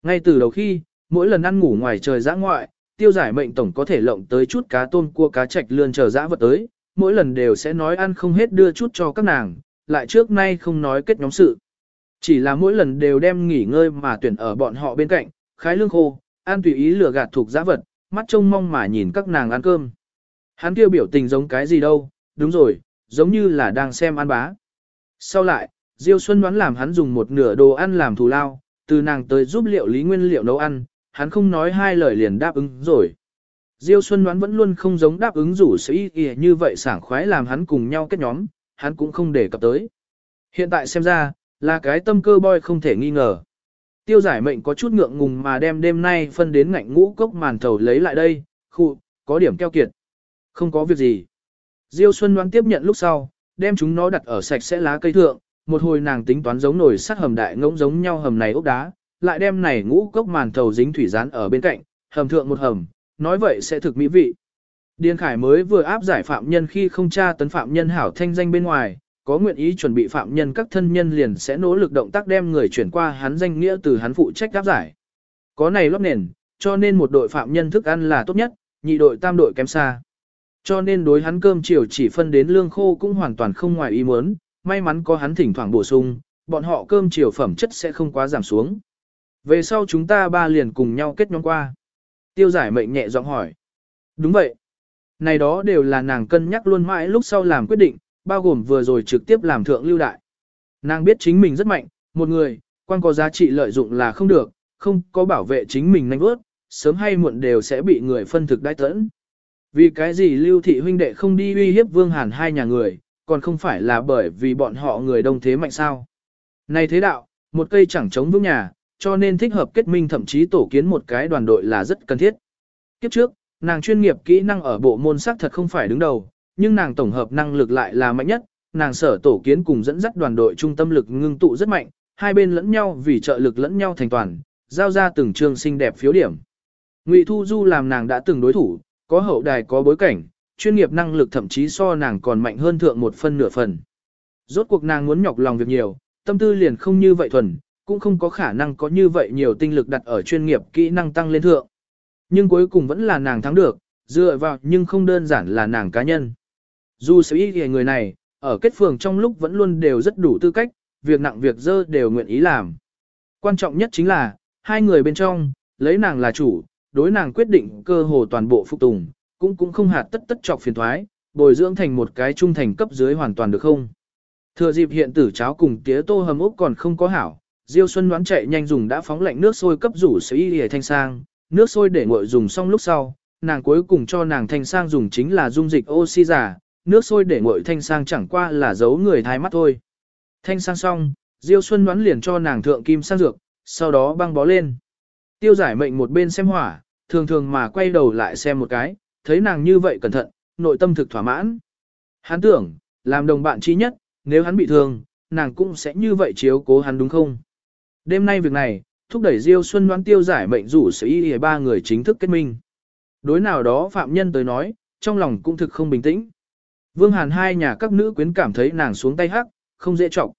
Speaker 1: Ngay từ đầu khi, mỗi lần ăn ngủ ngoài trời giã ngoại, tiêu giải mệnh tổng có thể lộng tới chút cá tôm cua cá trạch lươn chờ dã vật tới, mỗi lần đều sẽ nói ăn không hết đưa chút cho các nàng, lại trước nay không nói kết nhóm sự. Chỉ là mỗi lần đều đem nghỉ ngơi mà tuyển ở bọn họ bên cạnh, khái lương khô, ăn tùy ý lừa gạt thuộc giã vật, mắt trông mong mà nhìn các nàng ăn cơm. Hắn kêu biểu tình giống cái gì đâu, đúng rồi, giống như là đang xem ăn bá. Sau lại, Diêu Xuân đoán làm hắn dùng một nửa đồ ăn làm thù lao, từ nàng tới giúp liệu lý nguyên liệu nấu ăn, hắn không nói hai lời liền đáp ứng rồi. Diêu Xuân đoán vẫn luôn không giống đáp ứng rủ sĩ kìa như vậy sảng khoái làm hắn cùng nhau kết nhóm, hắn cũng không để cập tới. Hiện tại xem ra, là cái tâm cơ boy không thể nghi ngờ. Tiêu giải mệnh có chút ngượng ngùng mà đem đêm nay phân đến ngạnh ngũ cốc màn thầu lấy lại đây, khu, có điểm keo kiệt. Không có việc gì. Diêu Xuân đoán tiếp nhận lúc sau, đem chúng nó đặt ở sạch sẽ lá cây thượng, một hồi nàng tính toán giống nồi sắt hầm đại ngỗng giống nhau hầm này ốc đá, lại đem này ngũ cốc màn thầu dính thủy rán ở bên cạnh, hầm thượng một hầm, nói vậy sẽ thực mỹ vị. Điền Khải mới vừa áp giải phạm nhân khi không tra tấn phạm nhân hảo thanh danh bên ngoài, có nguyện ý chuẩn bị phạm nhân các thân nhân liền sẽ nỗ lực động tác đem người chuyển qua hắn danh nghĩa từ hắn phụ trách áp giải. Có này lót nền, cho nên một đội phạm nhân thức ăn là tốt nhất, nhị đội tam đội kém xa. Cho nên đối hắn cơm chiều chỉ phân đến lương khô cũng hoàn toàn không ngoài ý muốn, may mắn có hắn thỉnh thoảng bổ sung, bọn họ cơm chiều phẩm chất sẽ không quá giảm xuống. Về sau chúng ta ba liền cùng nhau kết nhóm qua. Tiêu giải mệnh nhẹ giọng hỏi. Đúng vậy. Này đó đều là nàng cân nhắc luôn mãi lúc sau làm quyết định, bao gồm vừa rồi trực tiếp làm thượng lưu đại. Nàng biết chính mình rất mạnh, một người, quan có giá trị lợi dụng là không được, không có bảo vệ chính mình nhanh bước, sớm hay muộn đều sẽ bị người phân thực đai tẫn. Vì cái gì lưu thị huynh đệ không đi uy hiếp vương hàn hai nhà người, còn không phải là bởi vì bọn họ người đông thế mạnh sao. Này thế đạo, một cây chẳng chống vững nhà, cho nên thích hợp kết minh thậm chí tổ kiến một cái đoàn đội là rất cần thiết. Kiếp trước, nàng chuyên nghiệp kỹ năng ở bộ môn sắc thật không phải đứng đầu, nhưng nàng tổng hợp năng lực lại là mạnh nhất, nàng sở tổ kiến cùng dẫn dắt đoàn đội trung tâm lực ngưng tụ rất mạnh, hai bên lẫn nhau vì trợ lực lẫn nhau thành toàn, giao ra từng trường xinh đẹp phiếu điểm. Ngụy Thu Du làm nàng đã từng đối thủ, có hậu đài có bối cảnh, chuyên nghiệp năng lực thậm chí so nàng còn mạnh hơn thượng một phân nửa phần. Rốt cuộc nàng muốn nhọc lòng việc nhiều, tâm tư liền không như vậy thuần, cũng không có khả năng có như vậy nhiều tinh lực đặt ở chuyên nghiệp kỹ năng tăng lên thượng. Nhưng cuối cùng vẫn là nàng thắng được, dựa vào nhưng không đơn giản là nàng cá nhân. Dù sự ý người này, ở kết phường trong lúc vẫn luôn đều rất đủ tư cách, việc nặng việc dơ đều nguyện ý làm. Quan trọng nhất chính là, hai người bên trong, lấy nàng là chủ, đối nàng quyết định cơ hồ toàn bộ phục tùng, cũng cũng không hạt tất tất trọc phiền thoái, bồi dưỡng thành một cái trung thành cấp dưới hoàn toàn được không. Thừa dịp hiện tử cháo cùng tía tô hầm ốc còn không có hảo, Diêu Xuân đoán chạy nhanh dùng đã phóng lạnh nước sôi cấp rủ sĩ y thanh sang, nước sôi để nguội dùng xong lúc sau, nàng cuối cùng cho nàng thanh sang dùng chính là dung dịch oxy giả, nước sôi để nguội thanh sang chẳng qua là giấu người thái mắt thôi. Thanh sang xong, Diêu Xuân đoán liền cho nàng thượng kim sang dược, sau đó băng bó lên. Tiêu giải mệnh một bên xem hỏa, thường thường mà quay đầu lại xem một cái, thấy nàng như vậy cẩn thận, nội tâm thực thỏa mãn. Hắn tưởng, làm đồng bạn chi nhất, nếu hắn bị thương, nàng cũng sẽ như vậy chiếu cố hắn đúng không? Đêm nay việc này, thúc đẩy Diêu Xuân đoán tiêu giải mệnh rủ sự y ba người chính thức kết minh. Đối nào đó phạm nhân tới nói, trong lòng cũng thực không bình tĩnh. Vương Hàn hai nhà các nữ quyến cảm thấy nàng xuống tay hắc, không dễ trọng.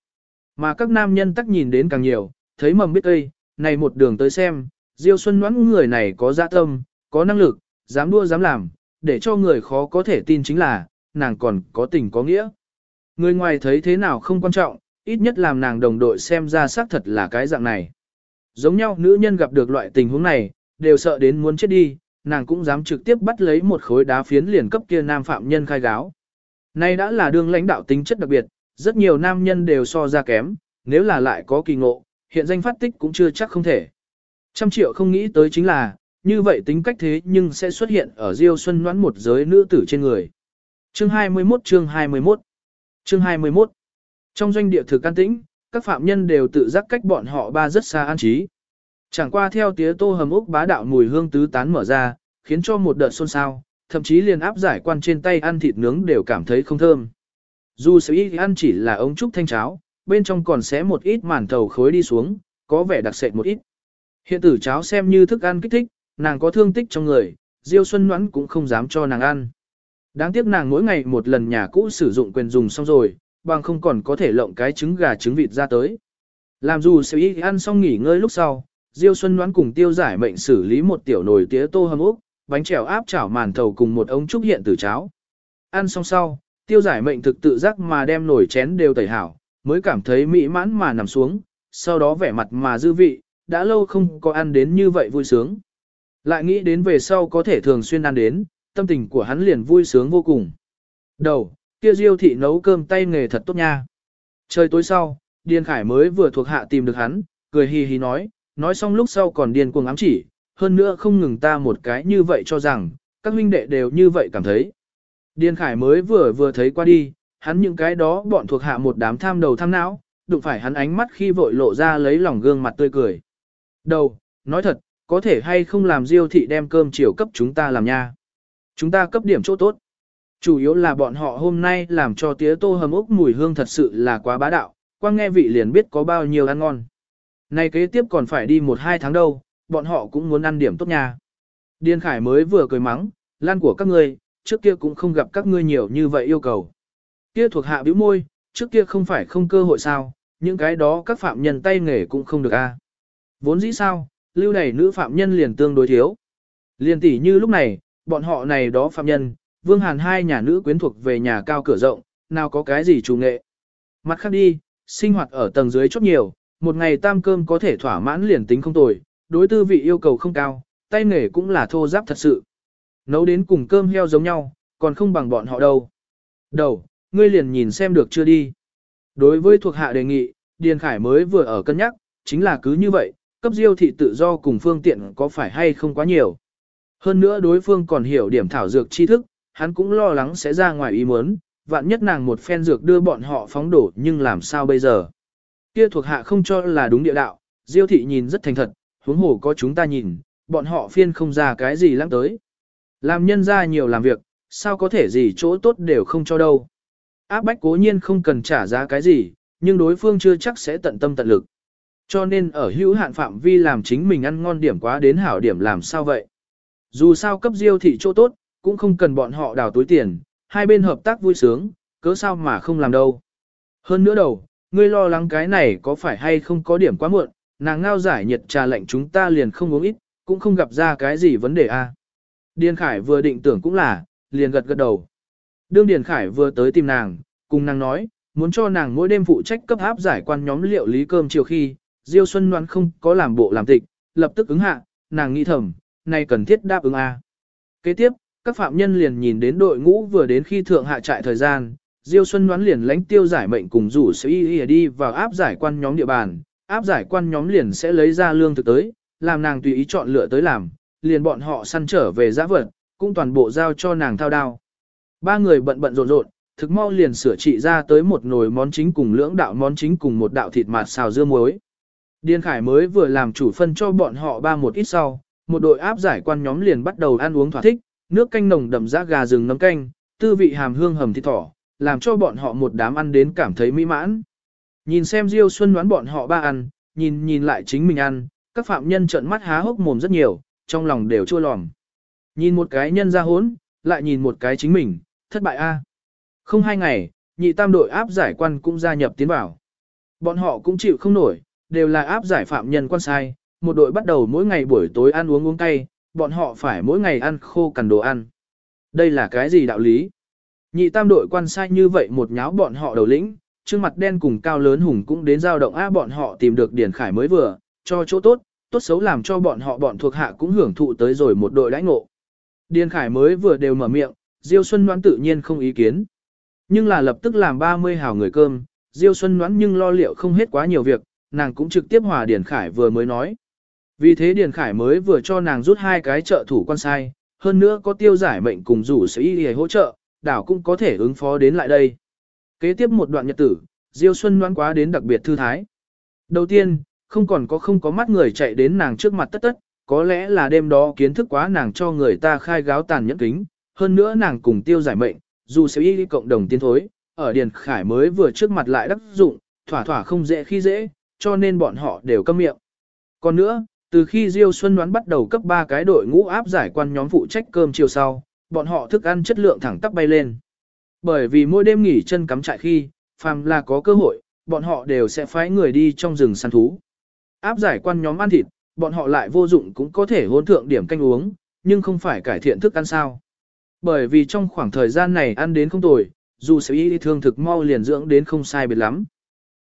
Speaker 1: Mà các nam nhân tắc nhìn đến càng nhiều, thấy mầm biết cây, này một đường tới xem, Diêu Xuân đoán người này có dạ tâm, có năng lực, dám đua dám làm, để cho người khó có thể tin chính là, nàng còn có tình có nghĩa. Người ngoài thấy thế nào không quan trọng, ít nhất làm nàng đồng đội xem ra xác thật là cái dạng này. Giống nhau nữ nhân gặp được loại tình huống này, đều sợ đến muốn chết đi, nàng cũng dám trực tiếp bắt lấy một khối đá phiến liền cấp kia nam phạm nhân khai gáo. Nay đã là đương lãnh đạo tính chất đặc biệt, rất nhiều nam nhân đều so ra kém, nếu là lại có kỳ ngộ, hiện danh phát tích cũng chưa chắc không thể. Trăm triệu không nghĩ tới chính là, như vậy tính cách thế nhưng sẽ xuất hiện ở Diêu Xuân Ngoãn một giới nữ tử trên người. Chương 21 chương 21 Chương 21 Trong doanh địa thực can tĩnh, các phạm nhân đều tự giác cách bọn họ ba rất xa an trí. Chẳng qua theo tía tô hầm úc bá đạo mùi hương tứ tán mở ra, khiến cho một đợt xôn xao, thậm chí liền áp giải quan trên tay ăn thịt nướng đều cảm thấy không thơm. Dù sự ít ăn chỉ là ống trúc thanh cháo, bên trong còn xé một ít màn thầu khối đi xuống, có vẻ đặc sệt một ít. Hiện tử cháo xem như thức ăn kích thích, nàng có thương tích trong người, Diêu Xuân Ngoãn cũng không dám cho nàng ăn. Đáng tiếc nàng mỗi ngày một lần nhà cũ sử dụng quyền dùng xong rồi, bằng không còn có thể lộng cái trứng gà trứng vịt ra tới. Làm dù sẽ y ăn xong nghỉ ngơi lúc sau, Diêu Xuân Ngoãn cùng tiêu giải mệnh xử lý một tiểu nồi tía tô hầm úc, bánh trèo áp chảo màn thầu cùng một ống trúc hiện tử cháo. Ăn xong sau, tiêu giải mệnh thực tự giác mà đem nồi chén đều tẩy hảo, mới cảm thấy mỹ mãn mà nằm xuống, sau đó vẻ mặt mà dư vị, đã lâu không có ăn đến như vậy vui sướng. Lại nghĩ đến về sau có thể thường xuyên ăn đến, tâm tình của hắn liền vui sướng vô cùng. Đầu, kia diêu thị nấu cơm tay nghề thật tốt nha. Trời tối sau, Điền Khải mới vừa thuộc hạ tìm được hắn, cười hì hì nói, nói xong lúc sau còn điên cuồng ám chỉ, hơn nữa không ngừng ta một cái như vậy cho rằng, các huynh đệ đều như vậy cảm thấy. Điền Khải mới vừa vừa thấy qua đi, hắn những cái đó bọn thuộc hạ một đám tham đầu tham não, đụng phải hắn ánh mắt khi vội lộ ra lấy lòng gương mặt tươi cười. Đầu, nói thật, có thể hay không làm diêu thị đem cơm chiều cấp chúng ta làm nha. Chúng ta cấp điểm chỗ tốt. Chủ yếu là bọn họ hôm nay làm cho tía tô hầm ốc mùi hương thật sự là quá bá đạo, quang nghe vị liền biết có bao nhiêu ăn ngon. Này kế tiếp còn phải đi một hai tháng đâu, bọn họ cũng muốn ăn điểm tốt nha. Điên Khải mới vừa cười mắng, lan của các ngươi, trước kia cũng không gặp các ngươi nhiều như vậy yêu cầu. Kia thuộc hạ bĩu môi, trước kia không phải không cơ hội sao, những cái đó các phạm nhân tay nghề cũng không được a. Vốn dĩ sao, lưu này nữ phạm nhân liền tương đối thiếu. Liền tỷ như lúc này, bọn họ này đó phạm nhân, Vương Hàn hai nhà nữ quyến thuộc về nhà cao cửa rộng, nào có cái gì chủ nghệ. Mặt khác đi, sinh hoạt ở tầng dưới chốt nhiều, một ngày tam cơm có thể thỏa mãn liền tính không tồi, đối tư vị yêu cầu không cao, tay nghề cũng là thô giáp thật sự. Nấu đến cùng cơm heo giống nhau, còn không bằng bọn họ đâu. Đầu, ngươi liền nhìn xem được chưa đi. Đối với thuộc hạ đề nghị, Điền Khải mới vừa ở cân nhắc, chính là cứ như vậy, cấp diêu thị tự do cùng phương tiện có phải hay không quá nhiều. Hơn nữa đối phương còn hiểu điểm thảo dược tri thức, hắn cũng lo lắng sẽ ra ngoài ý muốn, vạn nhất nàng một phen dược đưa bọn họ phóng đổ nhưng làm sao bây giờ. Kia thuộc hạ không cho là đúng địa đạo, diêu thị nhìn rất thành thật, huống hồ có chúng ta nhìn, bọn họ phiên không ra cái gì lắm tới. Làm nhân ra nhiều làm việc, sao có thể gì chỗ tốt đều không cho đâu. Áp bách cố nhiên không cần trả giá cái gì, nhưng đối phương chưa chắc sẽ tận tâm tận lực. Cho nên ở hữu hạn phạm vi làm chính mình ăn ngon điểm quá đến hảo điểm làm sao vậy. Dù sao cấp diêu thị chỗ tốt, cũng không cần bọn họ đào túi tiền, hai bên hợp tác vui sướng, cớ sao mà không làm đâu. Hơn nữa đầu, ngươi lo lắng cái này có phải hay không có điểm quá muộn, nàng ngao giải nhiệt trà lạnh chúng ta liền không uống ít, cũng không gặp ra cái gì vấn đề a. Điền Khải vừa định tưởng cũng là, liền gật gật đầu. Đương Điền Khải vừa tới tìm nàng, cùng nàng nói, muốn cho nàng mỗi đêm phụ trách cấp áp giải quan nhóm liệu lý cơm chiều khi, Diêu Xuân Loan không có làm bộ làm tịch, lập tức ứng hạ, nàng nghĩ thầm, này cần thiết đáp ứng A. Kế tiếp, các phạm nhân liền nhìn đến đội ngũ vừa đến khi thượng hạ trại thời gian, Diêu Xuân Loan liền lãnh tiêu giải mệnh cùng rủ sẽ y đi vào áp giải quan nhóm địa bàn, áp giải quan nhóm liền sẽ lấy ra lương thực tới, làm nàng tùy ý chọn lựa tới làm, liền bọn họ săn trở về giã vật, cũng toàn bộ giao cho nàng thao đao. Ba người bận bận rộn rộn, thực mau liền sửa trị ra tới một nồi món chính cùng lưỡng đạo món chính cùng một đạo thịt mạt xào dưa muối. Điên Khải mới vừa làm chủ phân cho bọn họ ba một ít sau, một đội áp giải quan nhóm liền bắt đầu ăn uống thỏa thích, nước canh nồng đậm giá gà rừng nấm canh, tư vị hàm hương hầm thịt thỏ, làm cho bọn họ một đám ăn đến cảm thấy mỹ mãn. Nhìn xem Diêu Xuân đoán bọn họ ba ăn, nhìn nhìn lại chính mình ăn, các phạm nhân trợn mắt há hốc mồm rất nhiều, trong lòng đều chua lòm. Nhìn một cái nhân ra hốn, lại nhìn một cái chính mình, thất bại a. Không hai ngày, nhị tam đội áp giải quan cũng gia nhập tiến vào. Bọn họ cũng chịu không nổi, đều là áp giải phạm nhân quan sai, một đội bắt đầu mỗi ngày buổi tối ăn uống uống cay, bọn họ phải mỗi ngày ăn khô cằn đồ ăn. Đây là cái gì đạo lý? Nhị tam đội quan sai như vậy một nháo bọn họ đầu lĩnh, trương mặt đen cùng cao lớn hùng cũng đến giao động á bọn họ tìm được Điển Khải mới vừa, cho chỗ tốt, tốt xấu làm cho bọn họ bọn thuộc hạ cũng hưởng thụ tới rồi một đội đãi ngộ. Điền Khải mới vừa đều mở miệng, Diêu Xuân Ngoãn tự nhiên không ý kiến. Nhưng là lập tức làm 30 hào người cơm, Diêu Xuân Ngoãn nhưng lo liệu không hết quá nhiều việc, nàng cũng trực tiếp hòa Điền Khải vừa mới nói. Vì thế Điền Khải mới vừa cho nàng rút hai cái trợ thủ quan sai, hơn nữa có tiêu giải mệnh cùng rủ sĩ y hỗ trợ, đảo cũng có thể ứng phó đến lại đây. Kế tiếp một đoạn nhật tử, Diêu Xuân đoán quá đến đặc biệt thư thái. Đầu tiên, không còn có không có mắt người chạy đến nàng trước mặt tất tất, có lẽ là đêm đó kiến thức quá nàng cho người ta khai gáo tàn nhẫn kính, hơn nữa nàng cùng tiêu giải mệnh, dù sẽ y cộng đồng tiến thối, ở Điền Khải mới vừa trước mặt lại đắc dụng, thỏa thỏa không dễ khi dễ, cho nên bọn họ đều câm miệng. Còn nữa, từ khi Diêu Xuân đoán bắt đầu cấp 3 cái đội ngũ áp giải quan nhóm phụ trách cơm chiều sau, bọn họ thức ăn chất lượng thẳng tắp bay lên. Bởi vì mỗi đêm nghỉ chân cắm trại khi, phàm là có cơ hội, bọn họ đều sẽ phái người đi trong rừng săn thú. Áp giải quan nhóm ăn thịt, bọn họ lại vô dụng cũng có thể hôn thượng điểm canh uống, nhưng không phải cải thiện thức ăn sao. Bởi vì trong khoảng thời gian này ăn đến không tồi, dù sẽ y thương thực mau liền dưỡng đến không sai biệt lắm.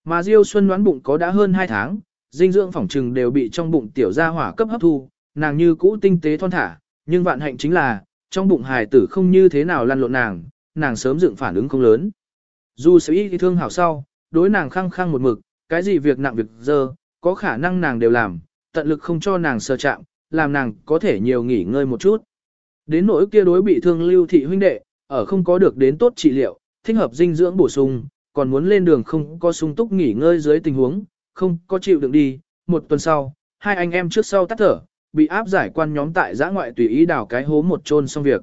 Speaker 1: Mà Diêu Xuân đoán bụng có đã hơn 2 tháng, dinh dưỡng phỏng trừng đều bị trong bụng tiểu gia hỏa cấp hấp thu, nàng như cũ tinh tế thon thả, nhưng vạn hạnh chính là, trong bụng hài tử không như thế nào lăn lộn nàng, nàng sớm dựng phản ứng không lớn. Dù sẽ y thương hảo sau, đối nàng khăng khăng một mực, cái gì việc nặng việc dơ, có khả năng nàng đều làm, tận lực không cho nàng sơ chạm, làm nàng có thể nhiều nghỉ ngơi một chút. Đến nỗi kia đối bị thương lưu thị huynh đệ, ở không có được đến tốt trị liệu, thích hợp dinh dưỡng bổ sung, còn muốn lên đường không có sung túc nghỉ ngơi dưới tình huống, không có chịu đựng đi. Một tuần sau, hai anh em trước sau tắt thở, bị áp giải quan nhóm tại giã ngoại tùy ý đào cái hố một chôn xong việc.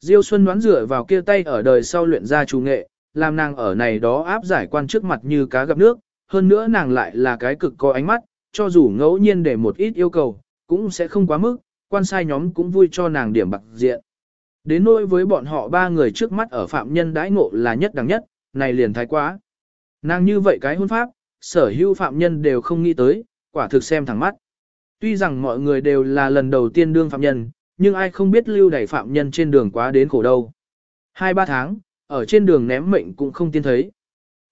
Speaker 1: Diêu Xuân đoán rửa vào kia tay ở đời sau luyện ra chủ nghệ, làm nàng ở này đó áp giải quan trước mặt như cá gặp nước, hơn nữa nàng lại là cái cực có ánh mắt, cho dù ngẫu nhiên để một ít yêu cầu, cũng sẽ không quá mức, quan sai nhóm cũng vui cho nàng điểm bạc diện. Đến nỗi với bọn họ ba người trước mắt ở phạm nhân đãi ngộ là nhất đẳng nhất, này liền thái quá. Nàng như vậy cái hôn pháp, sở hữu phạm nhân đều không nghĩ tới, quả thực xem thẳng mắt. Tuy rằng mọi người đều là lần đầu tiên đương phạm nhân, nhưng ai không biết lưu đẩy phạm nhân trên đường quá đến khổ đâu. Hai ba tháng, ở trên đường ném mệnh cũng không tiên thấy.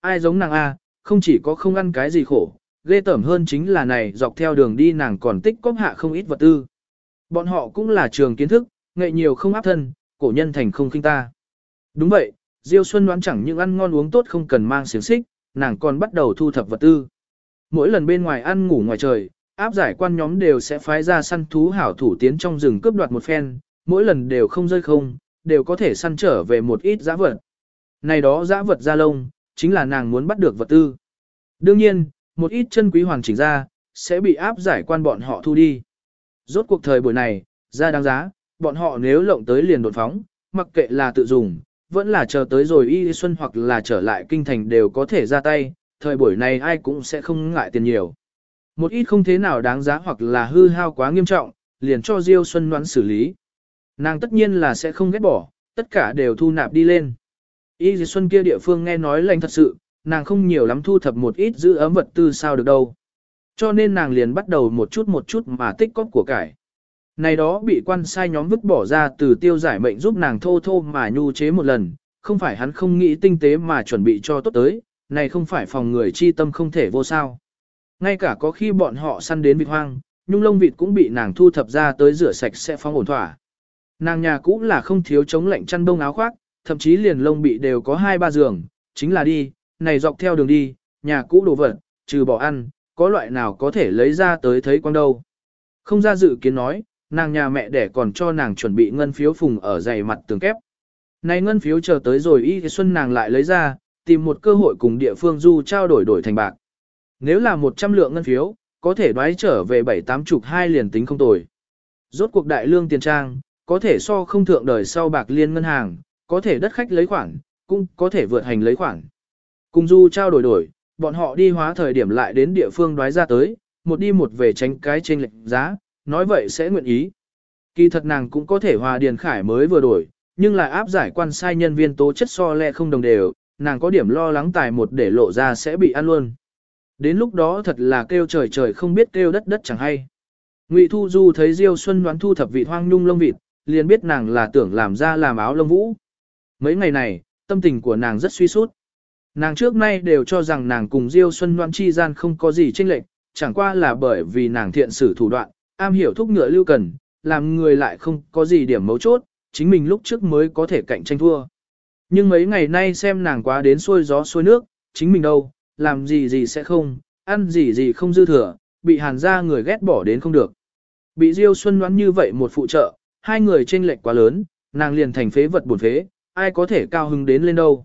Speaker 1: Ai giống nàng A, không chỉ có không ăn cái gì khổ, ghê tởm hơn chính là này dọc theo đường đi nàng còn tích cóp hạ không ít vật tư. Bọn họ cũng là trường kiến thức, nghệ nhiều không áp thân, cổ nhân thành không kinh ta. Đúng vậy, Diêu Xuân đoán chẳng những ăn ngon uống tốt không cần mang xiềng xích, nàng còn bắt đầu thu thập vật tư. Mỗi lần bên ngoài ăn ngủ ngoài trời, áp giải quan nhóm đều sẽ phái ra săn thú hảo thủ tiến trong rừng cướp đoạt một phen, mỗi lần đều không rơi không, đều có thể săn trở về một ít giã vật. Này đó giã vật ra lông, chính là nàng muốn bắt được vật tư. Đương nhiên, một ít chân quý hoàn chỉnh ra, sẽ bị áp giải quan bọn họ thu đi. Rốt cuộc thời buổi này, ra đáng giá, bọn họ nếu lộng tới liền đột phóng, mặc kệ là tự dùng, vẫn là chờ tới rồi y xuân hoặc là trở lại kinh thành đều có thể ra tay, thời buổi này ai cũng sẽ không ngại tiền nhiều. Một ít không thế nào đáng giá hoặc là hư hao quá nghiêm trọng, liền cho Diêu Xuân đoán xử lý. Nàng tất nhiên là sẽ không ghét bỏ, tất cả đều thu nạp đi lên. Y Xuân kia địa phương nghe nói lành thật sự, nàng không nhiều lắm thu thập một ít giữ ấm vật tư sao được đâu. Cho nên nàng liền bắt đầu một chút một chút mà tích cóp của cải. Này đó bị quan sai nhóm vứt bỏ ra từ tiêu giải mệnh giúp nàng thô thô mà nhu chế một lần, không phải hắn không nghĩ tinh tế mà chuẩn bị cho tốt tới, này không phải phòng người chi tâm không thể vô sao. Ngay cả có khi bọn họ săn đến vịt hoang, nhung lông vịt cũng bị nàng thu thập ra tới rửa sạch sẽ phong ổn thỏa. Nàng nhà cũ là không thiếu chống lạnh chăn đông áo khoác, thậm chí liền lông bị đều có hai ba giường, chính là đi, này dọc theo đường đi, nhà cũ đồ vật, trừ bỏ ăn, có loại nào có thể lấy ra tới thấy quang đâu. Không ra dự kiến nói, nàng nhà mẹ đẻ còn cho nàng chuẩn bị ngân phiếu phùng ở dày mặt tường kép. Này ngân phiếu chờ tới rồi y xuân nàng lại lấy ra, tìm một cơ hội cùng địa phương du trao đổi đổi thành bạc. Nếu là 100 lượng ngân phiếu, có thể đoái trở về 7-8 chục hai liền tính không tồi. Rốt cuộc đại lương tiền trang, có thể so không thượng đời sau bạc liên ngân hàng, có thể đất khách lấy khoản, cũng có thể vượt hành lấy khoản. Cùng du trao đổi đổi, bọn họ đi hóa thời điểm lại đến địa phương đoái ra tới, một đi một về tránh cái trên lệnh giá, nói vậy sẽ nguyện ý. Kỳ thật nàng cũng có thể hòa điền khải mới vừa đổi, nhưng lại áp giải quan sai nhân viên tố chất so lẹ không đồng đều, nàng có điểm lo lắng tài một để lộ ra sẽ bị ăn luôn. Đến lúc đó thật là kêu trời trời không biết kêu đất đất chẳng hay. Ngụy Thu Du thấy Diêu Xuân đoán thu thập vị hoang nhung lông vịt, liền biết nàng là tưởng làm ra làm áo lông vũ. Mấy ngày này, tâm tình của nàng rất suy sút. Nàng trước nay đều cho rằng nàng cùng Diêu Xuân đoán chi gian không có gì chênh lệch, chẳng qua là bởi vì nàng thiện sử thủ đoạn, am hiểu thúc ngựa lưu cần, làm người lại không có gì điểm mấu chốt, chính mình lúc trước mới có thể cạnh tranh thua. Nhưng mấy ngày nay xem nàng quá đến xuôi gió xuôi nước, chính mình đâu, làm gì gì sẽ không, ăn gì gì không dư thừa, bị hàn ra người ghét bỏ đến không được. Bị Diêu Xuân đoán như vậy một phụ trợ, hai người chênh lệch quá lớn, nàng liền thành phế vật buồn phế, ai có thể cao hứng đến lên đâu.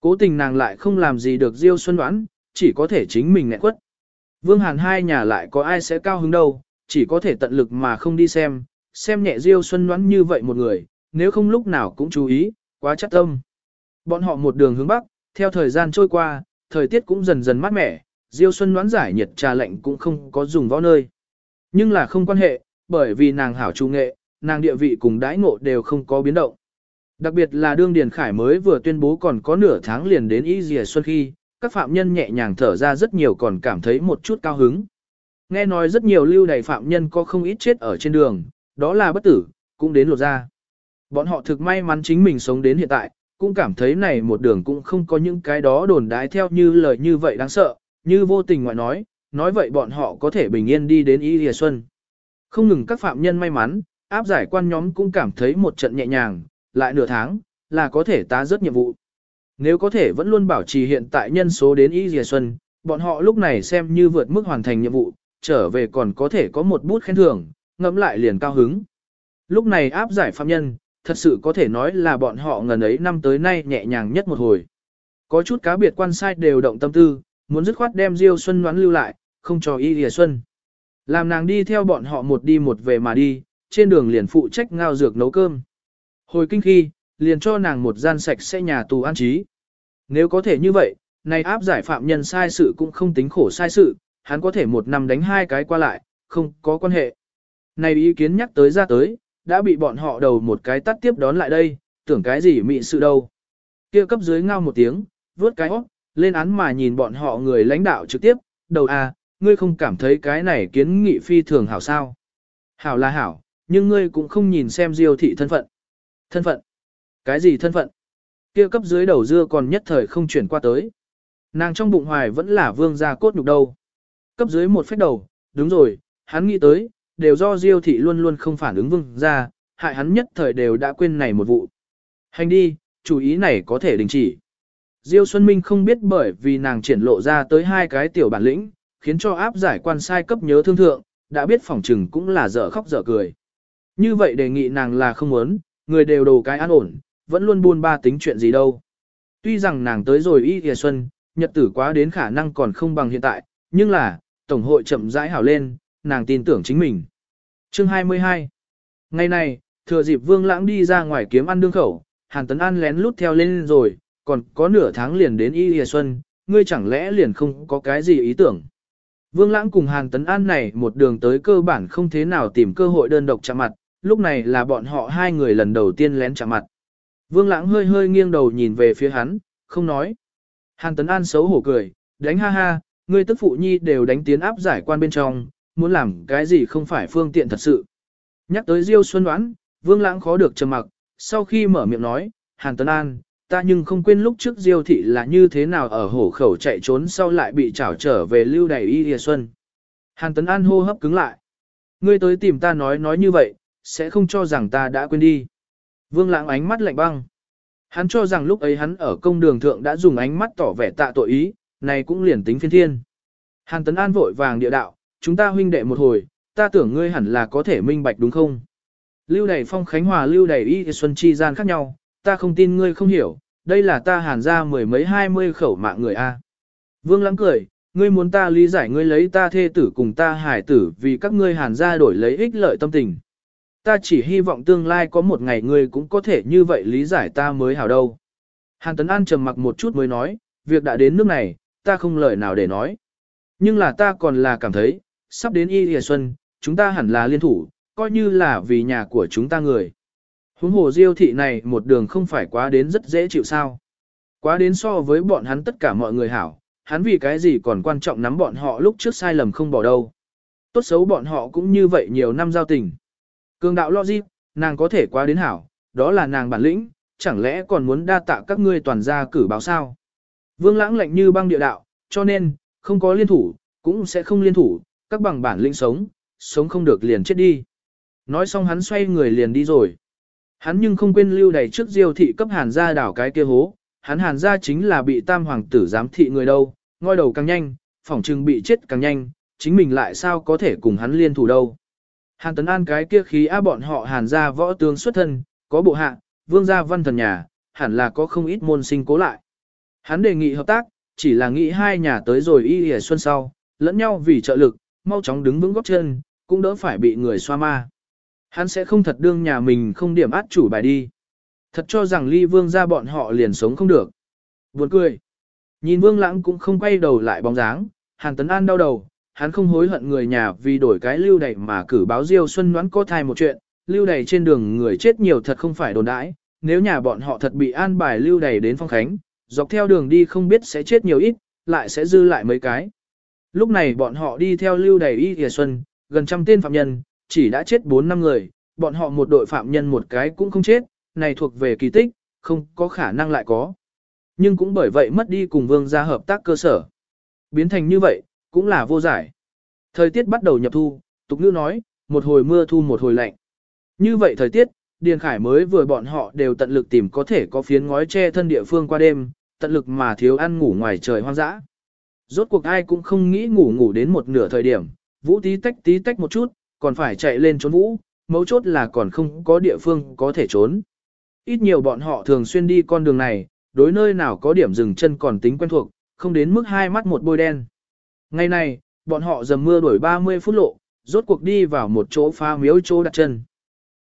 Speaker 1: Cố tình nàng lại không làm gì được Diêu Xuân đoán, chỉ có thể chính mình nghẹn quất. Vương Hàn hai nhà lại có ai sẽ cao hứng đâu, chỉ có thể tận lực mà không đi xem, xem nhẹ Diêu Xuân đoán như vậy một người, nếu không lúc nào cũng chú ý, quá chắc tâm. Bọn họ một đường hướng bắc, theo thời gian trôi qua, thời tiết cũng dần dần mát mẻ, Diêu Xuân đoán giải nhiệt trà lạnh cũng không có dùng võ nơi. Nhưng là không quan hệ, bởi vì nàng hảo trung nghệ, nàng địa vị cùng đãi ngộ đều không có biến động. Đặc biệt là đương Điền Khải mới vừa tuyên bố còn có nửa tháng liền đến Y Dìa Xuân khi, các phạm nhân nhẹ nhàng thở ra rất nhiều còn cảm thấy một chút cao hứng. Nghe nói rất nhiều lưu đầy phạm nhân có không ít chết ở trên đường, đó là bất tử, cũng đến lột ra. Bọn họ thực may mắn chính mình sống đến hiện tại, cũng cảm thấy này một đường cũng không có những cái đó đồn đái theo như lời như vậy đáng sợ, như vô tình ngoại nói, nói vậy bọn họ có thể bình yên đi đến Y Lìa Xuân. Không ngừng các phạm nhân may mắn, áp giải quan nhóm cũng cảm thấy một trận nhẹ nhàng, lại nửa tháng, là có thể tá rất nhiệm vụ. Nếu có thể vẫn luôn bảo trì hiện tại nhân số đến Y Lìa Xuân, bọn họ lúc này xem như vượt mức hoàn thành nhiệm vụ, trở về còn có thể có một bút khen thưởng, ngẫm lại liền cao hứng. Lúc này áp giải phạm nhân, thật sự có thể nói là bọn họ ngần ấy năm tới nay nhẹ nhàng nhất một hồi. Có chút cá biệt quan sai đều động tâm tư, muốn dứt khoát đem Diêu Xuân đoán lưu lại, không cho y lìa xuân. Làm nàng đi theo bọn họ một đi một về mà đi, trên đường liền phụ trách ngao dược nấu cơm. Hồi kinh khi, liền cho nàng một gian sạch sẽ nhà tù an trí. Nếu có thể như vậy, này áp giải phạm nhân sai sự cũng không tính khổ sai sự, hắn có thể một năm đánh hai cái qua lại, không có quan hệ. Này ý kiến nhắc tới ra tới, đã bị bọn họ đầu một cái tắt tiếp đón lại đây, tưởng cái gì mị sự đâu. Kia cấp dưới ngao một tiếng, vớt cái hót, lên án mà nhìn bọn họ người lãnh đạo trực tiếp, đầu à, ngươi không cảm thấy cái này kiến nghị phi thường hảo sao. Hảo là hảo, nhưng ngươi cũng không nhìn xem diêu thị thân phận. Thân phận? Cái gì thân phận? Kia cấp dưới đầu dưa còn nhất thời không chuyển qua tới. Nàng trong bụng hoài vẫn là vương gia cốt nhục đâu. Cấp dưới một phép đầu, đúng rồi, hắn nghĩ tới, đều do Diêu thị luôn luôn không phản ứng vương ra, hại hắn nhất thời đều đã quên này một vụ. Hành đi, chủ ý này có thể đình chỉ. Diêu Xuân Minh không biết bởi vì nàng triển lộ ra tới hai cái tiểu bản lĩnh, khiến cho áp giải quan sai cấp nhớ thương thượng, đã biết phòng trừng cũng là dở khóc dở cười. Như vậy đề nghị nàng là không muốn, người đều đồ cái an ổn, vẫn luôn buôn ba tính chuyện gì đâu. Tuy rằng nàng tới rồi y kìa xuân, nhật tử quá đến khả năng còn không bằng hiện tại, nhưng là, Tổng hội chậm rãi hảo lên, nàng tin tưởng chính mình. Chương 22 Ngày này, thừa dịp Vương Lãng đi ra ngoài kiếm ăn đương khẩu, Hàn Tấn An lén lút theo lên rồi, còn có nửa tháng liền đến Y Lìa Xuân, ngươi chẳng lẽ liền không có cái gì ý tưởng. Vương Lãng cùng Hàn Tấn An này một đường tới cơ bản không thế nào tìm cơ hội đơn độc chạm mặt, lúc này là bọn họ hai người lần đầu tiên lén chạm mặt. Vương Lãng hơi hơi nghiêng đầu nhìn về phía hắn, không nói. Hàn Tấn An xấu hổ cười, đánh ha ha, ngươi tức phụ nhi đều đánh tiến áp giải quan bên trong, muốn làm cái gì không phải phương tiện thật sự. Nhắc tới Diêu Xuân đoán, Vương Lãng khó được trầm mặc, sau khi mở miệng nói, Hàn Tấn An, ta nhưng không quên lúc trước Diêu thị là như thế nào ở hổ khẩu chạy trốn sau lại bị trảo trở về lưu đầy y hìa xuân. Hàn Tấn An hô hấp cứng lại. Ngươi tới tìm ta nói nói như vậy, sẽ không cho rằng ta đã quên đi. Vương lãng ánh mắt lạnh băng. Hắn cho rằng lúc ấy hắn ở công đường thượng đã dùng ánh mắt tỏ vẻ tạ tội ý, này cũng liền tính phiên thiên. Hàn Tấn An vội vàng địa đạo, chúng ta huynh đệ một hồi, ta tưởng ngươi hẳn là có thể minh bạch đúng không? Lưu đầy phong khánh hòa lưu đầy y xuân chi gian khác nhau, ta không tin ngươi không hiểu, đây là ta hàn ra mười mấy hai mươi khẩu mạng người A. Vương lắng cười, ngươi muốn ta lý giải ngươi lấy ta thê tử cùng ta hải tử vì các ngươi hàn ra đổi lấy ích lợi tâm tình. Ta chỉ hy vọng tương lai có một ngày ngươi cũng có thể như vậy lý giải ta mới hảo đâu. Hàn Tấn An trầm mặc một chút mới nói, việc đã đến nước này, ta không lời nào để nói. Nhưng là ta còn là cảm thấy, sắp đến y hề xuân, chúng ta hẳn là liên thủ, coi như là vì nhà của chúng ta người. Huống hồ diêu thị này một đường không phải quá đến rất dễ chịu sao. Quá đến so với bọn hắn tất cả mọi người hảo, hắn vì cái gì còn quan trọng nắm bọn họ lúc trước sai lầm không bỏ đâu. Tốt xấu bọn họ cũng như vậy nhiều năm giao tình. Cường đạo logic, nàng có thể quá đến hảo, đó là nàng bản lĩnh, chẳng lẽ còn muốn đa tạ các ngươi toàn gia cử báo sao. Vương lãng lạnh như băng địa đạo, cho nên, không có liên thủ, cũng sẽ không liên thủ, các bằng bản lĩnh sống, sống không được liền chết đi. Nói xong hắn xoay người liền đi rồi. Hắn nhưng không quên lưu đầy trước diêu thị cấp hàn gia đảo cái kia hố, hắn hàn gia chính là bị tam hoàng tử giám thị người đâu, ngoi đầu càng nhanh, phỏng trừng bị chết càng nhanh, chính mình lại sao có thể cùng hắn liên thủ đâu. Hàn tấn an cái kia khí á bọn họ hàn gia võ tướng xuất thân, có bộ hạ, vương gia văn thần nhà, hẳn là có không ít môn sinh cố lại. Hắn đề nghị hợp tác, chỉ là nghĩ hai nhà tới rồi y hề xuân sau, lẫn nhau vì trợ lực, mau chóng đứng vững góc chân, cũng đỡ phải bị người xoa ma. Hắn sẽ không thật đương nhà mình không điểm át chủ bài đi. Thật cho rằng ly vương ra bọn họ liền sống không được. Buồn cười. Nhìn vương lãng cũng không quay đầu lại bóng dáng, hàn tấn an đau đầu, hắn không hối hận người nhà vì đổi cái lưu đẩy mà cử báo diêu xuân đoán có thai một chuyện, lưu đẩy trên đường người chết nhiều thật không phải đồn đãi, nếu nhà bọn họ thật bị an bài lưu đẩy đến phong khánh, dọc theo đường đi không biết sẽ chết nhiều ít, lại sẽ dư lại mấy cái. Lúc này bọn họ đi theo lưu đầy y thìa xuân, gần trăm tên phạm nhân, chỉ đã chết 4 năm người, bọn họ một đội phạm nhân một cái cũng không chết, này thuộc về kỳ tích, không có khả năng lại có. Nhưng cũng bởi vậy mất đi cùng vương gia hợp tác cơ sở. Biến thành như vậy, cũng là vô giải. Thời tiết bắt đầu nhập thu, tục ngữ nói, một hồi mưa thu một hồi lạnh. Như vậy thời tiết, Điền Khải mới vừa bọn họ đều tận lực tìm có thể có phiến ngói che thân địa phương qua đêm, tận lực mà thiếu ăn ngủ ngoài trời hoang dã. Rốt cuộc ai cũng không nghĩ ngủ ngủ đến một nửa thời điểm, vũ tí tách tí tách một chút, còn phải chạy lên trốn vũ, mấu chốt là còn không có địa phương có thể trốn. Ít nhiều bọn họ thường xuyên đi con đường này, đối nơi nào có điểm dừng chân còn tính quen thuộc, không đến mức hai mắt một bôi đen. Ngày này, bọn họ dầm mưa đuổi 30 phút lộ, rốt cuộc đi vào một chỗ phá miếu chỗ đặt chân.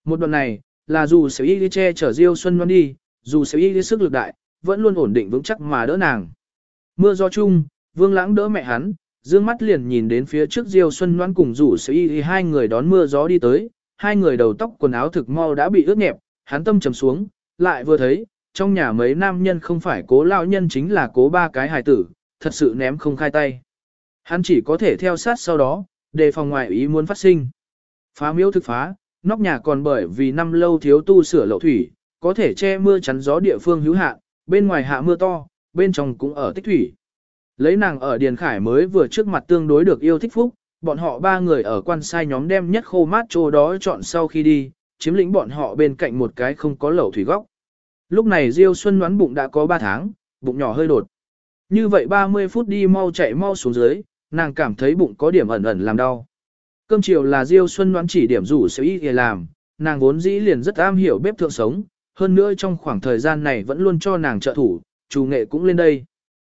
Speaker 1: Một đoạn này, là dù sẽ y che chở Diêu Xuân Loan đi, dù sẽ y sức lực đại, vẫn luôn ổn định vững chắc mà đỡ nàng. Mưa gió chung, Vương Lãng đỡ mẹ hắn, dương mắt liền nhìn đến phía trước Diêu Xuân Loan cùng rủ sẽ y hai người đón mưa gió đi tới, hai người đầu tóc quần áo thực mau đã bị ướt nhẹp, hắn tâm trầm xuống, lại vừa thấy, trong nhà mấy nam nhân không phải cố lão nhân chính là cố ba cái hài tử, thật sự ném không khai tay. Hắn chỉ có thể theo sát sau đó, đề phòng ngoại ý muốn phát sinh. Phá miếu thực phá, nóc nhà còn bởi vì năm lâu thiếu tu sửa lậu thủy, có thể che mưa chắn gió địa phương hữu hạn, bên ngoài hạ mưa to, bên trong cũng ở tích thủy. Lấy nàng ở Điền Khải mới vừa trước mặt tương đối được yêu thích phúc, bọn họ ba người ở quan sai nhóm đem nhất khô mát chỗ đó chọn sau khi đi, chiếm lĩnh bọn họ bên cạnh một cái không có lẩu thủy góc. Lúc này Diêu Xuân đoán bụng đã có 3 tháng, bụng nhỏ hơi đột. Như vậy 30 phút đi mau chạy mau xuống dưới, nàng cảm thấy bụng có điểm ẩn ẩn làm đau. Cơm chiều là Diêu Xuân đoán chỉ điểm rủ sẽ y để làm, nàng vốn dĩ liền rất am hiểu bếp thượng sống, hơn nữa trong khoảng thời gian này vẫn luôn cho nàng trợ thủ, chủ nghệ cũng lên đây.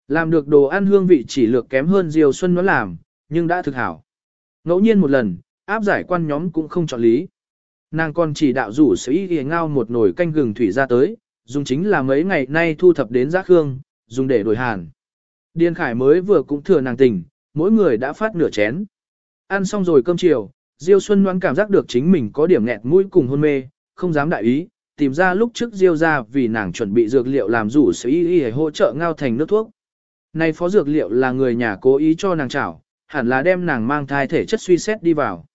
Speaker 1: Làm được đồ ăn hương vị chỉ lược kém hơn Diêu Xuân đoán làm, nhưng đã thực hảo. Ngẫu nhiên một lần, áp giải quan nhóm cũng không chọn lý. Nàng còn chỉ đạo rủ sẽ y ngao một nồi canh gừng thủy ra tới, dùng chính là mấy ngày nay thu thập đến giác hương, dùng để đổi hàn. Điền Khải mới vừa cũng thừa nàng tình, mỗi người đã phát nửa chén. Ăn xong rồi cơm chiều, Diêu Xuân Ngoan cảm giác được chính mình có điểm nghẹt mũi cùng hôn mê, không dám đại ý, tìm ra lúc trước Diêu ra vì nàng chuẩn bị dược liệu làm rủ sĩ y y hỗ trợ ngao thành nước thuốc. Này phó dược liệu là người nhà cố ý cho nàng chảo, hẳn là đem nàng mang thai thể chất suy xét đi vào.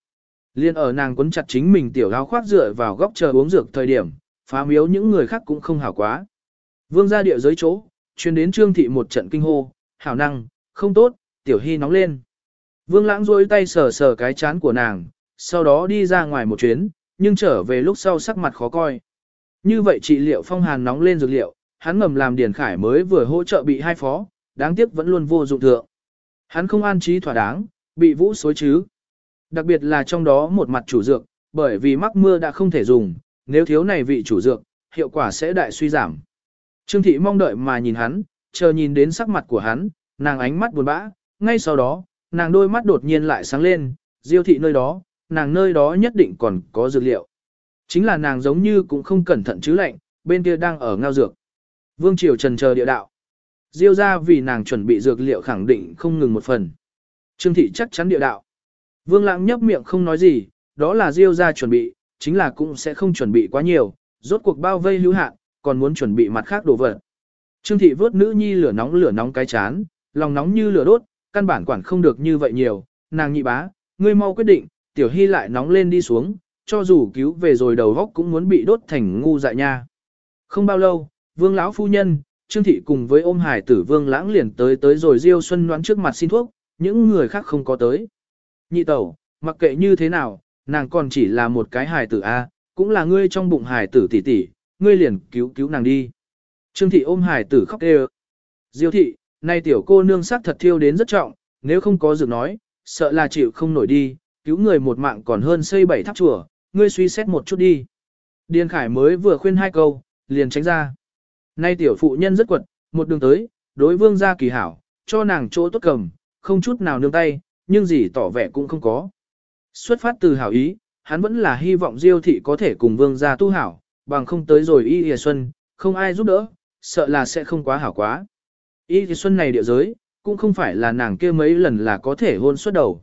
Speaker 1: Liên ở nàng quấn chặt chính mình tiểu áo khoác dựa vào góc chờ uống dược thời điểm, phá miếu những người khác cũng không hảo quá. Vương ra địa giới chỗ, chuyên đến trương thị một trận kinh hô, hảo năng, không tốt, tiểu hy nóng lên. Vương lãng rôi tay sờ sờ cái chán của nàng, sau đó đi ra ngoài một chuyến, nhưng trở về lúc sau sắc mặt khó coi. Như vậy trị liệu phong hàn nóng lên dược liệu, hắn ngầm làm Điền Khải mới vừa hỗ trợ bị hai phó, đáng tiếc vẫn luôn vô dụng thượng. Hắn không an trí thỏa đáng, bị vũ xối chứ. Đặc biệt là trong đó một mặt chủ dược, bởi vì mắc mưa đã không thể dùng, nếu thiếu này vị chủ dược, hiệu quả sẽ đại suy giảm. Trương thị mong đợi mà nhìn hắn, chờ nhìn đến sắc mặt của hắn, nàng ánh mắt buồn bã, ngay sau đó, nàng đôi mắt đột nhiên lại sáng lên, diêu thị nơi đó, nàng nơi đó nhất định còn có dược liệu. Chính là nàng giống như cũng không cẩn thận chứ lạnh, bên kia đang ở ngao dược. Vương Triều trần chờ địa đạo. Diêu ra vì nàng chuẩn bị dược liệu khẳng định không ngừng một phần. Trương thị chắc chắn địa đạo. Vương lãng nhấp miệng không nói gì, đó là Diêu ra chuẩn bị, chính là cũng sẽ không chuẩn bị quá nhiều, rốt cuộc bao vây hữu hạn, còn muốn chuẩn bị mặt khác đồ vật. Trương thị vớt nữ nhi lửa nóng lửa nóng cái chán, lòng nóng như lửa đốt, căn bản quản không được như vậy nhiều, nàng nhị bá, ngươi mau quyết định, tiểu hy lại nóng lên đi xuống, cho dù cứu về rồi đầu góc cũng muốn bị đốt thành ngu dại nha. Không bao lâu, vương lão phu nhân, trương thị cùng với ôm hải tử vương lãng liền tới tới rồi diêu xuân đoán trước mặt xin thuốc, những người khác không có tới. Nhị tẩu, mặc kệ như thế nào, nàng còn chỉ là một cái hải tử A, cũng là ngươi trong bụng hải tử tỷ tỷ, ngươi liền cứu cứu nàng đi. Trương thị ôm hải tử khóc đê Diêu thị, nay tiểu cô nương sắc thật thiêu đến rất trọng, nếu không có dược nói, sợ là chịu không nổi đi, cứu người một mạng còn hơn xây bảy tháp chùa, ngươi suy xét một chút đi. Điền Khải mới vừa khuyên hai câu, liền tránh ra. Nay tiểu phụ nhân rất quật, một đường tới, đối vương gia kỳ hảo, cho nàng chỗ tốt cầm, không chút nào nương tay, nhưng gì tỏ vẻ cũng không có. Xuất phát từ hảo ý, hắn vẫn là hy vọng Diêu thị có thể cùng vương gia tu hảo, bằng không tới rồi Y Y Xuân, không ai giúp đỡ, sợ là sẽ không quá hảo quá. Y thì Xuân này địa giới, cũng không phải là nàng kia mấy lần là có thể hôn suốt đầu.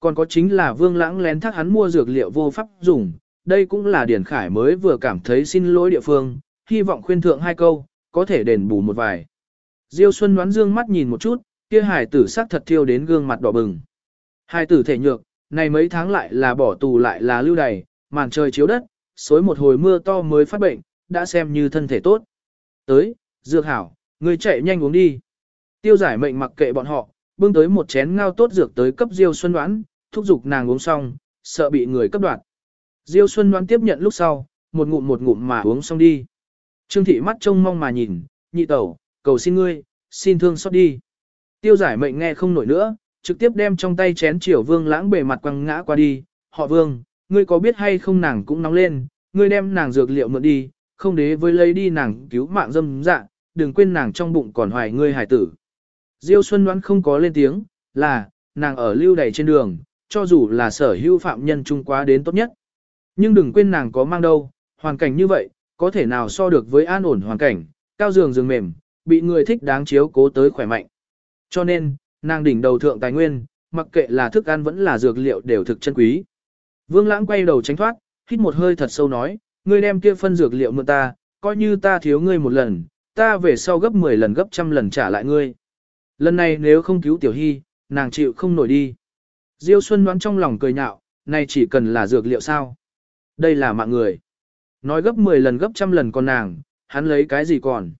Speaker 1: Còn có chính là vương lãng lén thác hắn mua dược liệu vô pháp dùng, đây cũng là Điển Khải mới vừa cảm thấy xin lỗi địa phương, hy vọng khuyên thượng hai câu, có thể đền bù một vài. Diêu Xuân đoán dương mắt nhìn một chút, kia hải tử sắc thật thiêu đến gương mặt đỏ bừng. Hải tử thể nhược, này mấy tháng lại là bỏ tù lại là lưu đày, màn trời chiếu đất, xối một hồi mưa to mới phát bệnh, đã xem như thân thể tốt. Tới, dược hảo, người chạy nhanh uống đi. Tiêu giải mệnh mặc kệ bọn họ, bưng tới một chén ngao tốt dược tới cấp Diêu Xuân đoán, thúc giục nàng uống xong, sợ bị người cấp đoạt. Diêu Xuân đoán tiếp nhận lúc sau, một ngụm một ngụm mà uống xong đi. Trương thị mắt trông mong mà nhìn, nhị tẩu, cầu xin ngươi, xin thương xót đi. Tiêu giải mệnh nghe không nổi nữa, trực tiếp đem trong tay chén triều vương lãng bề mặt quăng ngã qua đi. Họ vương, ngươi có biết hay không nàng cũng nóng lên, ngươi đem nàng dược liệu mượn đi, không đế với lấy đi nàng cứu mạng dâm dạ, đừng quên nàng trong bụng còn hoài ngươi hải tử. Diêu Xuân đoán không có lên tiếng, là, nàng ở lưu đầy trên đường, cho dù là sở hữu phạm nhân trung quá đến tốt nhất. Nhưng đừng quên nàng có mang đâu, hoàn cảnh như vậy, có thể nào so được với an ổn hoàn cảnh, cao giường giường mềm, bị người thích đáng chiếu cố tới khỏe mạnh. Cho nên, nàng đỉnh đầu thượng tài nguyên, mặc kệ là thức ăn vẫn là dược liệu đều thực chân quý. Vương Lãng quay đầu tránh thoát, hít một hơi thật sâu nói, ngươi đem kia phân dược liệu mượn ta, coi như ta thiếu ngươi một lần, ta về sau gấp 10 lần gấp trăm lần trả lại ngươi. Lần này nếu không cứu Tiểu Hy, nàng chịu không nổi đi. Diêu Xuân đoán trong lòng cười nhạo, này chỉ cần là dược liệu sao? Đây là mạng người. Nói gấp 10 lần gấp trăm lần còn nàng, hắn lấy cái gì còn?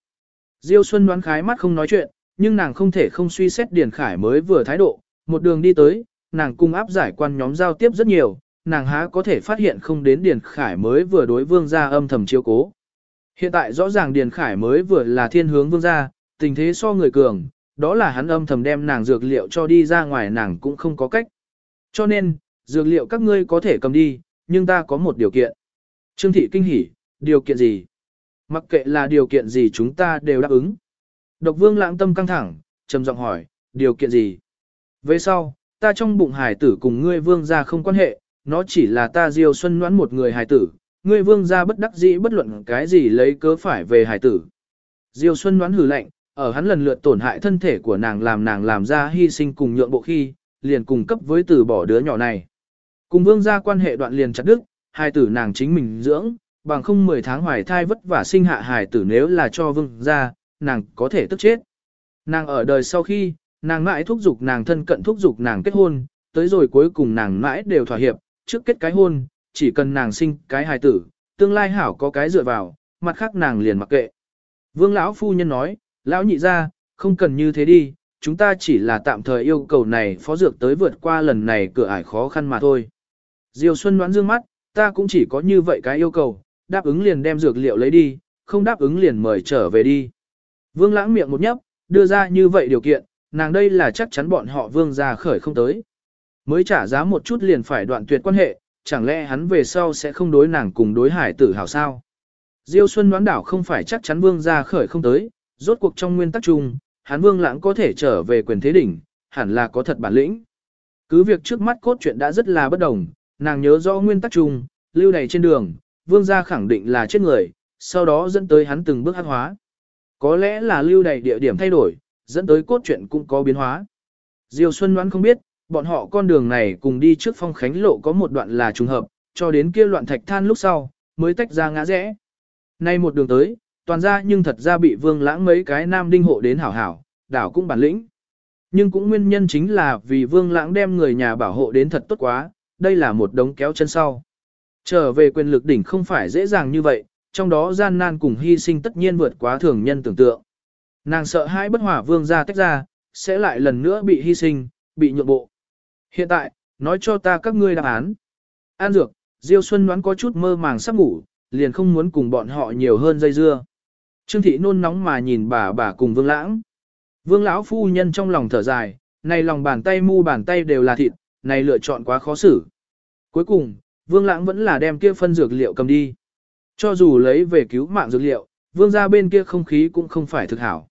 Speaker 1: Diêu Xuân đoán khái mắt không nói chuyện, nhưng nàng không thể không suy xét Điền Khải mới vừa thái độ, một đường đi tới, nàng cung áp giải quan nhóm giao tiếp rất nhiều, nàng há có thể phát hiện không đến Điền Khải mới vừa đối vương gia âm thầm chiếu cố. Hiện tại rõ ràng Điền Khải mới vừa là thiên hướng vương gia, tình thế so người cường, đó là hắn âm thầm đem nàng dược liệu cho đi ra ngoài nàng cũng không có cách. Cho nên, dược liệu các ngươi có thể cầm đi, nhưng ta có một điều kiện. Trương thị kinh hỉ, điều kiện gì? Mặc kệ là điều kiện gì chúng ta đều đáp ứng. Độc vương lãng tâm căng thẳng, trầm giọng hỏi, điều kiện gì? Về sau, ta trong bụng hải tử cùng ngươi vương gia không quan hệ, nó chỉ là ta diêu xuân noãn một người hải tử, ngươi vương gia bất đắc dĩ bất luận cái gì lấy cớ phải về hải tử. Diêu xuân đoán hử lạnh, ở hắn lần lượt tổn hại thân thể của nàng làm nàng làm ra hy sinh cùng nhượng bộ khi, liền cùng cấp với từ bỏ đứa nhỏ này. Cùng vương gia quan hệ đoạn liền chặt đứt. hai tử nàng chính mình dưỡng, bằng không 10 tháng hoài thai vất vả sinh hạ hài tử nếu là cho vương gia, nàng có thể tức chết. Nàng ở đời sau khi, nàng mãi thúc giục nàng thân cận thúc giục nàng kết hôn, tới rồi cuối cùng nàng mãi đều thỏa hiệp, trước kết cái hôn, chỉ cần nàng sinh cái hài tử, tương lai hảo có cái dựa vào, mặt khác nàng liền mặc kệ. Vương lão phu nhân nói, lão nhị ra, không cần như thế đi, chúng ta chỉ là tạm thời yêu cầu này phó dược tới vượt qua lần này cửa ải khó khăn mà thôi. diều Xuân đoán dương mắt, ta cũng chỉ có như vậy cái yêu cầu, đáp ứng liền đem dược liệu lấy đi, không đáp ứng liền mời trở về đi. Vương lãng miệng một nhấp, đưa ra như vậy điều kiện, nàng đây là chắc chắn bọn họ vương ra khởi không tới. Mới trả giá một chút liền phải đoạn tuyệt quan hệ, chẳng lẽ hắn về sau sẽ không đối nàng cùng đối hải tử hào sao? Diêu Xuân đoán đảo không phải chắc chắn vương Gia khởi không tới, rốt cuộc trong nguyên tắc chung, hắn vương lãng có thể trở về quyền thế đỉnh, hẳn là có thật bản lĩnh. Cứ việc trước mắt cốt truyện đã rất là bất đồng, nàng nhớ rõ nguyên tắc chung, lưu đầy trên đường, vương gia khẳng định là chết người, sau đó dẫn tới hắn từng bước hắc hóa. Có lẽ là lưu đầy địa điểm thay đổi, dẫn tới cốt truyện cũng có biến hóa. Diêu Xuân đoán không biết, bọn họ con đường này cùng đi trước phong khánh lộ có một đoạn là trùng hợp, cho đến kia loạn thạch than lúc sau, mới tách ra ngã rẽ. Nay một đường tới, toàn ra nhưng thật ra bị vương lãng mấy cái nam đinh hộ đến hảo hảo, đảo cũng bản lĩnh. Nhưng cũng nguyên nhân chính là vì vương lãng đem người nhà bảo hộ đến thật tốt quá, đây là một đống kéo chân sau. Trở về quyền lực đỉnh không phải dễ dàng như vậy, trong đó gian nan cùng hy sinh tất nhiên vượt quá thường nhân tưởng tượng. Nàng sợ hai bất hỏa vương ra tách ra, sẽ lại lần nữa bị hy sinh, bị nhượng bộ. Hiện tại, nói cho ta các ngươi đáp án. An dược, Diêu Xuân đoán có chút mơ màng sắp ngủ, liền không muốn cùng bọn họ nhiều hơn dây dưa. Trương thị nôn nóng mà nhìn bà bà cùng vương lãng. Vương lão phu nhân trong lòng thở dài, này lòng bàn tay mu bàn tay đều là thịt, này lựa chọn quá khó xử. Cuối cùng, vương lãng vẫn là đem kia phân dược liệu cầm đi. Cho dù lấy về cứu mạng dược liệu, vương ra bên kia không khí cũng không phải thực hảo.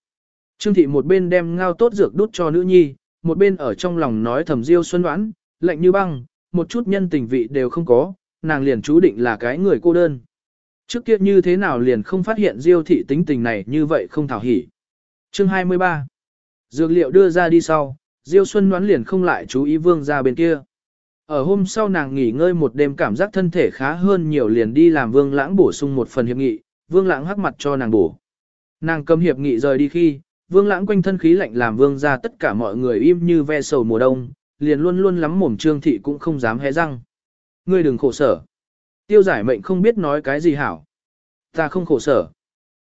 Speaker 1: Trương thị một bên đem ngao tốt dược đút cho nữ nhi, một bên ở trong lòng nói thầm diêu xuân đoán, lạnh như băng, một chút nhân tình vị đều không có, nàng liền chú định là cái người cô đơn. Trước kia như thế nào liền không phát hiện diêu thị tính tình này như vậy không thảo hỉ. Chương 23 Dược liệu đưa ra đi sau, diêu xuân đoán liền không lại chú ý vương ra bên kia. Ở hôm sau nàng nghỉ ngơi một đêm cảm giác thân thể khá hơn nhiều liền đi làm vương lãng bổ sung một phần hiệp nghị, vương lãng hắc mặt cho nàng bổ. Nàng cầm hiệp nghị rời đi khi, vương lãng quanh thân khí lạnh làm vương ra tất cả mọi người im như ve sầu mùa đông, liền luôn luôn lắm mồm trương thị cũng không dám hé răng. Ngươi đừng khổ sở. Tiêu giải mệnh không biết nói cái gì hảo. Ta không khổ sở.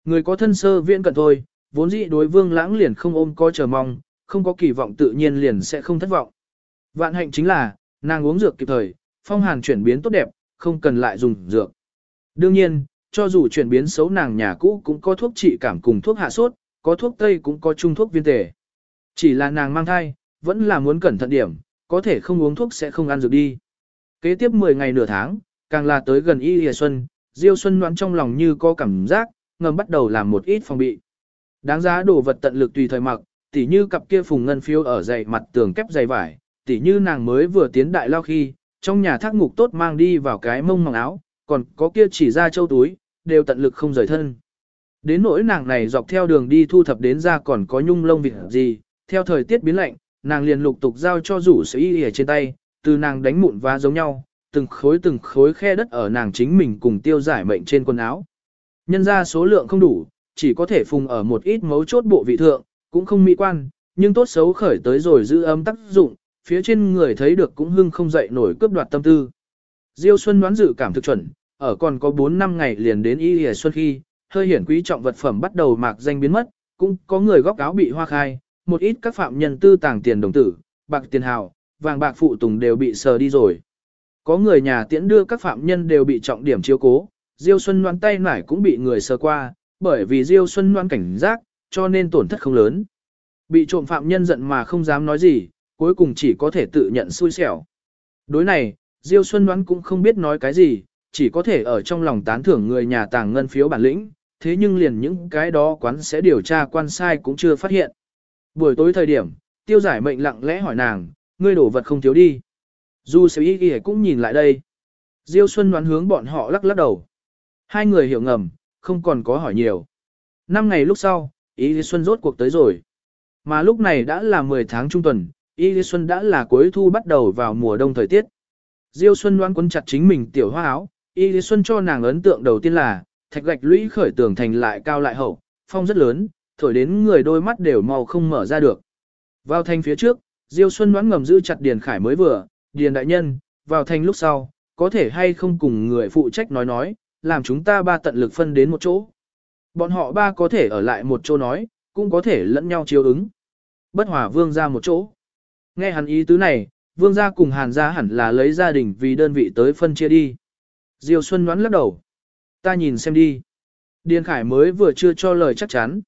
Speaker 1: Người có thân sơ viễn cận thôi, vốn dĩ đối vương lãng liền không ôm có chờ mong, không có kỳ vọng tự nhiên liền sẽ không thất vọng. Vạn hạnh chính là, nàng uống dược kịp thời, phong hàn chuyển biến tốt đẹp, không cần lại dùng dược. Đương nhiên, cho dù chuyển biến xấu nàng nhà cũ cũng có thuốc trị cảm cùng thuốc hạ sốt, có thuốc tây cũng có chung thuốc viên tề. Chỉ là nàng mang thai, vẫn là muốn cẩn thận điểm, có thể không uống thuốc sẽ không ăn dược đi. Kế tiếp 10 ngày nửa tháng, càng là tới gần y lìa xuân, Diêu Xuân đoán trong lòng như có cảm giác, ngầm bắt đầu làm một ít phòng bị. Đáng giá đồ vật tận lực tùy thời mặc, tỉ như cặp kia phùng ngân phiếu ở dày mặt tường kép dày vải, tỉ như nàng mới vừa tiến đại lao khi, trong nhà thác ngục tốt mang đi vào cái mông mỏng áo, còn có kia chỉ ra châu túi, đều tận lực không rời thân. Đến nỗi nàng này dọc theo đường đi thu thập đến ra còn có nhung lông vịt gì, theo thời tiết biến lạnh, nàng liền lục tục giao cho rủ sĩ y ở trên tay, từ nàng đánh mụn và giống nhau, từng khối từng khối khe đất ở nàng chính mình cùng tiêu giải mệnh trên quần áo. Nhân ra số lượng không đủ, chỉ có thể phùng ở một ít mấu chốt bộ vị thượng, cũng không mỹ quan, nhưng tốt xấu khởi tới rồi giữ ấm tác dụng, phía trên người thấy được cũng hưng không dậy nổi cướp đoạt tâm tư. Diêu Xuân đoán dự cảm thực chuẩn, ở còn có 4 năm ngày liền đến Y hề Xuân khi, hơi hiển quý trọng vật phẩm bắt đầu mạc danh biến mất, cũng có người góc áo bị hoa khai, một ít các phạm nhân tư tàng tiền đồng tử, bạc tiền hào, vàng bạc phụ tùng đều bị sờ đi rồi. Có người nhà tiễn đưa các phạm nhân đều bị trọng điểm chiếu cố, Diêu Xuân Loan tay nải cũng bị người sờ qua, bởi vì Diêu Xuân Loan cảnh giác, cho nên tổn thất không lớn. Bị trộm phạm nhân giận mà không dám nói gì, cuối cùng chỉ có thể tự nhận xui xẻo. Đối này, Diêu Xuân Loan cũng không biết nói cái gì, chỉ có thể ở trong lòng tán thưởng người nhà tàng ngân phiếu bản lĩnh, thế nhưng liền những cái đó quán sẽ điều tra quan sai cũng chưa phát hiện. Buổi tối thời điểm, tiêu giải mệnh lặng lẽ hỏi nàng, ngươi đổ vật không thiếu đi. Dù sẽ ý ghi cũng nhìn lại đây. Diêu Xuân đoán hướng bọn họ lắc lắc đầu. Hai người hiểu ngầm, không còn có hỏi nhiều. Năm ngày lúc sau, ý Xuân rốt cuộc tới rồi. Mà lúc này đã là 10 tháng trung tuần, Y Xuân đã là cuối thu bắt đầu vào mùa đông thời tiết. Diêu Xuân đoán quấn chặt chính mình tiểu hoa áo, Y Xuân cho nàng ấn tượng đầu tiên là, thạch gạch lũy khởi tường thành lại cao lại hậu, phong rất lớn, thổi đến người đôi mắt đều màu không mở ra được. Vào thành phía trước, Diêu Xuân đoán ngầm giữ chặt Điền Khải mới vừa, Điền đại nhân, vào thành lúc sau, có thể hay không cùng người phụ trách nói nói, làm chúng ta ba tận lực phân đến một chỗ. Bọn họ ba có thể ở lại một chỗ nói, cũng có thể lẫn nhau chiếu ứng. Bất hòa vương ra một chỗ. Nghe hắn ý tứ này, vương gia cùng hàn gia hẳn là lấy gia đình vì đơn vị tới phân chia đi. Diêu Xuân đoán lắc đầu. Ta nhìn xem đi. Điền Khải mới vừa chưa cho lời chắc chắn.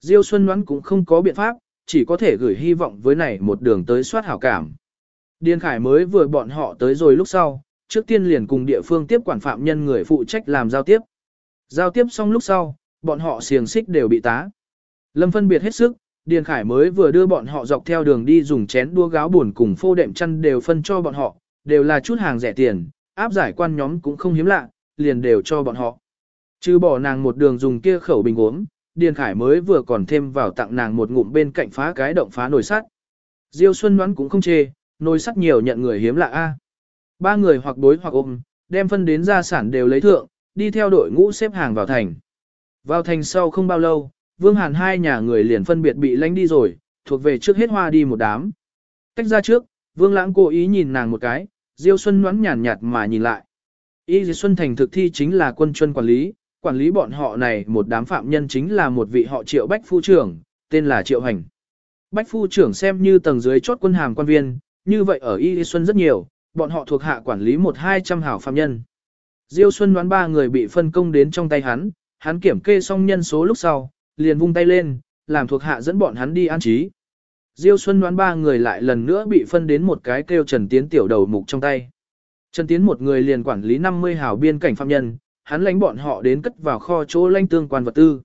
Speaker 1: Diêu Xuân Ngoãn cũng không có biện pháp, chỉ có thể gửi hy vọng với này một đường tới soát hảo cảm. Điền Khải mới vừa bọn họ tới rồi lúc sau, trước tiên liền cùng địa phương tiếp quản phạm nhân người phụ trách làm giao tiếp. Giao tiếp xong lúc sau, bọn họ xiềng xích đều bị tá. Lâm phân biệt hết sức, Điền Khải mới vừa đưa bọn họ dọc theo đường đi dùng chén đua gáo buồn cùng phô đệm chăn đều phân cho bọn họ, đều là chút hàng rẻ tiền, áp giải quan nhóm cũng không hiếm lạ, liền đều cho bọn họ. Trừ bỏ nàng một đường dùng kia khẩu bình uống, Điền Khải mới vừa còn thêm vào tặng nàng một ngụm bên cạnh phá cái động phá nồi sắt. Diêu Xuân đoán cũng không chê, nồi sắt nhiều nhận người hiếm lạ a. Ba người hoặc đối hoặc ôm, đem phân đến gia sản đều lấy thượng, đi theo đội ngũ xếp hàng vào thành. Vào thành sau không bao lâu, Vương Hàn hai nhà người liền phân biệt bị lánh đi rồi, thuộc về trước hết hoa đi một đám. Tách ra trước, Vương Lãng cố ý nhìn nàng một cái, Diêu Xuân ngoãn nhàn nhạt mà nhìn lại. Y Dì Xuân Thành thực thi chính là quân chuân quản lý, quản lý bọn họ này một đám phạm nhân chính là một vị họ Triệu Bách Phu trưởng, tên là Triệu Hành. Bách Phu trưởng xem như tầng dưới chốt quân hàm quan viên, như vậy ở Y Dì Xuân rất nhiều, bọn họ thuộc hạ quản lý một hai trăm hảo phạm nhân. Diêu Xuân đoán ba người bị phân công đến trong tay hắn, hắn kiểm kê xong nhân số lúc sau, liền vung tay lên, làm thuộc hạ dẫn bọn hắn đi an trí. Diêu Xuân đoán ba người lại lần nữa bị phân đến một cái kêu Trần Tiến tiểu đầu mục trong tay. Trần Tiến một người liền quản lý 50 hảo biên cảnh phạm nhân, hắn lãnh bọn họ đến cất vào kho chỗ lãnh tương quan vật tư.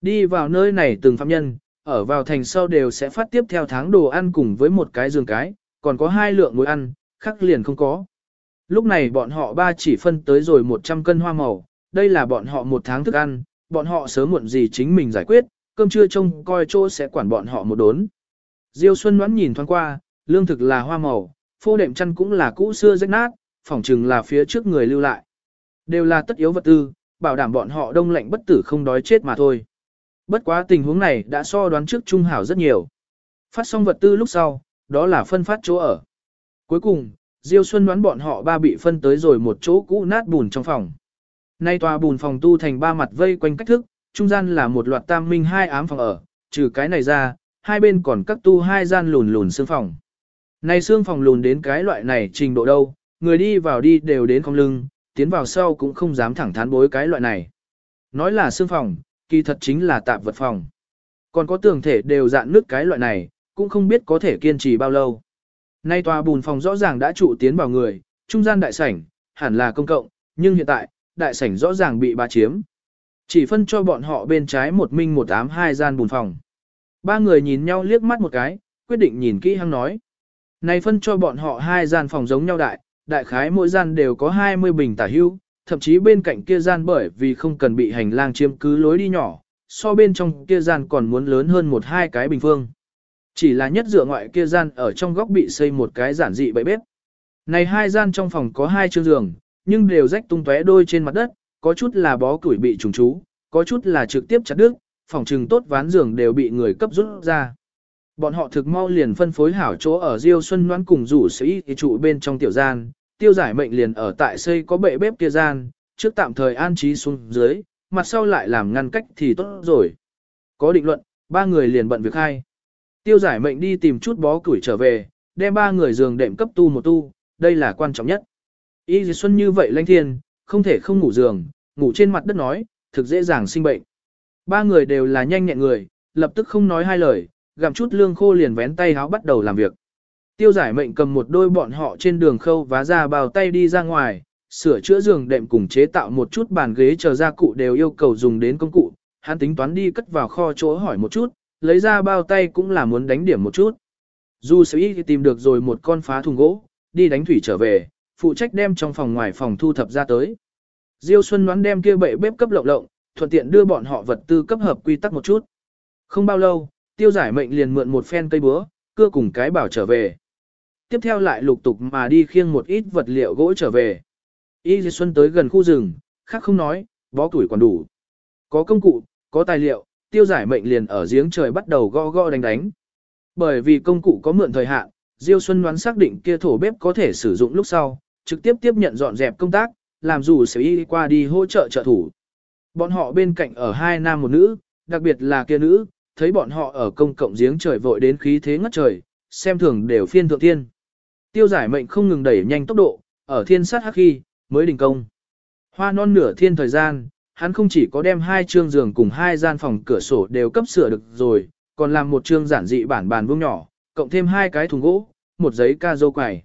Speaker 1: Đi vào nơi này từng phạm nhân, ở vào thành sau đều sẽ phát tiếp theo tháng đồ ăn cùng với một cái giường cái, còn có hai lượng muối ăn, khác liền không có. Lúc này bọn họ ba chỉ phân tới rồi 100 cân hoa màu, đây là bọn họ một tháng thức ăn, bọn họ sớm muộn gì chính mình giải quyết, cơm trưa trông coi chỗ sẽ quản bọn họ một đốn. Diêu Xuân Ngoãn nhìn thoáng qua, lương thực là hoa màu, phô đệm chăn cũng là cũ xưa rách nát, phỏng chừng là phía trước người lưu lại. Đều là tất yếu vật tư, bảo đảm bọn họ đông lạnh bất tử không đói chết mà thôi. Bất quá tình huống này đã so đoán trước trung hảo rất nhiều. Phát xong vật tư lúc sau, đó là phân phát chỗ ở. Cuối cùng, Diêu Xuân đoán bọn họ ba bị phân tới rồi một chỗ cũ nát bùn trong phòng. Nay tòa bùn phòng tu thành ba mặt vây quanh cách thức, trung gian là một loạt tam minh hai ám phòng ở, trừ cái này ra, hai bên còn các tu hai gian lùn lùn xương phòng. Này xương phòng lùn đến cái loại này trình độ đâu, người đi vào đi đều đến không lưng, tiến vào sau cũng không dám thẳng thắn bối cái loại này. Nói là xương phòng, kỳ thật chính là tạp vật phòng. Còn có tường thể đều dạn nước cái loại này, cũng không biết có thể kiên trì bao lâu. Nay tòa bùn phòng rõ ràng đã trụ tiến vào người, trung gian đại sảnh, hẳn là công cộng, nhưng hiện tại, đại sảnh rõ ràng bị bà chiếm. Chỉ phân cho bọn họ bên trái một minh một ám hai gian bùn phòng. Ba người nhìn nhau liếc mắt một cái, quyết định nhìn kỹ hăng nói. Này phân cho bọn họ hai gian phòng giống nhau đại, đại khái mỗi gian đều có 20 bình tả hưu, thậm chí bên cạnh kia gian bởi vì không cần bị hành lang chiếm cứ lối đi nhỏ, so bên trong kia gian còn muốn lớn hơn một hai cái bình phương. Chỉ là nhất dựa ngoại kia gian ở trong góc bị xây một cái giản dị bậy bếp. Này hai gian trong phòng có hai chương giường, nhưng đều rách tung tóe đôi trên mặt đất, có chút là bó củi bị trùng chú, có chút là trực tiếp chặt đứt, phòng trừng tốt ván giường đều bị người cấp rút ra. Bọn họ thực mau liền phân phối hảo chỗ ở Diêu Xuân Loan cùng rủ sĩ thì trụ bên trong tiểu gian, tiêu giải mệnh liền ở tại xây có bệ bếp kia gian, trước tạm thời an trí xuống dưới, mặt sau lại làm ngăn cách thì tốt rồi. Có định luận, ba người liền bận việc hai. Tiêu giải mệnh đi tìm chút bó củi trở về, đem ba người giường đệm cấp tu một tu, đây là quan trọng nhất. Y Dì Xuân như vậy lanh thiên, không thể không ngủ giường, ngủ trên mặt đất nói, thực dễ dàng sinh bệnh. Ba người đều là nhanh nhẹn người, lập tức không nói hai lời, gặm chút lương khô liền vén tay háo bắt đầu làm việc. Tiêu giải mệnh cầm một đôi bọn họ trên đường khâu vá ra bào tay đi ra ngoài, sửa chữa giường đệm cùng chế tạo một chút bàn ghế chờ gia cụ đều yêu cầu dùng đến công cụ, hắn tính toán đi cất vào kho chỗ hỏi một chút, lấy ra bao tay cũng là muốn đánh điểm một chút. Dù sĩ tìm được rồi một con phá thùng gỗ, đi đánh thủy trở về, phụ trách đem trong phòng ngoài phòng thu thập ra tới. Diêu Xuân đoán đem kia bệ bếp cấp lộng lộng, thuận tiện đưa bọn họ vật tư cấp hợp quy tắc một chút. Không bao lâu, tiêu giải mệnh liền mượn một phen cây búa, cưa cùng cái bảo trở về. Tiếp theo lại lục tục mà đi khiêng một ít vật liệu gỗ trở về. Y di Xuân tới gần khu rừng, khác không nói, bó tuổi còn đủ. Có công cụ, có tài liệu, tiêu giải mệnh liền ở giếng trời bắt đầu go go đánh đánh. Bởi vì công cụ có mượn thời hạn, Diêu Xuân đoán xác định kia thổ bếp có thể sử dụng lúc sau, trực tiếp tiếp nhận dọn dẹp công tác, làm dù sẽ y qua đi hỗ trợ trợ thủ. Bọn họ bên cạnh ở hai nam một nữ, đặc biệt là kia nữ, thấy bọn họ ở công cộng giếng trời vội đến khí thế ngất trời, xem thường đều phiên thượng tiên Tiêu giải mệnh không ngừng đẩy nhanh tốc độ, ở thiên sát hắc khi, mới đình công. Hoa non nửa thiên thời gian, hắn không chỉ có đem hai chương giường cùng hai gian phòng cửa sổ đều cấp sửa được rồi, còn làm một chương giản dị bản bàn vuông nhỏ, cộng thêm hai cái thùng gỗ, một giấy ca dâu quài.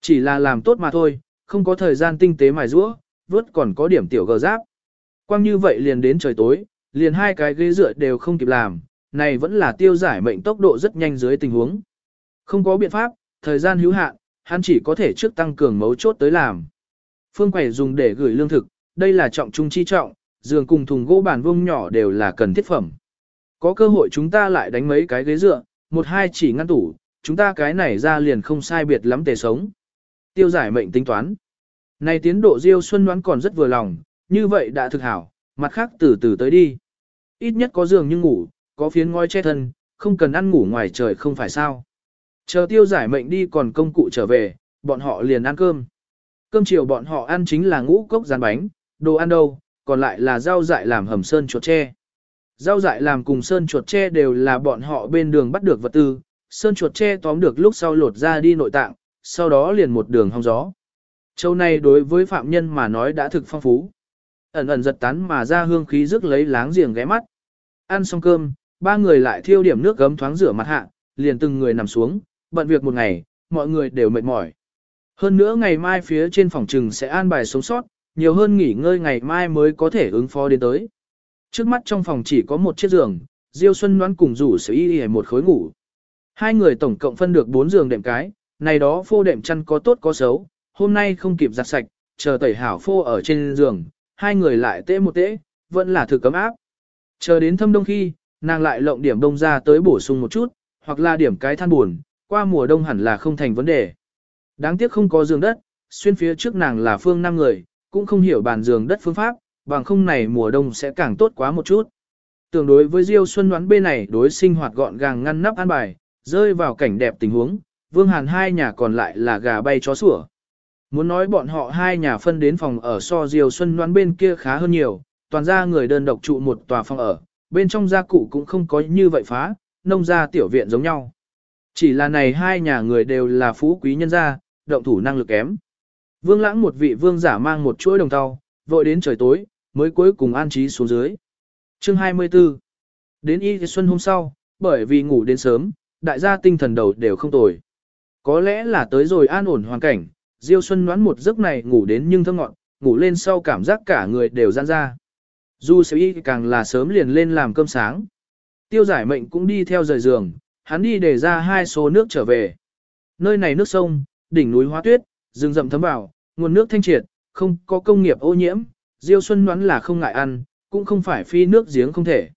Speaker 1: Chỉ là làm tốt mà thôi, không có thời gian tinh tế mài rũa, vớt còn có điểm tiểu gờ giáp. Quang như vậy liền đến trời tối, liền hai cái ghế dựa đều không kịp làm, này vẫn là tiêu giải mệnh tốc độ rất nhanh dưới tình huống. Không có biện pháp, thời gian hữu hạn, hắn chỉ có thể trước tăng cường mấu chốt tới làm. Phương quầy dùng để gửi lương thực, đây là trọng trung chi trọng, giường cùng thùng gỗ bàn vuông nhỏ đều là cần thiết phẩm. Có cơ hội chúng ta lại đánh mấy cái ghế dựa, một hai chỉ ngăn tủ, chúng ta cái này ra liền không sai biệt lắm tề sống. Tiêu giải mệnh tính toán. Này tiến độ Diêu Xuân đoán còn rất vừa lòng, như vậy đã thực hảo, mặt khác từ từ tới đi. Ít nhất có giường nhưng ngủ, có phiến ngói che thân, không cần ăn ngủ ngoài trời không phải sao. Chờ tiêu giải mệnh đi còn công cụ trở về, bọn họ liền ăn cơm. Cơm chiều bọn họ ăn chính là ngũ cốc rán bánh, đồ ăn đâu, còn lại là rau dại làm hầm sơn chuột tre. Rau dại làm cùng sơn chuột tre đều là bọn họ bên đường bắt được vật tư, sơn chuột tre tóm được lúc sau lột ra đi nội tạng, sau đó liền một đường hong gió. Châu này đối với phạm nhân mà nói đã thực phong phú. Ẩn ẩn giật tán mà ra hương khí rước lấy láng giềng ghé mắt. Ăn xong cơm, ba người lại thiêu điểm nước gấm thoáng rửa mặt hạ, liền từng người nằm xuống, bận việc một ngày, mọi người đều mệt mỏi. Hơn nữa ngày mai phía trên phòng trừng sẽ an bài sống sót, nhiều hơn nghỉ ngơi ngày mai mới có thể ứng phó đến tới. Trước mắt trong phòng chỉ có một chiếc giường, Diêu Xuân Ngoan cùng rủ sở y y một khối ngủ. Hai người tổng cộng phân được bốn giường đệm cái, này đó phô đệm chăn có tốt có xấu, hôm nay không kịp giặt sạch, chờ tẩy hảo phô ở trên giường, hai người lại tê một tê, vẫn là thử cấm áp. Chờ đến thâm đông khi, nàng lại lộng điểm đông ra tới bổ sung một chút, hoặc là điểm cái than buồn, qua mùa đông hẳn là không thành vấn đề. Đáng tiếc không có giường đất, xuyên phía trước nàng là phương năm người, cũng không hiểu bàn giường đất phương pháp, bằng không này mùa đông sẽ càng tốt quá một chút. Tương đối với Diêu Xuân đoán bên này đối sinh hoạt gọn gàng ngăn nắp an bài, rơi vào cảnh đẹp tình huống, Vương Hàn hai nhà còn lại là gà bay chó sủa. Muốn nói bọn họ hai nhà phân đến phòng ở so Diêu Xuân đoán bên kia khá hơn nhiều, toàn ra người đơn độc trụ một tòa phòng ở, bên trong gia cụ cũng không có như vậy phá, nông gia tiểu viện giống nhau. Chỉ là này hai nhà người đều là phú quý nhân gia, động thủ năng lực kém. Vương lãng một vị vương giả mang một chuỗi đồng tàu, vội đến trời tối, mới cuối cùng an trí xuống dưới. Chương 24 Đến Y Xuân hôm sau, bởi vì ngủ đến sớm, đại gia tinh thần đầu đều không tồi. Có lẽ là tới rồi an ổn hoàn cảnh, Diêu Xuân đoán một giấc này ngủ đến nhưng thơm ngọn, ngủ lên sau cảm giác cả người đều gian ra. Du sẽ y càng là sớm liền lên làm cơm sáng. Tiêu giải mệnh cũng đi theo rời giường, hắn đi để ra hai số nước trở về. Nơi này nước sông, đỉnh núi hóa tuyết, rừng rậm thấm vào, nguồn nước thanh triệt, không có công nghiệp ô nhiễm, Diêu Xuân đoán là không ngại ăn, cũng không phải phi nước giếng không thể.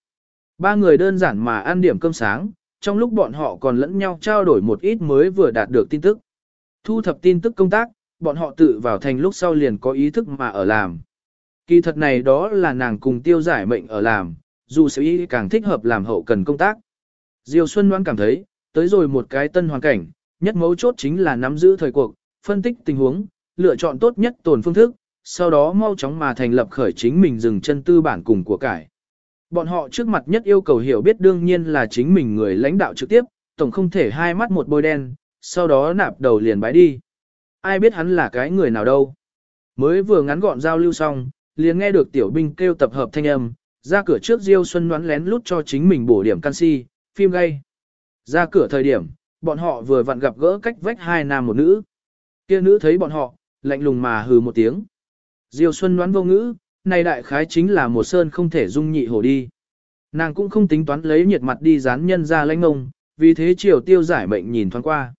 Speaker 1: Ba người đơn giản mà ăn điểm cơm sáng, trong lúc bọn họ còn lẫn nhau trao đổi một ít mới vừa đạt được tin tức. Thu thập tin tức công tác, bọn họ tự vào thành lúc sau liền có ý thức mà ở làm. Kỳ thật này đó là nàng cùng tiêu giải mệnh ở làm, dù sẽ ý càng thích hợp làm hậu cần công tác. Diêu Xuân Loan cảm thấy, tới rồi một cái tân hoàn cảnh, nhất mấu chốt chính là nắm giữ thời cuộc, phân tích tình huống, lựa chọn tốt nhất tồn phương thức, sau đó mau chóng mà thành lập khởi chính mình dừng chân tư bản cùng của cải. Bọn họ trước mặt nhất yêu cầu hiểu biết đương nhiên là chính mình người lãnh đạo trực tiếp, tổng không thể hai mắt một bôi đen, sau đó nạp đầu liền bái đi. Ai biết hắn là cái người nào đâu. Mới vừa ngắn gọn giao lưu xong, liền nghe được tiểu binh kêu tập hợp thanh âm, ra cửa trước Diêu Xuân đoán lén lút cho chính mình bổ điểm canxi, phim gay. Ra cửa thời điểm, bọn họ vừa vặn gặp gỡ cách vách hai nam một nữ. Kia nữ thấy bọn họ, lạnh lùng mà hừ một tiếng. Diêu Xuân đoán vô ngữ, này đại khái chính là một sơn không thể dung nhị hổ đi. Nàng cũng không tính toán lấy nhiệt mặt đi dán nhân ra lãnh ngông, vì thế chiều tiêu giải mệnh nhìn thoáng qua.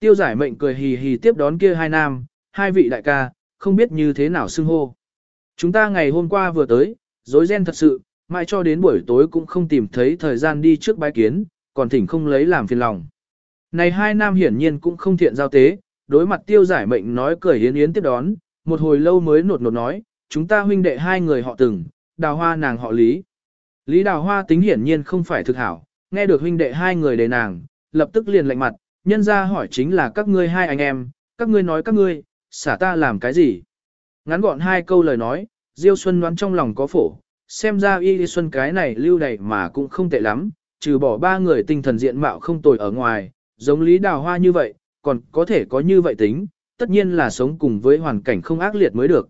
Speaker 1: Tiêu giải mệnh cười hì hì tiếp đón kia hai nam, hai vị đại ca, không biết như thế nào xưng hô. Chúng ta ngày hôm qua vừa tới, dối ren thật sự, mãi cho đến buổi tối cũng không tìm thấy thời gian đi trước bái kiến, còn thỉnh không lấy làm phiền lòng. Này hai nam hiển nhiên cũng không thiện giao tế, đối mặt tiêu giải mệnh nói cười yến yến tiếp đón, một hồi lâu mới nột nột nói, chúng ta huynh đệ hai người họ từng, đào hoa nàng họ lý. Lý đào hoa tính hiển nhiên không phải thực hảo, nghe được huynh đệ hai người đề nàng, lập tức liền lạnh mặt, nhân ra hỏi chính là các ngươi hai anh em, các ngươi nói các ngươi, xả ta làm cái gì. Ngắn gọn hai câu lời nói, Diêu Xuân đoán trong lòng có phổ, xem ra Y Xuân cái này lưu đầy mà cũng không tệ lắm, trừ bỏ ba người tinh thần diện mạo không tồi ở ngoài, giống Lý Đào Hoa như vậy, còn có thể có như vậy tính, tất nhiên là sống cùng với hoàn cảnh không ác liệt mới được.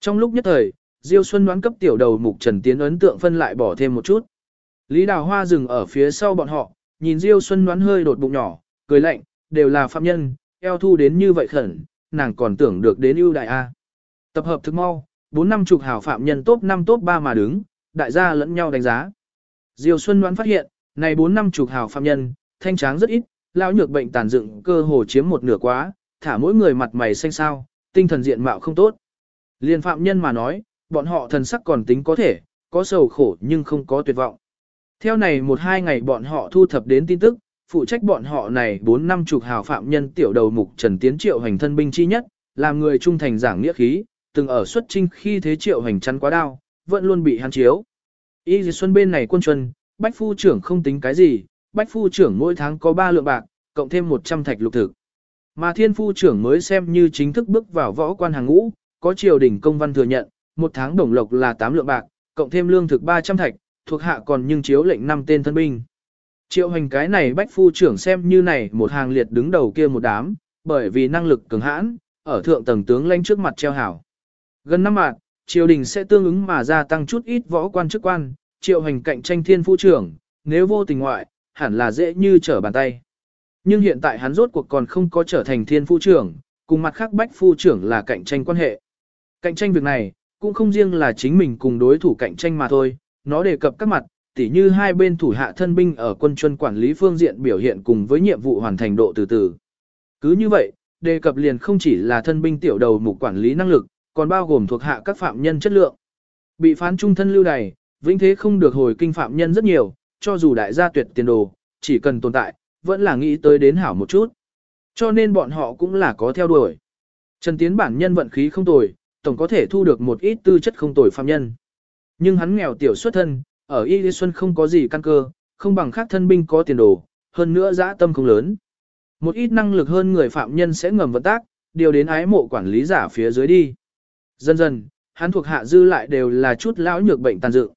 Speaker 1: Trong lúc nhất thời, Diêu Xuân đoán cấp tiểu đầu mục Trần Tiến ấn tượng phân lại bỏ thêm một chút. Lý Đào Hoa dừng ở phía sau bọn họ, nhìn Diêu Xuân đoán hơi đột bụng nhỏ, cười lạnh, đều là phạm nhân, eo thu đến như vậy khẩn, nàng còn tưởng được đến ưu đại A. Tập hợp thức mau, bốn năm chục hảo phạm nhân top 5 top 3 mà đứng, đại gia lẫn nhau đánh giá. diều Xuân đoán phát hiện, này bốn năm chục hảo phạm nhân, thanh tráng rất ít, lão nhược bệnh tàn dựng cơ hồ chiếm một nửa quá, thả mỗi người mặt mày xanh xao, tinh thần diện mạo không tốt. Liên phạm nhân mà nói, bọn họ thần sắc còn tính có thể, có sầu khổ nhưng không có tuyệt vọng. Theo này một hai ngày bọn họ thu thập đến tin tức, phụ trách bọn họ này bốn năm chục hào phạm nhân tiểu đầu mục Trần Tiến Triệu hành thân binh chi nhất, làm người trung thành giảng nghĩa khí, từng ở xuất trinh khi thế Triệu hành chắn quá đao, vẫn luôn bị hắn chiếu. Y dì xuân bên này quân chuân, bách phu trưởng không tính cái gì, bách phu trưởng mỗi tháng có 3 lượng bạc, cộng thêm 100 thạch lục thực. Mà thiên phu trưởng mới xem như chính thức bước vào võ quan hàng ngũ, có triều đình công văn thừa nhận, một tháng đồng lộc là 8 lượng bạc, cộng thêm lương thực 300 thạch, thuộc hạ còn nhưng chiếu lệnh năm tên thân binh. Triệu hành cái này bách phu trưởng xem như này một hàng liệt đứng đầu kia một đám, bởi vì năng lực cường hãn, ở thượng tầng tướng lãnh trước mặt treo hảo. Gần năm mạng, triều đình sẽ tương ứng mà gia tăng chút ít võ quan chức quan, triệu hành cạnh tranh thiên phu trưởng, nếu vô tình ngoại, hẳn là dễ như trở bàn tay. Nhưng hiện tại hắn rốt cuộc còn không có trở thành thiên phu trưởng, cùng mặt khác bách phu trưởng là cạnh tranh quan hệ. Cạnh tranh việc này, cũng không riêng là chính mình cùng đối thủ cạnh tranh mà thôi, nó đề cập các mặt, tỉ như hai bên thủ hạ thân binh ở quân chuân quản lý phương diện biểu hiện cùng với nhiệm vụ hoàn thành độ từ từ. Cứ như vậy, đề cập liền không chỉ là thân binh tiểu đầu mục quản lý năng lực, còn bao gồm thuộc hạ các phạm nhân chất lượng. Bị phán trung thân lưu đày, vĩnh thế không được hồi kinh phạm nhân rất nhiều, cho dù đại gia tuyệt tiền đồ, chỉ cần tồn tại, vẫn là nghĩ tới đến hảo một chút. Cho nên bọn họ cũng là có theo đuổi. Trần Tiến bản nhân vận khí không tồi, tổng có thể thu được một ít tư chất không tồi phạm nhân. Nhưng hắn nghèo tiểu xuất thân, ở Y Lý Xuân không có gì căn cơ, không bằng khác thân binh có tiền đồ, hơn nữa dã tâm không lớn. Một ít năng lực hơn người phạm nhân sẽ ngầm vận tác, điều đến ái mộ quản lý giả phía dưới đi. Dần dần, hắn thuộc hạ dư lại đều là chút lão nhược bệnh tàn dự.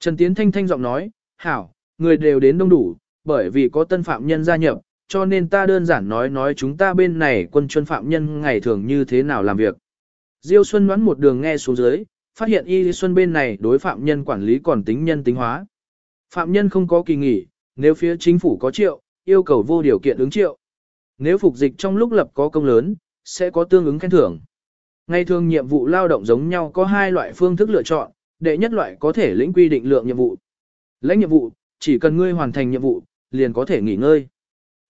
Speaker 1: Trần Tiến Thanh thanh giọng nói, hảo, người đều đến đông đủ, bởi vì có tân phạm nhân gia nhập, cho nên ta đơn giản nói nói chúng ta bên này quân chuân phạm nhân ngày thường như thế nào làm việc. Diêu Xuân đoán một đường nghe xuống dưới, phát hiện Y Xuân bên này đối phạm nhân quản lý còn tính nhân tính hóa. Phạm nhân không có kỳ nghỉ, nếu phía chính phủ có triệu, yêu cầu vô điều kiện ứng triệu. Nếu phục dịch trong lúc lập có công lớn, sẽ có tương ứng khen thưởng. Ngày thường nhiệm vụ lao động giống nhau có hai loại phương thức lựa chọn, đệ nhất loại có thể lĩnh quy định lượng nhiệm vụ. Lãnh nhiệm vụ, chỉ cần ngươi hoàn thành nhiệm vụ, liền có thể nghỉ ngơi.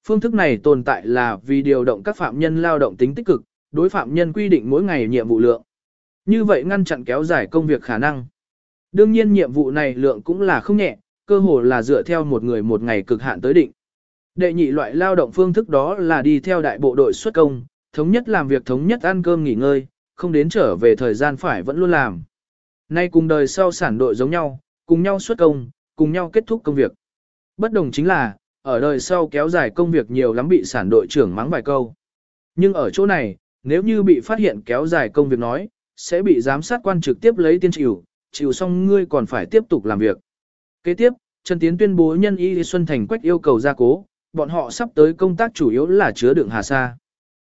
Speaker 1: Phương thức này tồn tại là vì điều động các phạm nhân lao động tính tích cực, đối phạm nhân quy định mỗi ngày nhiệm vụ lượng. Như vậy ngăn chặn kéo dài công việc khả năng. Đương nhiên nhiệm vụ này lượng cũng là không nhẹ, cơ hồ là dựa theo một người một ngày cực hạn tới định. Đệ nhị loại lao động phương thức đó là đi theo đại bộ đội xuất công, thống nhất làm việc thống nhất ăn cơm nghỉ ngơi, không đến trở về thời gian phải vẫn luôn làm. Nay cùng đời sau sản đội giống nhau, cùng nhau xuất công, cùng nhau kết thúc công việc. Bất đồng chính là, ở đời sau kéo dài công việc nhiều lắm bị sản đội trưởng mắng vài câu. Nhưng ở chỗ này, nếu như bị phát hiện kéo dài công việc nói, sẽ bị giám sát quan trực tiếp lấy tiên chịu, chịu xong ngươi còn phải tiếp tục làm việc. Kế tiếp, Trần Tiến tuyên bố nhân y Xuân Thành Quách yêu cầu gia cố, bọn họ sắp tới công tác chủ yếu là chứa đựng hà sa.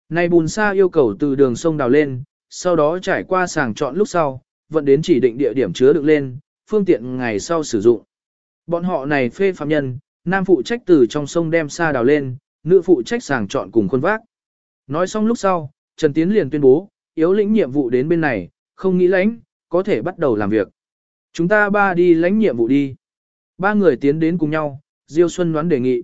Speaker 1: Này bùn sa yêu cầu từ đường sông đào lên, sau đó trải qua sàng chọn lúc sau, vận đến chỉ định địa điểm chứa được lên, phương tiện ngày sau sử dụng. Bọn họ này phê phạm nhân, nam phụ trách từ trong sông đem xa đào lên, nữ phụ trách sàng chọn cùng khuôn vác. Nói xong lúc sau, Trần Tiến liền tuyên bố, yếu lĩnh nhiệm vụ đến bên này, không nghĩ lãnh, có thể bắt đầu làm việc. Chúng ta ba đi lãnh nhiệm vụ đi. Ba người tiến đến cùng nhau, Diêu Xuân đoán đề nghị.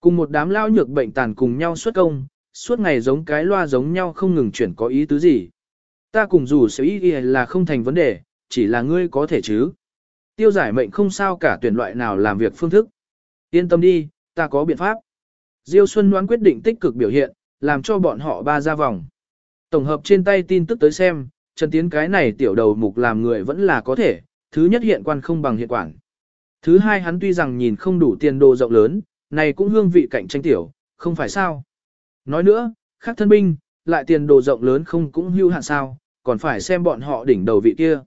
Speaker 1: Cùng một đám lao nhược bệnh tàn cùng nhau xuất công, suốt ngày giống cái loa giống nhau không ngừng chuyển có ý tứ gì. Ta cùng dù sẽ ý là không thành vấn đề, chỉ là ngươi có thể chứ. Tiêu giải mệnh không sao cả tuyển loại nào làm việc phương thức. Yên tâm đi, ta có biện pháp. Diêu Xuân đoán quyết định tích cực biểu hiện, làm cho bọn họ ba ra vòng. Tổng hợp trên tay tin tức tới xem, Trần Tiến cái này tiểu đầu mục làm người vẫn là có thể, thứ nhất hiện quan không bằng hiện quản. Thứ hai hắn tuy rằng nhìn không đủ tiền đồ rộng lớn, này cũng hương vị cạnh tranh tiểu, không phải sao. Nói nữa, khác thân binh, lại tiền đồ rộng lớn không cũng hưu hạn sao, còn phải xem bọn họ đỉnh đầu vị kia.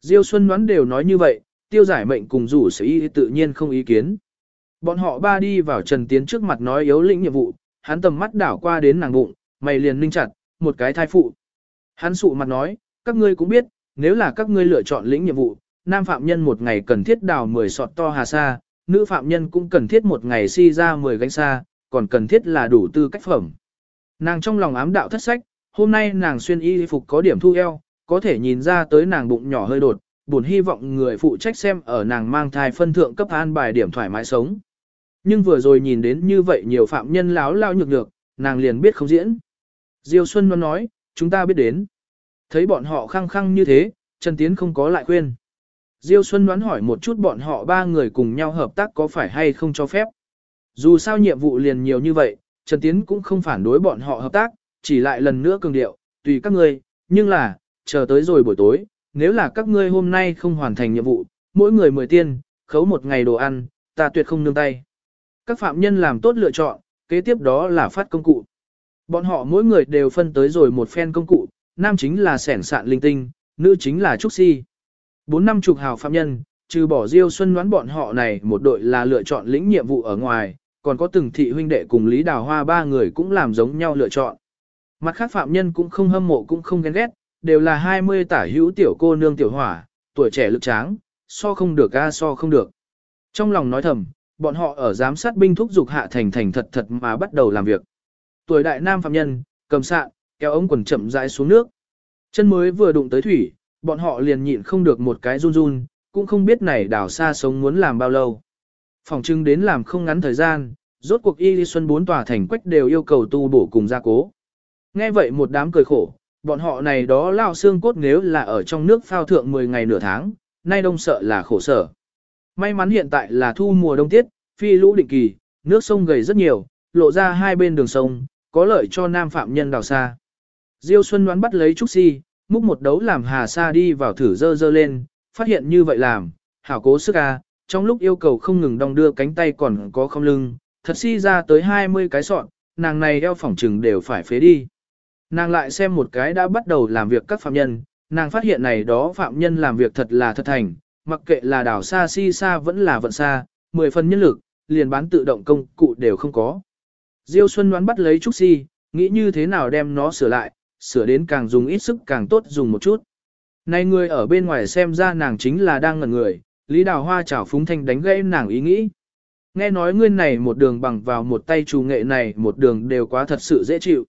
Speaker 1: Diêu Xuân đoán đều nói như vậy, tiêu giải mệnh cùng rủ sĩ tự nhiên không ý kiến. Bọn họ ba đi vào Trần Tiến trước mặt nói yếu lĩnh nhiệm vụ, hắn tầm mắt đảo qua đến nàng bụng, mày liền ninh chặt, một cái thai phụ. Hắn sụ mặt nói, các ngươi cũng biết, nếu là các ngươi lựa chọn lĩnh nhiệm vụ, nam phạm nhân một ngày cần thiết đào 10 sọt to hà sa, nữ phạm nhân cũng cần thiết một ngày si ra 10 gánh sa, còn cần thiết là đủ tư cách phẩm. Nàng trong lòng ám đạo thất sách, hôm nay nàng xuyên y phục có điểm thu eo, có thể nhìn ra tới nàng bụng nhỏ hơi đột, buồn hy vọng người phụ trách xem ở nàng mang thai phân thượng cấp an bài điểm thoải mái sống. Nhưng vừa rồi nhìn đến như vậy nhiều phạm nhân láo lao nhược được, nàng liền biết không diễn. Diêu Xuân nó nói, chúng ta biết đến. Thấy bọn họ khăng khăng như thế, Trần Tiến không có lại khuyên. Diêu Xuân đoán hỏi một chút bọn họ ba người cùng nhau hợp tác có phải hay không cho phép. Dù sao nhiệm vụ liền nhiều như vậy, Trần Tiến cũng không phản đối bọn họ hợp tác, chỉ lại lần nữa cường điệu, tùy các ngươi, nhưng là, chờ tới rồi buổi tối, nếu là các ngươi hôm nay không hoàn thành nhiệm vụ, mỗi người mười tiên, khấu một ngày đồ ăn, ta tuyệt không nương tay. Các phạm nhân làm tốt lựa chọn, kế tiếp đó là phát công cụ. Bọn họ mỗi người đều phân tới rồi một phen công cụ, nam chính là sẻn sạn linh tinh, nữ chính là trúc si. Bốn năm chục hào phạm nhân, trừ bỏ Diêu Xuân đoán bọn họ này một đội là lựa chọn lĩnh nhiệm vụ ở ngoài, còn có từng thị huynh đệ cùng Lý Đào Hoa ba người cũng làm giống nhau lựa chọn. Mặt khác phạm nhân cũng không hâm mộ cũng không ghen ghét, đều là 20 tả hữu tiểu cô nương tiểu hỏa, tuổi trẻ lực tráng, so không được a so không được. Trong lòng nói thầm, bọn họ ở giám sát binh thúc dục hạ thành thành thật thật mà bắt đầu làm việc. Tuổi đại nam phạm nhân, cầm sạn, kéo ống quần chậm rãi xuống nước. Chân mới vừa đụng tới thủy, bọn họ liền nhịn không được một cái run run, cũng không biết này đảo xa sống muốn làm bao lâu. Phòng trưng đến làm không ngắn thời gian, rốt cuộc y xuân bốn tòa thành quách đều yêu cầu tu bổ cùng gia cố. Nghe vậy một đám cười khổ, bọn họ này đó lao xương cốt nếu là ở trong nước phao thượng 10 ngày nửa tháng, nay đông sợ là khổ sở. May mắn hiện tại là thu mùa đông tiết, phi lũ định kỳ, nước sông gầy rất nhiều, lộ ra hai bên đường sông, có lợi cho nam phạm nhân đào xa. Diêu Xuân đoán bắt lấy Trúc Si, múc một đấu làm hà sa đi vào thử dơ dơ lên, phát hiện như vậy làm, hảo cố sức a, trong lúc yêu cầu không ngừng đong đưa cánh tay còn có không lưng, thật si ra tới 20 cái sọn, nàng này eo phỏng trừng đều phải phế đi. Nàng lại xem một cái đã bắt đầu làm việc các phạm nhân, nàng phát hiện này đó phạm nhân làm việc thật là thật thành, mặc kệ là đảo xa si xa vẫn là vận xa, 10 phần nhân lực, liền bán tự động công cụ đều không có. Diêu Xuân đoán bắt lấy Trúc Si, nghĩ như thế nào đem nó sửa lại, sửa đến càng dùng ít sức càng tốt dùng một chút. Này người ở bên ngoài xem ra nàng chính là đang ngẩn người, Lý Đào Hoa chảo phúng thanh đánh gãy nàng ý nghĩ. Nghe nói ngươi này một đường bằng vào một tay trù nghệ này một đường đều quá thật sự dễ chịu.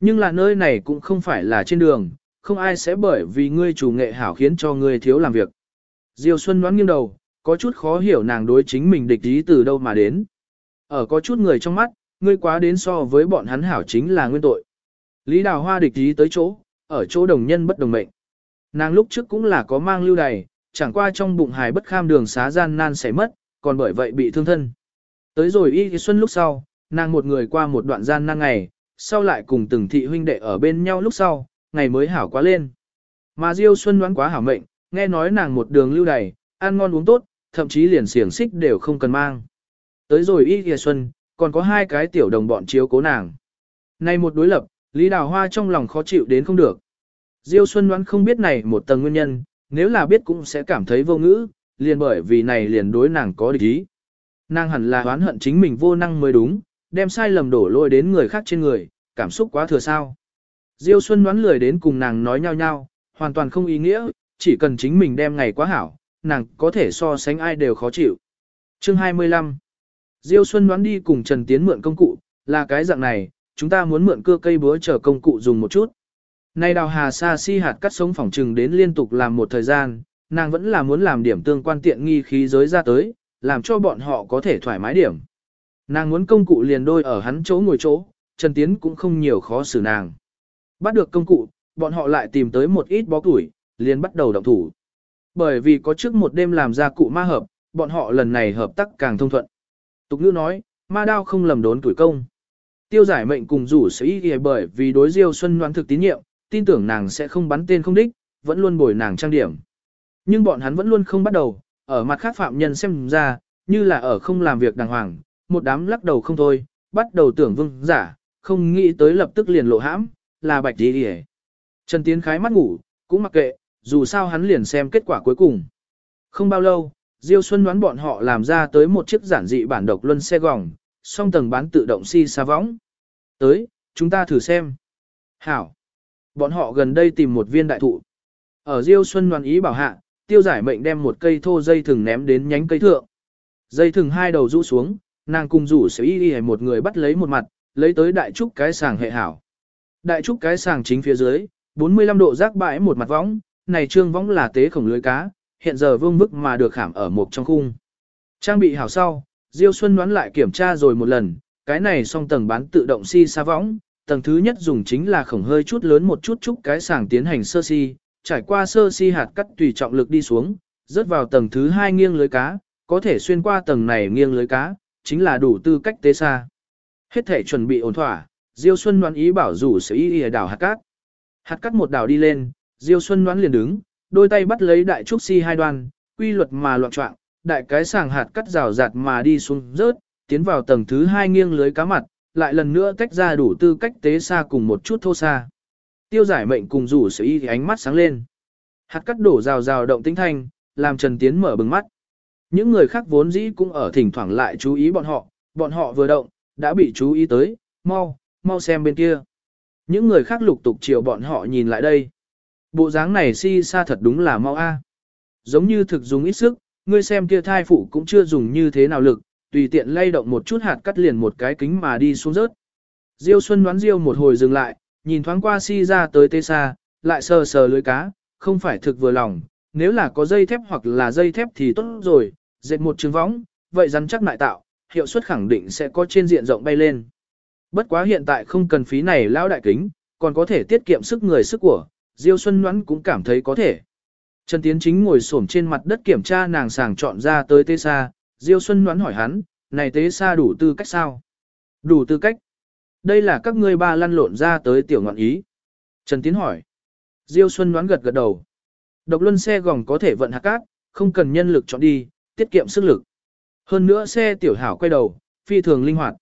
Speaker 1: Nhưng là nơi này cũng không phải là trên đường, không ai sẽ bởi vì ngươi chủ nghệ hảo khiến cho ngươi thiếu làm việc. Diêu Xuân đoán nghiêng đầu, có chút khó hiểu nàng đối chính mình địch ý từ đâu mà đến. Ở có chút người trong mắt, ngươi quá đến so với bọn hắn hảo chính là nguyên tội. Lý Đào Hoa địch ý tới chỗ, ở chỗ đồng nhân bất đồng mệnh. Nàng lúc trước cũng là có mang lưu đày, chẳng qua trong bụng hài bất kham đường xá gian nan sẽ mất, còn bởi vậy bị thương thân. Tới rồi y xuân lúc sau, nàng một người qua một đoạn gian nan ngày, sau lại cùng từng thị huynh đệ ở bên nhau lúc sau, ngày mới hảo quá lên. Mà Diêu Xuân đoán quá hảo mệnh, nghe nói nàng một đường lưu đầy, ăn ngon uống tốt, thậm chí liền xiềng xích đều không cần mang. Tới rồi Y Kìa Xuân, còn có hai cái tiểu đồng bọn chiếu cố nàng. Này một đối lập, Lý Đào Hoa trong lòng khó chịu đến không được. Diêu Xuân đoán không biết này một tầng nguyên nhân, nếu là biết cũng sẽ cảm thấy vô ngữ, liền bởi vì này liền đối nàng có địch ý. Nàng hẳn là oán hận chính mình vô năng mới đúng, đem sai lầm đổ lôi đến người khác trên người, cảm xúc quá thừa sao. Diêu Xuân đoán lười đến cùng nàng nói nhau nhau, hoàn toàn không ý nghĩa, chỉ cần chính mình đem ngày quá hảo, nàng có thể so sánh ai đều khó chịu. Chương 25 Diêu Xuân đoán đi cùng Trần Tiến mượn công cụ, là cái dạng này, chúng ta muốn mượn cưa cây búa chờ công cụ dùng một chút. Nay đào hà sa si hạt cắt sống phỏng trừng đến liên tục làm một thời gian, nàng vẫn là muốn làm điểm tương quan tiện nghi khí giới ra tới, làm cho bọn họ có thể thoải mái điểm. Nàng muốn công cụ liền đôi ở hắn chỗ ngồi chỗ, Trần Tiến cũng không nhiều khó xử nàng. Bắt được công cụ, bọn họ lại tìm tới một ít bó củi, liền bắt đầu động thủ. Bởi vì có trước một đêm làm ra cụ ma hợp, bọn họ lần này hợp tác càng thông thuận. Tục ngữ nói, ma đao không lầm đốn tuổi công. Tiêu giải mệnh cùng rủ sĩ ghề bởi vì đối diêu xuân đoán thực tín nhiệm, tin tưởng nàng sẽ không bắn tên không đích, vẫn luôn bồi nàng trang điểm. Nhưng bọn hắn vẫn luôn không bắt đầu, ở mặt khác phạm nhân xem ra, như là ở không làm việc đàng hoàng, một đám lắc đầu không thôi, bắt đầu tưởng vương giả, không nghĩ tới lập tức liền lộ hãm, là bạch đi hề. Trần Tiến khái mắt ngủ, cũng mặc kệ, dù sao hắn liền xem kết quả cuối cùng. Không bao lâu, Diêu Xuân đoán bọn họ làm ra tới một chiếc giản dị bản độc luân xe gòng, song tầng bán tự động si xa võng. Tới, chúng ta thử xem. Hảo. Bọn họ gần đây tìm một viên đại thụ. Ở Diêu Xuân đoán ý bảo hạ, tiêu giải mệnh đem một cây thô dây thừng ném đến nhánh cây thượng. Dây thừng hai đầu rũ xuống, nàng cùng rủ sẽ y đi một người bắt lấy một mặt, lấy tới đại trúc cái sàng hệ hảo. Đại trúc cái sàng chính phía dưới, 45 độ rác bãi một mặt võng, này trương võng là tế khổng lưới cá, hiện giờ vương bức mà được khảm ở một trong khung. Trang bị hảo sau, Diêu Xuân đoán lại kiểm tra rồi một lần, cái này song tầng bán tự động si xa võng, tầng thứ nhất dùng chính là khổng hơi chút lớn một chút chút cái sàng tiến hành sơ si, trải qua sơ si hạt cắt tùy trọng lực đi xuống, rớt vào tầng thứ hai nghiêng lưới cá, có thể xuyên qua tầng này nghiêng lưới cá, chính là đủ tư cách tế xa. Hết thể chuẩn bị ổn thỏa, Diêu Xuân đoán ý bảo rủ sẽ y đảo hạt cát. Hạt cắt một đảo đi lên, Diêu Xuân đoán liền đứng, đôi tay bắt lấy đại trúc si hai đoan, quy luật mà loạn trọng, đại cái sàng hạt cắt rào rạt mà đi xuống rớt, tiến vào tầng thứ hai nghiêng lưới cá mặt, lại lần nữa tách ra đủ tư cách tế xa cùng một chút thô xa. Tiêu giải mệnh cùng rủ sự y thì ánh mắt sáng lên. Hạt cắt đổ rào rào động tinh thanh, làm Trần Tiến mở bừng mắt. Những người khác vốn dĩ cũng ở thỉnh thoảng lại chú ý bọn họ, bọn họ vừa động, đã bị chú ý tới, mau, mau xem bên kia. Những người khác lục tục chiều bọn họ nhìn lại đây. Bộ dáng này si xa thật đúng là mau a. À. Giống như thực dùng ít sức, ngươi xem kia thai phụ cũng chưa dùng như thế nào lực, tùy tiện lay động một chút hạt cắt liền một cái kính mà đi xuống rớt. Diêu Xuân đoán Diêu một hồi dừng lại, nhìn thoáng qua si ra tới tê xa, lại sờ sờ lưới cá, không phải thực vừa lòng, nếu là có dây thép hoặc là dây thép thì tốt rồi, dệt một trường võng, vậy rắn chắc lại tạo, hiệu suất khẳng định sẽ có trên diện rộng bay lên. Bất quá hiện tại không cần phí này lão đại kính, còn có thể tiết kiệm sức người sức của, Diêu Xuân Ngoãn cũng cảm thấy có thể. Trần Tiến Chính ngồi xổm trên mặt đất kiểm tra nàng sàng chọn ra tới tê sa, Diêu Xuân Ngoãn hỏi hắn, này tế sa đủ tư cách sao? Đủ tư cách. Đây là các ngươi ba lăn lộn ra tới tiểu ngọn ý. Trần Tiến hỏi. Diêu Xuân Ngoãn gật gật đầu. Độc luân xe gòng có thể vận hạt cát, không cần nhân lực chọn đi, tiết kiệm sức lực. Hơn nữa xe tiểu hảo quay đầu, phi thường linh hoạt.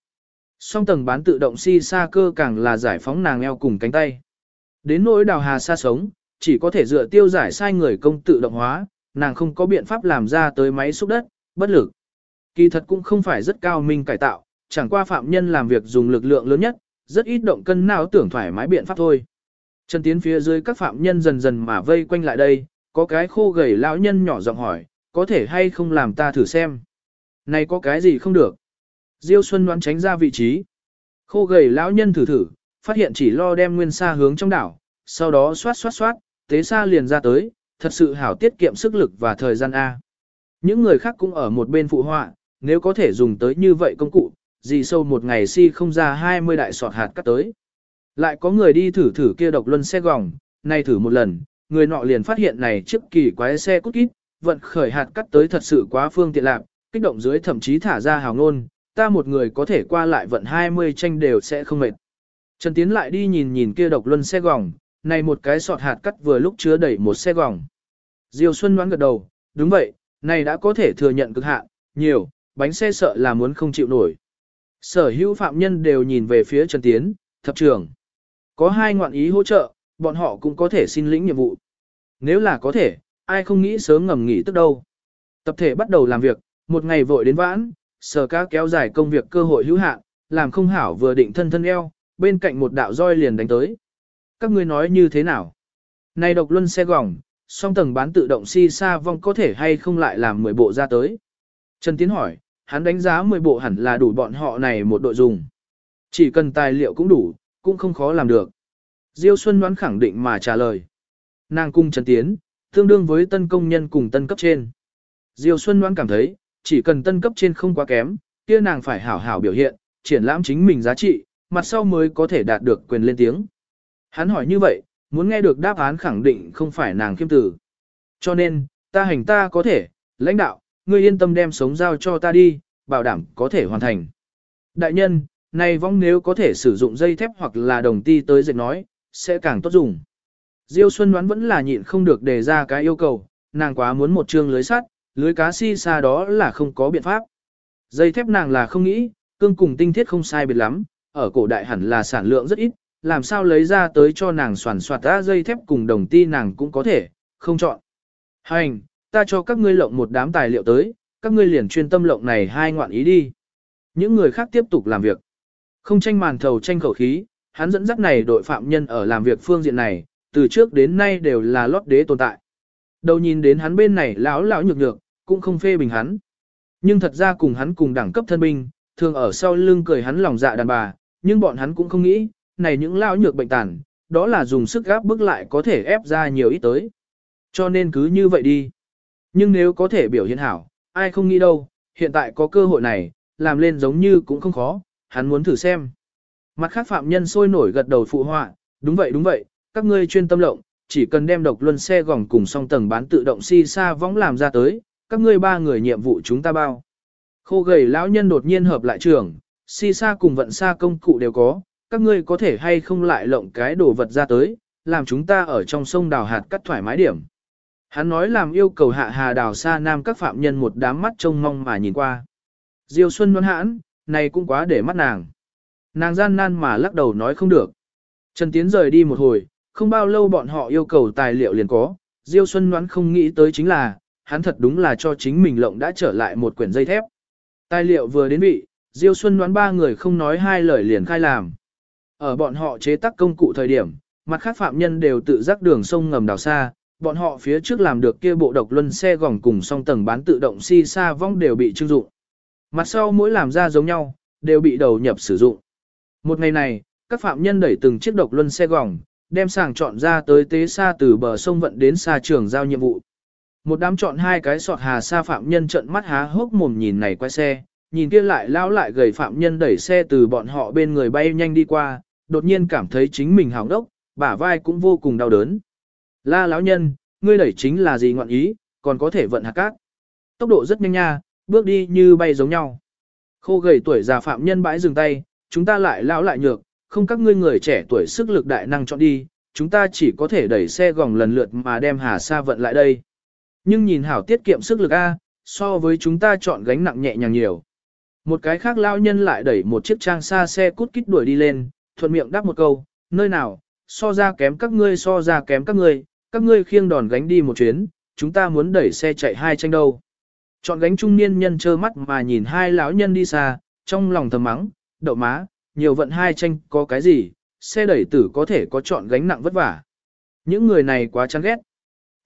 Speaker 1: Song tầng bán tự động si xa cơ càng là giải phóng nàng eo cùng cánh tay. Đến nỗi đào hà xa sống, chỉ có thể dựa tiêu giải sai người công tự động hóa, nàng không có biện pháp làm ra tới máy xúc đất, bất lực. Kỳ thật cũng không phải rất cao minh cải tạo, chẳng qua phạm nhân làm việc dùng lực lượng lớn nhất, rất ít động cân não tưởng thoải mái biện pháp thôi. Trần tiến phía dưới các phạm nhân dần dần mà vây quanh lại đây, có cái khô gầy lão nhân nhỏ giọng hỏi, có thể hay không làm ta thử xem. Này có cái gì không được? Diêu Xuân đoán tránh ra vị trí. Khô gầy lão nhân thử thử, phát hiện chỉ lo đem nguyên sa hướng trong đảo, sau đó xoát xoát xoát, tế xa liền ra tới, thật sự hảo tiết kiệm sức lực và thời gian A. Những người khác cũng ở một bên phụ họa, nếu có thể dùng tới như vậy công cụ, gì sâu một ngày si không ra 20 đại sọt hạt cắt tới. Lại có người đi thử thử kia độc luân xe gòng, nay thử một lần, người nọ liền phát hiện này chiếc kỳ quái xe cút kít, vận khởi hạt cắt tới thật sự quá phương tiện lạc, kích động dưới thậm chí thả ra hào ngôn, ta một người có thể qua lại vận 20 tranh đều sẽ không mệt. Trần Tiến lại đi nhìn nhìn kia độc luân xe gỏng, này một cái sọt hạt cắt vừa lúc chứa đầy một xe gỏng. Diêu Xuân đoán gật đầu, đúng vậy, này đã có thể thừa nhận cực hạn, nhiều, bánh xe sợ là muốn không chịu nổi. Sở hữu phạm nhân đều nhìn về phía Trần Tiến, thập trưởng. Có hai ngoạn ý hỗ trợ, bọn họ cũng có thể xin lĩnh nhiệm vụ. Nếu là có thể, ai không nghĩ sớm ngầm nghỉ tức đâu. Tập thể bắt đầu làm việc, một ngày vội đến vãn, sở cá kéo dài công việc cơ hội hữu hạn, làm không hảo vừa định thân thân eo, bên cạnh một đạo roi liền đánh tới. Các ngươi nói như thế nào? Này độc luân xe gỏng, song tầng bán tự động si sa vong có thể hay không lại làm 10 bộ ra tới? Trần Tiến hỏi, hắn đánh giá 10 bộ hẳn là đủ bọn họ này một đội dùng. Chỉ cần tài liệu cũng đủ, cũng không khó làm được. Diêu Xuân đoán khẳng định mà trả lời. Nàng cung Trần Tiến, tương đương với tân công nhân cùng tân cấp trên. Diêu Xuân đoán cảm thấy, chỉ cần tân cấp trên không quá kém, kia nàng phải hảo hảo biểu hiện, triển lãm chính mình giá trị, mặt sau mới có thể đạt được quyền lên tiếng. Hắn hỏi như vậy, muốn nghe được đáp án khẳng định không phải nàng khiêm tử. Cho nên, ta hành ta có thể, lãnh đạo, ngươi yên tâm đem sống giao cho ta đi, bảo đảm có thể hoàn thành. Đại nhân, này vong nếu có thể sử dụng dây thép hoặc là đồng ti tới dệt nói, sẽ càng tốt dùng. Diêu Xuân đoán vẫn là nhịn không được đề ra cái yêu cầu, nàng quá muốn một chương lưới sắt, lưới cá si xa đó là không có biện pháp. Dây thép nàng là không nghĩ, cương cùng tinh thiết không sai biệt lắm, ở cổ đại hẳn là sản lượng rất ít, làm sao lấy ra tới cho nàng soàn soạt ra dây thép cùng đồng ti nàng cũng có thể, không chọn. Hành, ta cho các ngươi lộng một đám tài liệu tới, các ngươi liền chuyên tâm lộng này hai ngoạn ý đi. Những người khác tiếp tục làm việc. Không tranh màn thầu tranh khẩu khí, hắn dẫn dắt này đội phạm nhân ở làm việc phương diện này, từ trước đến nay đều là lót đế tồn tại. Đầu nhìn đến hắn bên này lão lão nhược nhược, cũng không phê bình hắn. Nhưng thật ra cùng hắn cùng đẳng cấp thân binh, thường ở sau lưng cười hắn lòng dạ đàn bà, nhưng bọn hắn cũng không nghĩ, này những lão nhược bệnh tàn, đó là dùng sức gáp bức lại có thể ép ra nhiều ít tới. Cho nên cứ như vậy đi. Nhưng nếu có thể biểu hiện hảo, ai không nghĩ đâu, hiện tại có cơ hội này, làm lên giống như cũng không khó, hắn muốn thử xem. Mặt khác phạm nhân sôi nổi gật đầu phụ họa, đúng vậy đúng vậy, các ngươi chuyên tâm lộng, chỉ cần đem độc luân xe gỏng cùng song tầng bán tự động si xa võng làm ra tới, các ngươi ba người nhiệm vụ chúng ta bao. Khô gầy lão nhân đột nhiên hợp lại trường, si xa cùng vận xa công cụ đều có, các ngươi có thể hay không lại lộng cái đồ vật ra tới, làm chúng ta ở trong sông đào hạt cắt thoải mái điểm. Hắn nói làm yêu cầu hạ hà đào xa nam các phạm nhân một đám mắt trông mong mà nhìn qua. Diêu Xuân đoán hãn, này cũng quá để mắt nàng. Nàng gian nan mà lắc đầu nói không được. Trần Tiến rời đi một hồi, không bao lâu bọn họ yêu cầu tài liệu liền có, Diêu Xuân đoán không nghĩ tới chính là, hắn thật đúng là cho chính mình lộng đã trở lại một quyển dây thép. Tài liệu vừa đến vị, Diêu Xuân đoán ba người không nói hai lời liền khai làm. Ở bọn họ chế tác công cụ thời điểm, mặt khác phạm nhân đều tự giác đường sông ngầm đào xa, bọn họ phía trước làm được kia bộ độc luân xe gỏng cùng song tầng bán tự động si xa vong đều bị trưng dụng. Mặt sau mỗi làm ra giống nhau, đều bị đầu nhập sử dụng. Một ngày này, các phạm nhân đẩy từng chiếc độc luân xe gỏng, đem sàng chọn ra tới tế xa từ bờ sông vận đến xa trường giao nhiệm vụ. Một đám chọn hai cái sọt hà xa phạm nhân trận mắt há hốc mồm nhìn này quay xe, nhìn kia lại lao lại gầy phạm nhân đẩy xe từ bọn họ bên người bay nhanh đi qua, đột nhiên cảm thấy chính mình hỏng đốc, bả vai cũng vô cùng đau đớn. La lão nhân, ngươi đẩy chính là gì ngoạn ý, còn có thể vận hạt cát. Tốc độ rất nhanh nha, bước đi như bay giống nhau. Khô gầy tuổi già phạm nhân bãi dừng tay, chúng ta lại lão lại nhược, không các ngươi người trẻ tuổi sức lực đại năng chọn đi, chúng ta chỉ có thể đẩy xe gòng lần lượt mà đem hà sa vận lại đây. Nhưng nhìn hảo tiết kiệm sức lực A, so với chúng ta chọn gánh nặng nhẹ nhàng nhiều. Một cái khác lão nhân lại đẩy một chiếc trang xa xe cút kít đuổi đi lên, thuận miệng đáp một câu, nơi nào, so ra kém các ngươi so ra kém các ngươi, các ngươi khiêng đòn gánh đi một chuyến, chúng ta muốn đẩy xe chạy hai tranh đâu. Chọn gánh trung niên nhân trơ mắt mà nhìn hai lão nhân đi xa, trong lòng thầm mắng, đậu má, nhiều vận hai tranh có cái gì, xe đẩy tử có thể có chọn gánh nặng vất vả. Những người này quá chán ghét.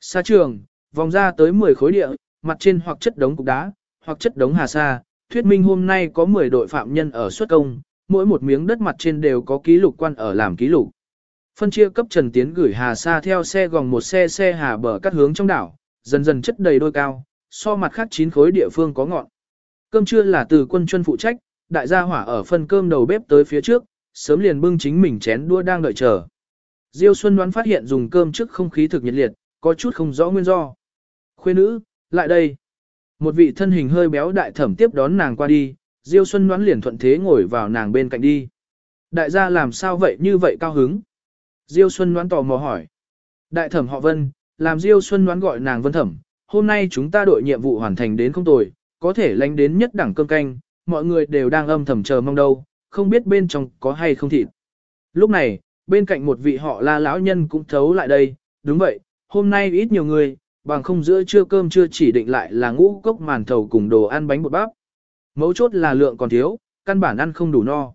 Speaker 1: Xa trường, vòng ra tới 10 khối địa, mặt trên hoặc chất đống cục đá, hoặc chất đống hà sa, thuyết minh hôm nay có 10 đội phạm nhân ở xuất công, mỗi một miếng đất mặt trên đều có ký lục quan ở làm ký lục. Phân chia cấp Trần Tiến gửi hà sa theo xe gòng một xe xe hà bờ cắt hướng trong đảo, dần dần chất đầy đôi cao, so mặt khác chín khối địa phương có ngọn. Cơm trưa là từ quân chuân phụ trách, đại gia hỏa ở phân cơm đầu bếp tới phía trước, sớm liền bưng chính mình chén đua đang đợi chờ. Diêu Xuân đoán phát hiện dùng cơm trước không khí thực nhiệt liệt, có chút không rõ nguyên do. Khuê nữ, lại đây. Một vị thân hình hơi béo đại thẩm tiếp đón nàng qua đi, Diêu Xuân đoán liền thuận thế ngồi vào nàng bên cạnh đi. Đại gia làm sao vậy như vậy cao hứng? Diêu Xuân đoán tò mò hỏi. Đại thẩm họ Vân, làm Diêu Xuân đoán gọi nàng Vân thẩm, hôm nay chúng ta đội nhiệm vụ hoàn thành đến không tồi, có thể lánh đến nhất đẳng cơm canh, mọi người đều đang âm thầm chờ mong đâu, không biết bên trong có hay không thịt. Lúc này, bên cạnh một vị họ la lão nhân cũng thấu lại đây, đúng vậy, hôm nay ít nhiều người, bằng không giữa trưa cơm chưa chỉ định lại là ngũ cốc màn thầu cùng đồ ăn bánh bột bắp. Mấu chốt là lượng còn thiếu, căn bản ăn không đủ no.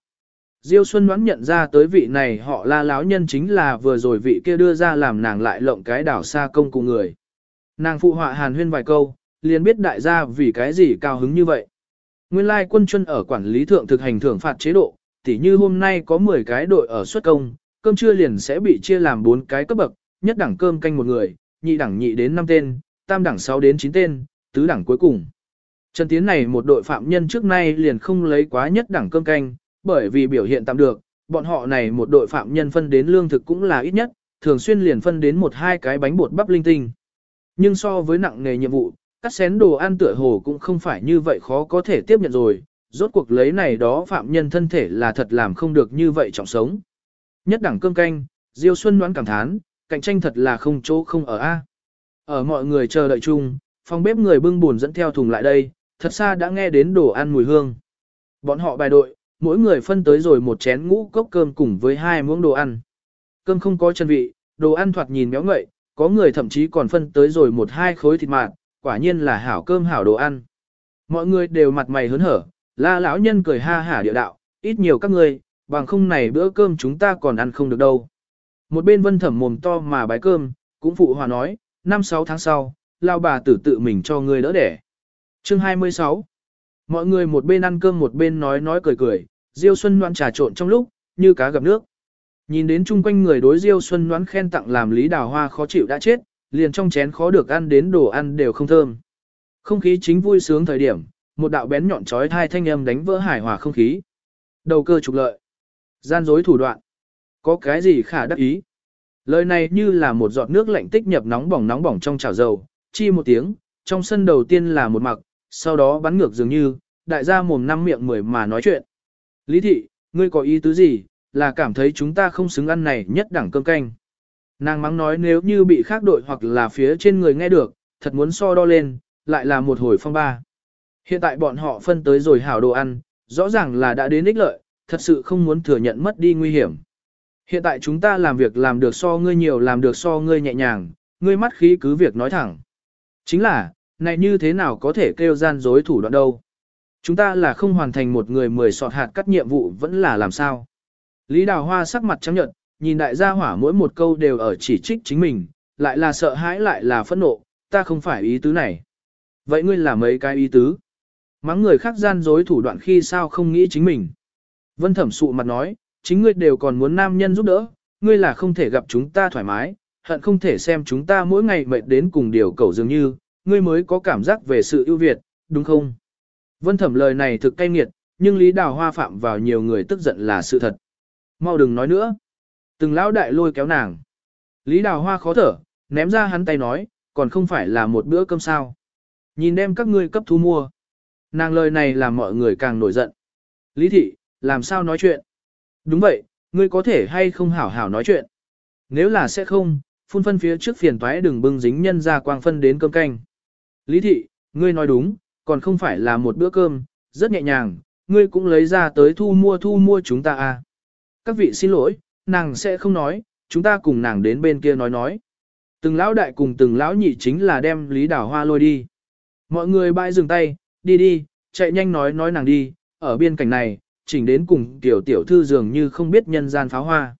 Speaker 1: Diêu Xuân đoán nhận ra tới vị này họ la lão nhân chính là vừa rồi vị kia đưa ra làm nàng lại lộng cái đảo xa công cụ người. Nàng phụ họa hàn huyên vài câu, liền biết đại gia vì cái gì cao hứng như vậy. Nguyên lai quân chuân ở quản lý thượng thực hành thưởng phạt chế độ, tỉ như hôm nay có 10 cái đội ở xuất công, cơm trưa liền sẽ bị chia làm 4 cái cấp bậc, nhất đẳng cơm canh một người, nhị đẳng nhị đến 5 tên, tam đẳng 6 đến 9 tên, tứ đẳng cuối cùng. Trần Tiến này một đội phạm nhân trước nay liền không lấy quá nhất đẳng cơm canh, bởi vì biểu hiện tạm được, bọn họ này một đội phạm nhân phân đến lương thực cũng là ít nhất, thường xuyên liền phân đến một hai cái bánh bột bắp linh tinh. Nhưng so với nặng nghề nhiệm vụ, cắt xén đồ ăn tựa hồ cũng không phải như vậy khó có thể tiếp nhận rồi, rốt cuộc lấy này đó phạm nhân thân thể là thật làm không được như vậy trọng sống. Nhất đẳng cơm canh, Diêu Xuân đoán cảm thán, cạnh tranh thật là không chỗ không ở A. Ở mọi người chờ đợi chung, phòng bếp người bưng buồn dẫn theo thùng lại đây, thật xa đã nghe đến đồ ăn mùi hương. Bọn họ bài đội, mỗi người phân tới rồi một chén ngũ cốc cơm cùng với hai muỗng đồ ăn. Cơm không có chân vị, đồ ăn thoạt nhìn béo ngậy, có người thậm chí còn phân tới rồi một hai khối thịt mạt, quả nhiên là hảo cơm hảo đồ ăn. Mọi người đều mặt mày hớn hở, la lão nhân cười ha hả địa đạo, ít nhiều các ngươi, bằng không này bữa cơm chúng ta còn ăn không được đâu. Một bên vân thẩm mồm to mà bái cơm, cũng phụ hòa nói, năm sáu tháng sau, lao bà tử tự mình cho người đỡ đẻ. Chương 26 Mọi người một bên ăn cơm một bên nói nói cười cười, Diêu Xuân Ngoan trà trộn trong lúc, như cá gặp nước. Nhìn đến chung quanh người đối Diêu Xuân Ngoan khen tặng làm Lý Đào Hoa khó chịu đã chết, liền trong chén khó được ăn đến đồ ăn đều không thơm. Không khí chính vui sướng thời điểm, một đạo bén nhọn chói thai thanh âm đánh vỡ hải hòa không khí. Đầu cơ trục lợi. Gian dối thủ đoạn. Có cái gì khả đắc ý? Lời này như là một giọt nước lạnh tích nhập nóng bỏng nóng bỏng trong chảo dầu, chi một tiếng, trong sân đầu tiên là một mặc, sau đó bắn ngược dường như, đại gia mồm năm miệng mười mà nói chuyện. Lý thị, ngươi có ý tứ gì, là cảm thấy chúng ta không xứng ăn này nhất đẳng cơm canh. Nàng mắng nói nếu như bị khác đội hoặc là phía trên người nghe được, thật muốn so đo lên, lại là một hồi phong ba. Hiện tại bọn họ phân tới rồi hảo đồ ăn, rõ ràng là đã đến ích lợi, thật sự không muốn thừa nhận mất đi nguy hiểm. Hiện tại chúng ta làm việc làm được so ngươi nhiều làm được so ngươi nhẹ nhàng, ngươi mắt khí cứ việc nói thẳng. Chính là, này như thế nào có thể kêu gian dối thủ đoạn đâu. Chúng ta là không hoàn thành một người mười sọt hạt cắt nhiệm vụ vẫn là làm sao. Lý Đào Hoa sắc mặt trắng nhợt, nhìn đại gia hỏa mỗi một câu đều ở chỉ trích chính mình, lại là sợ hãi lại là phẫn nộ, ta không phải ý tứ này. Vậy ngươi là mấy cái ý tứ? Mắng người khác gian dối thủ đoạn khi sao không nghĩ chính mình. Vân thẩm sụ mặt nói, chính ngươi đều còn muốn nam nhân giúp đỡ, ngươi là không thể gặp chúng ta thoải mái, hận không thể xem chúng ta mỗi ngày mệt đến cùng điều cầu dường như, ngươi mới có cảm giác về sự ưu việt, đúng không? Vân thẩm lời này thực cay nghiệt, nhưng Lý Đào Hoa phạm vào nhiều người tức giận là sự thật. Mau đừng nói nữa. Từng lão đại lôi kéo nàng. Lý Đào Hoa khó thở, ném ra hắn tay nói, còn không phải là một bữa cơm sao. Nhìn đem các ngươi cấp thu mua. Nàng lời này làm mọi người càng nổi giận. Lý thị, làm sao nói chuyện? Đúng vậy, ngươi có thể hay không hảo hảo nói chuyện. Nếu là sẽ không, phun phân phía trước phiền toái đừng bưng dính nhân ra quang phân đến cơm canh. Lý thị, ngươi nói đúng, còn không phải là một bữa cơm, rất nhẹ nhàng, ngươi cũng lấy ra tới thu mua thu mua chúng ta à. Các vị xin lỗi, nàng sẽ không nói, chúng ta cùng nàng đến bên kia nói nói. Từng lão đại cùng từng lão nhị chính là đem Lý Đào Hoa lôi đi. Mọi người bãi dừng tay, đi đi, chạy nhanh nói nói nàng đi, ở biên cảnh này, chỉnh đến cùng tiểu tiểu thư dường như không biết nhân gian pháo hoa.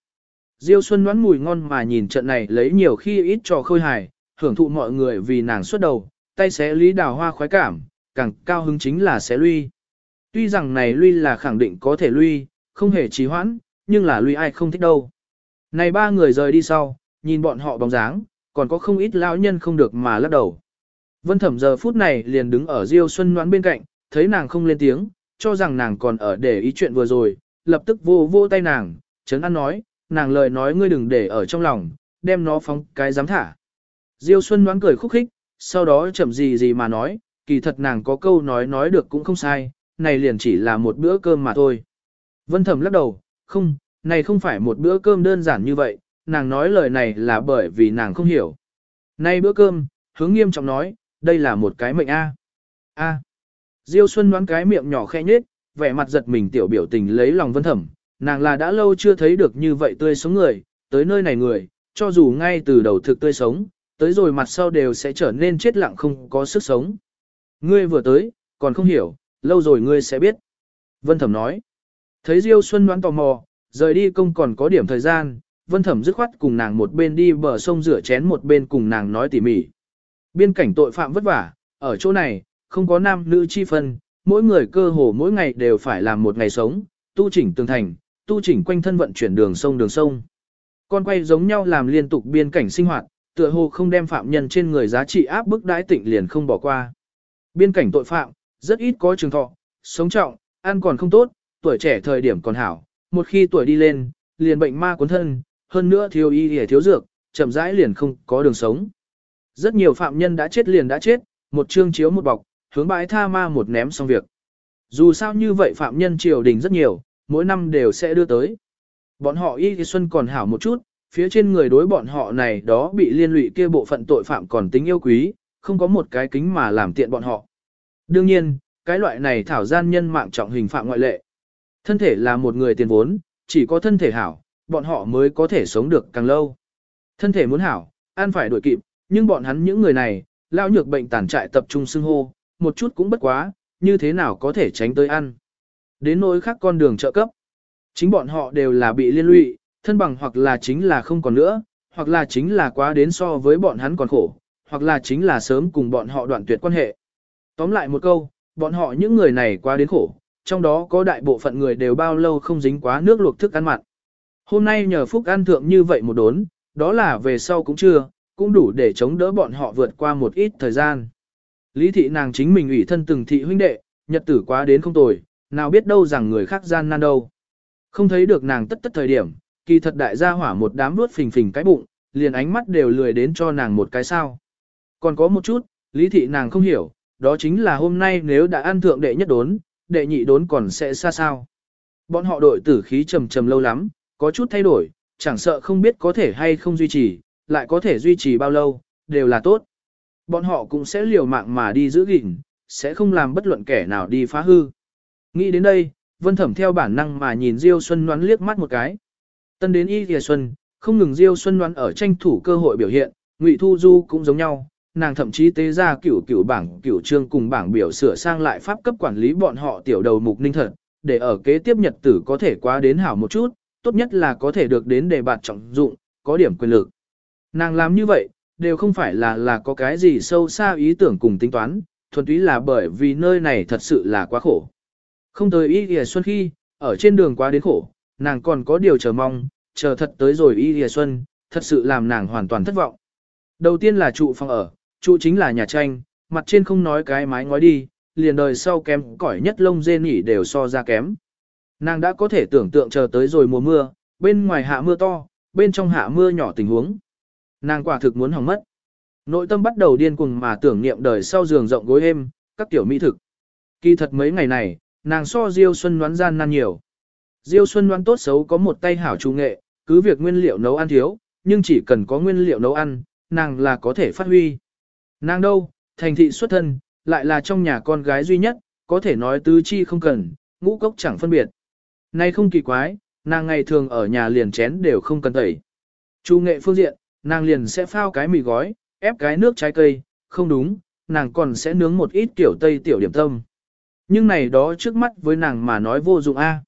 Speaker 1: Diêu Xuân đoán mùi ngon mà nhìn trận này lấy nhiều khi ít trò khôi hài, hưởng thụ mọi người vì nàng xuất đầu, tay xé Lý Đào Hoa khoái cảm, càng cao hứng chính là xé lui. Tuy rằng này lui là khẳng định có thể lui, không hề trì hoãn, nhưng là lui ai không thích đâu. Này ba người rời đi sau, nhìn bọn họ bóng dáng, còn có không ít lão nhân không được mà lắc đầu. Vân Thẩm giờ phút này liền đứng ở Diêu Xuân Ngoãn bên cạnh, thấy nàng không lên tiếng, cho rằng nàng còn ở để ý chuyện vừa rồi, lập tức vô vô tay nàng, chấn an nói, nàng lời nói ngươi đừng để ở trong lòng, đem nó phóng cái dám thả. Diêu Xuân Ngoãn cười khúc khích, sau đó chậm gì gì mà nói, kỳ thật nàng có câu nói nói được cũng không sai, này liền chỉ là một bữa cơm mà thôi. Vân Thẩm lắc đầu, không, này không phải một bữa cơm đơn giản như vậy, nàng nói lời này là bởi vì nàng không hiểu. Nay bữa cơm, hướng nghiêm trọng nói, đây là một cái mệnh A. A. Diêu Xuân đoán cái miệng nhỏ khẽ nhết, vẻ mặt giật mình tiểu biểu tình lấy lòng vân thẩm, nàng là đã lâu chưa thấy được như vậy tươi sống người, tới nơi này người, cho dù ngay từ đầu thực tươi sống, tới rồi mặt sau đều sẽ trở nên chết lặng không có sức sống. Ngươi vừa tới, còn không hiểu, lâu rồi ngươi sẽ biết. Vân thẩm nói. Thấy Diêu Xuân đoán tò mò, rời đi công còn có điểm thời gian, Vân Thẩm dứt khoát cùng nàng một bên đi bờ sông rửa chén một bên cùng nàng nói tỉ mỉ. Biên cảnh tội phạm vất vả, ở chỗ này, không có nam nữ chi phân, mỗi người cơ hồ mỗi ngày đều phải làm một ngày sống, tu chỉnh tường thành, tu chỉnh quanh thân vận chuyển đường sông đường sông. Con quay giống nhau làm liên tục biên cảnh sinh hoạt, tựa hồ không đem phạm nhân trên người giá trị áp bức đãi tịnh liền không bỏ qua. Biên cảnh tội phạm, rất ít có trường thọ, sống trọng, ăn còn không tốt, tuổi trẻ thời điểm còn hảo, một khi tuổi đi lên, liền bệnh ma cuốn thân, hơn nữa thiếu y hề thiếu dược, chậm rãi liền không có đường sống. Rất nhiều phạm nhân đã chết liền đã chết, một chương chiếu một bọc, hướng bãi tha ma một ném xong việc. Dù sao như vậy phạm nhân triều đình rất nhiều, mỗi năm đều sẽ đưa tới. Bọn họ y thì xuân còn hảo một chút, phía trên người đối bọn họ này đó bị liên lụy kia bộ phận tội phạm còn tính yêu quý, không có một cái kính mà làm tiện bọn họ. Đương nhiên, cái loại này thảo gian nhân mạng trọng hình phạm ngoại lệ. Thân thể là một người tiền vốn, chỉ có thân thể hảo, bọn họ mới có thể sống được càng lâu. Thân thể muốn hảo, ăn phải đuổi kịp, nhưng bọn hắn những người này, lao nhược bệnh tàn trại tập trung xưng hô, một chút cũng bất quá, như thế nào có thể tránh tới ăn. Đến nỗi khác con đường trợ cấp. Chính bọn họ đều là bị liên lụy, thân bằng hoặc là chính là không còn nữa, hoặc là chính là quá đến so với bọn hắn còn khổ, hoặc là chính là sớm cùng bọn họ đoạn tuyệt quan hệ. Tóm lại một câu, bọn họ những người này quá đến khổ, trong đó có đại bộ phận người đều bao lâu không dính quá nước luộc thức ăn mặn. Hôm nay nhờ phúc ăn thượng như vậy một đốn, đó là về sau cũng chưa, cũng đủ để chống đỡ bọn họ vượt qua một ít thời gian. Lý thị nàng chính mình ủy thân từng thị huynh đệ, nhật tử quá đến không tồi, nào biết đâu rằng người khác gian nan đâu. Không thấy được nàng tất tất thời điểm, kỳ thật đại gia hỏa một đám nuốt phình phình cái bụng, liền ánh mắt đều lười đến cho nàng một cái sao. Còn có một chút, lý thị nàng không hiểu, đó chính là hôm nay nếu đã ăn thượng đệ nhất đốn, đệ nhị đốn còn sẽ xa sao. Bọn họ đội tử khí trầm trầm lâu lắm, có chút thay đổi, chẳng sợ không biết có thể hay không duy trì, lại có thể duy trì bao lâu, đều là tốt. Bọn họ cũng sẽ liều mạng mà đi giữ gìn, sẽ không làm bất luận kẻ nào đi phá hư. Nghĩ đến đây, Vân Thẩm theo bản năng mà nhìn Diêu Xuân Ngoan liếc mắt một cái. Tân đến Y Thìa Xuân, không ngừng Diêu Xuân Ngoan ở tranh thủ cơ hội biểu hiện, Ngụy Thu Du cũng giống nhau, nàng thậm chí tế ra cửu cửu bảng cửu trương cùng bảng biểu sửa sang lại pháp cấp quản lý bọn họ tiểu đầu mục ninh thật, để ở kế tiếp nhật tử có thể quá đến hảo một chút, tốt nhất là có thể được đến đề bạt trọng dụng, có điểm quyền lực. Nàng làm như vậy, đều không phải là là có cái gì sâu xa ý tưởng cùng tính toán, thuần túy là bởi vì nơi này thật sự là quá khổ. Không tới ý kìa xuân khi, ở trên đường quá đến khổ, nàng còn có điều chờ mong, chờ thật tới rồi ý kìa xuân, thật sự làm nàng hoàn toàn thất vọng. Đầu tiên là trụ phòng ở, trụ chính là nhà tranh, mặt trên không nói cái mái ngói đi, liền đời sau kém cỏi nhất lông dê nỉ đều so ra kém. Nàng đã có thể tưởng tượng chờ tới rồi mùa mưa, bên ngoài hạ mưa to, bên trong hạ mưa nhỏ tình huống. Nàng quả thực muốn hỏng mất. Nội tâm bắt đầu điên cuồng mà tưởng niệm đời sau giường rộng gối êm, các tiểu mỹ thực. Kỳ thật mấy ngày này, nàng so Diêu Xuân đoán gian nan nhiều. Diêu Xuân đoán tốt xấu có một tay hảo trung nghệ, cứ việc nguyên liệu nấu ăn thiếu, nhưng chỉ cần có nguyên liệu nấu ăn, nàng là có thể phát huy. Nàng đâu, thành thị xuất thân, lại là trong nhà con gái duy nhất, có thể nói tứ chi không cần, ngũ cốc chẳng phân biệt. Nay không kỳ quái, nàng ngày thường ở nhà liền chén đều không cần tẩy. Chu nghệ phương diện, nàng liền sẽ phao cái mì gói, ép cái nước trái cây, không đúng, nàng còn sẽ nướng một ít kiểu tây tiểu điểm tâm. Nhưng này đó trước mắt với nàng mà nói vô dụng a.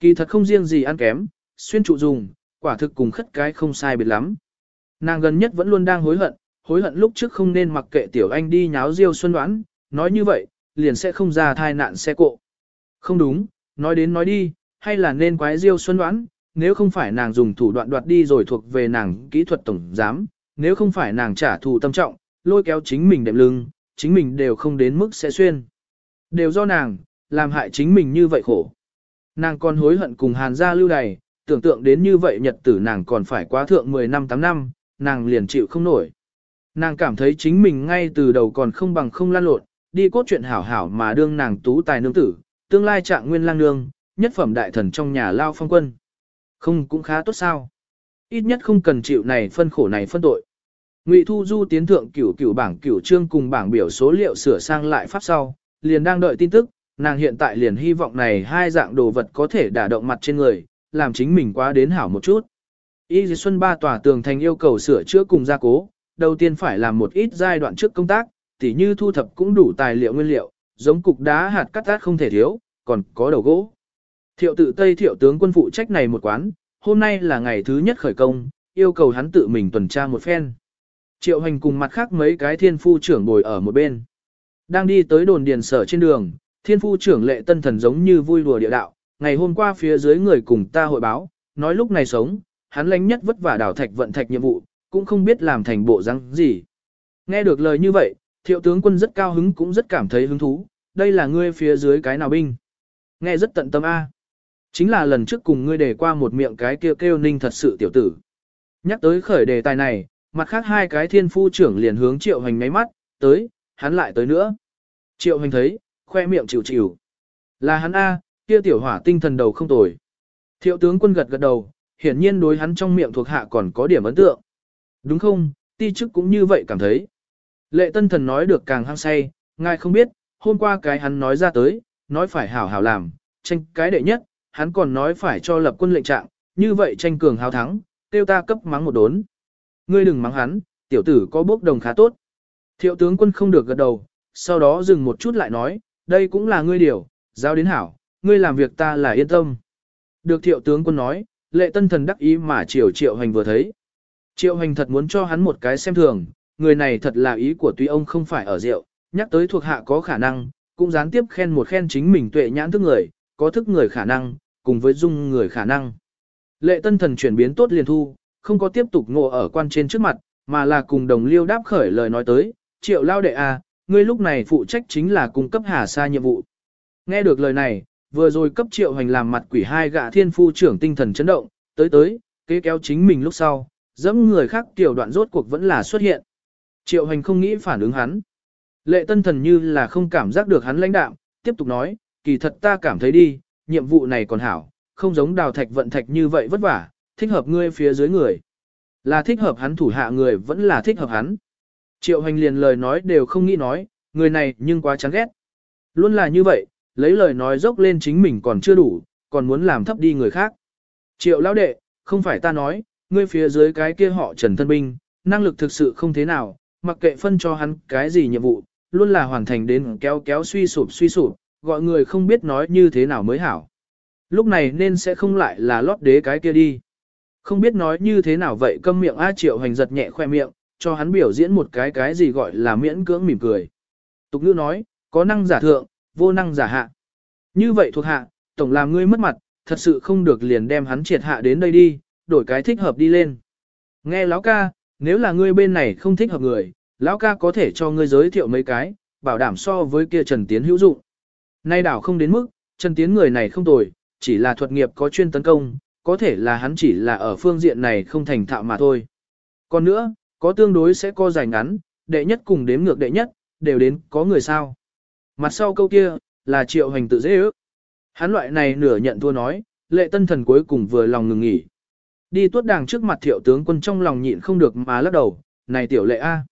Speaker 1: Kỳ thật không riêng gì ăn kém, xuyên trụ dùng, quả thực cùng khất cái không sai biệt lắm. Nàng gần nhất vẫn luôn đang hối hận, hối hận lúc trước không nên mặc kệ tiểu anh đi nháo diêu xuân đoán, nói như vậy, liền sẽ không ra thai nạn xe cộ. Không đúng, nói đến nói đi, hay là nên quái diêu xuân đoán, nếu không phải nàng dùng thủ đoạn đoạt đi rồi thuộc về nàng kỹ thuật tổng giám, nếu không phải nàng trả thù tâm trọng, lôi kéo chính mình đệm lưng, chính mình đều không đến mức sẽ xuyên. Đều do nàng, làm hại chính mình như vậy khổ. Nàng còn hối hận cùng hàn gia lưu đày, tưởng tượng đến như vậy nhật tử nàng còn phải quá thượng 10 năm 8 năm, nàng liền chịu không nổi. Nàng cảm thấy chính mình ngay từ đầu còn không bằng không lan lộn, đi cốt chuyện hảo hảo mà đương nàng tú tài nương tử, tương lai trạng nguyên lang nương, nhất phẩm đại thần trong nhà lao phong quân. Không cũng khá tốt sao. Ít nhất không cần chịu này phân khổ này phân tội. Ngụy Thu Du tiến thượng cửu cửu bảng cửu trương cùng bảng biểu số liệu sửa sang lại pháp sau, liền đang đợi tin tức, nàng hiện tại liền hy vọng này hai dạng đồ vật có thể đả động mặt trên người, làm chính mình quá đến hảo một chút. Y di Xuân ba tòa tường thành yêu cầu sửa chữa cùng gia cố, đầu tiên phải làm một ít giai đoạn trước công tác, tỉ như thu thập cũng đủ tài liệu nguyên liệu, giống cục đá hạt cắt tát không thể thiếu, còn có đầu gỗ. Thiệu tự Tây thiệu tướng quân phụ trách này một quán, hôm nay là ngày thứ nhất khởi công, yêu cầu hắn tự mình tuần tra một phen. Triệu hành cùng mặt khác mấy cái thiên phu trưởng bồi ở một bên. Đang đi tới đồn điền sở trên đường, thiên phu trưởng lệ tân thần giống như vui đùa địa đạo, ngày hôm qua phía dưới người cùng ta hội báo, nói lúc này sống, hắn lánh nhất vất vả đảo thạch vận thạch nhiệm vụ, cũng không biết làm thành bộ răng gì. Nghe được lời như vậy, thiệu tướng quân rất cao hứng cũng rất cảm thấy hứng thú, đây là ngươi phía dưới cái nào binh. Nghe rất tận tâm A. Chính là lần trước cùng ngươi để qua một miệng cái kêu kêu ninh thật sự tiểu tử. Nhắc tới khởi đề tài này, mặt khác hai cái thiên phu trưởng liền hướng triệu hành ngáy mắt, tới, hắn lại tới nữa. Triệu hành thấy, khoe miệng chịu chịu. Là hắn A, kia tiểu hỏa tinh thần đầu không tồi. Thiệu tướng quân gật gật đầu, hiển nhiên đối hắn trong miệng thuộc hạ còn có điểm ấn tượng. Đúng không, ti chức cũng như vậy cảm thấy. Lệ tân thần nói được càng hăng say, ngài không biết, hôm qua cái hắn nói ra tới, nói phải hảo hảo làm, tranh cái đệ nhất, hắn còn nói phải cho lập quân lệnh trạng, như vậy tranh cường hào thắng, tiêu ta cấp mắng một đốn. Ngươi đừng mắng hắn, tiểu tử có bốc đồng khá tốt. Thiệu tướng quân không được gật đầu, sau đó dừng một chút lại nói, đây cũng là ngươi điều, giao đến hảo, ngươi làm việc ta là yên tâm. Được thiệu tướng quân nói, lệ tân thần đắc ý mà triều triệu hành vừa thấy. Triệu hành thật muốn cho hắn một cái xem thường, người này thật là ý của tuy ông không phải ở rượu, nhắc tới thuộc hạ có khả năng, cũng gián tiếp khen một khen chính mình tuệ nhãn thức người, có thức người khả năng, cùng với dung người khả năng. Lệ tân thần chuyển biến tốt liền thu, không có tiếp tục ngộ ở quan trên trước mặt, mà là cùng đồng liêu đáp khởi lời nói tới, triệu lao đệ a, à, ngươi lúc này phụ trách chính là cung cấp hà sa nhiệm vụ. Nghe được lời này, vừa rồi cấp triệu hành làm mặt quỷ hai gạ thiên phu trưởng tinh thần chấn động, tới tới, kế kéo chính mình lúc sau, dẫm người khác tiểu đoạn rốt cuộc vẫn là xuất hiện. Triệu hành không nghĩ phản ứng hắn. Lệ tân thần như là không cảm giác được hắn lãnh đạm, tiếp tục nói, kỳ thật ta cảm thấy đi, nhiệm vụ này còn hảo, không giống đào thạch vận thạch như vậy vất vả, thích hợp ngươi phía dưới người. Là thích hợp hắn thủ hạ người vẫn là thích hợp hắn. Triệu hành liền lời nói đều không nghĩ nói, người này nhưng quá chán ghét. Luôn là như vậy, lấy lời nói dốc lên chính mình còn chưa đủ, còn muốn làm thấp đi người khác. Triệu lão đệ, không phải ta nói, ngươi phía dưới cái kia họ trần thân binh, năng lực thực sự không thế nào, mặc kệ phân cho hắn cái gì nhiệm vụ, luôn là hoàn thành đến kéo kéo suy sụp suy sụp, gọi người không biết nói như thế nào mới hảo. Lúc này nên sẽ không lại là lót đế cái kia đi. Không biết nói như thế nào vậy câm miệng A Triệu hành giật nhẹ khoe miệng, cho hắn biểu diễn một cái cái gì gọi là miễn cưỡng mỉm cười. Tục ngữ nói, có năng giả thượng, vô năng giả hạ. Như vậy thuộc hạ, tổng làm ngươi mất mặt, thật sự không được liền đem hắn triệt hạ đến đây đi, đổi cái thích hợp đi lên. Nghe lão ca, nếu là ngươi bên này không thích hợp người, lão ca có thể cho ngươi giới thiệu mấy cái, bảo đảm so với kia Trần Tiến hữu dụng. Nay đảo không đến mức, Trần Tiến người này không tồi, chỉ là thuật nghiệp có chuyên tấn công, có thể là hắn chỉ là ở phương diện này không thành thạo mà thôi. Còn nữa, có tương đối sẽ có dài ngắn, đệ nhất cùng đếm ngược đệ nhất, đều đến có người sao. Mặt sau câu kia, là triệu hành tự dễ ước. Hắn loại này nửa nhận thua nói, lệ tân thần cuối cùng vừa lòng ngừng nghỉ. Đi tuốt đàng trước mặt thiệu tướng quân trong lòng nhịn không được mà lắc đầu, này tiểu lệ A.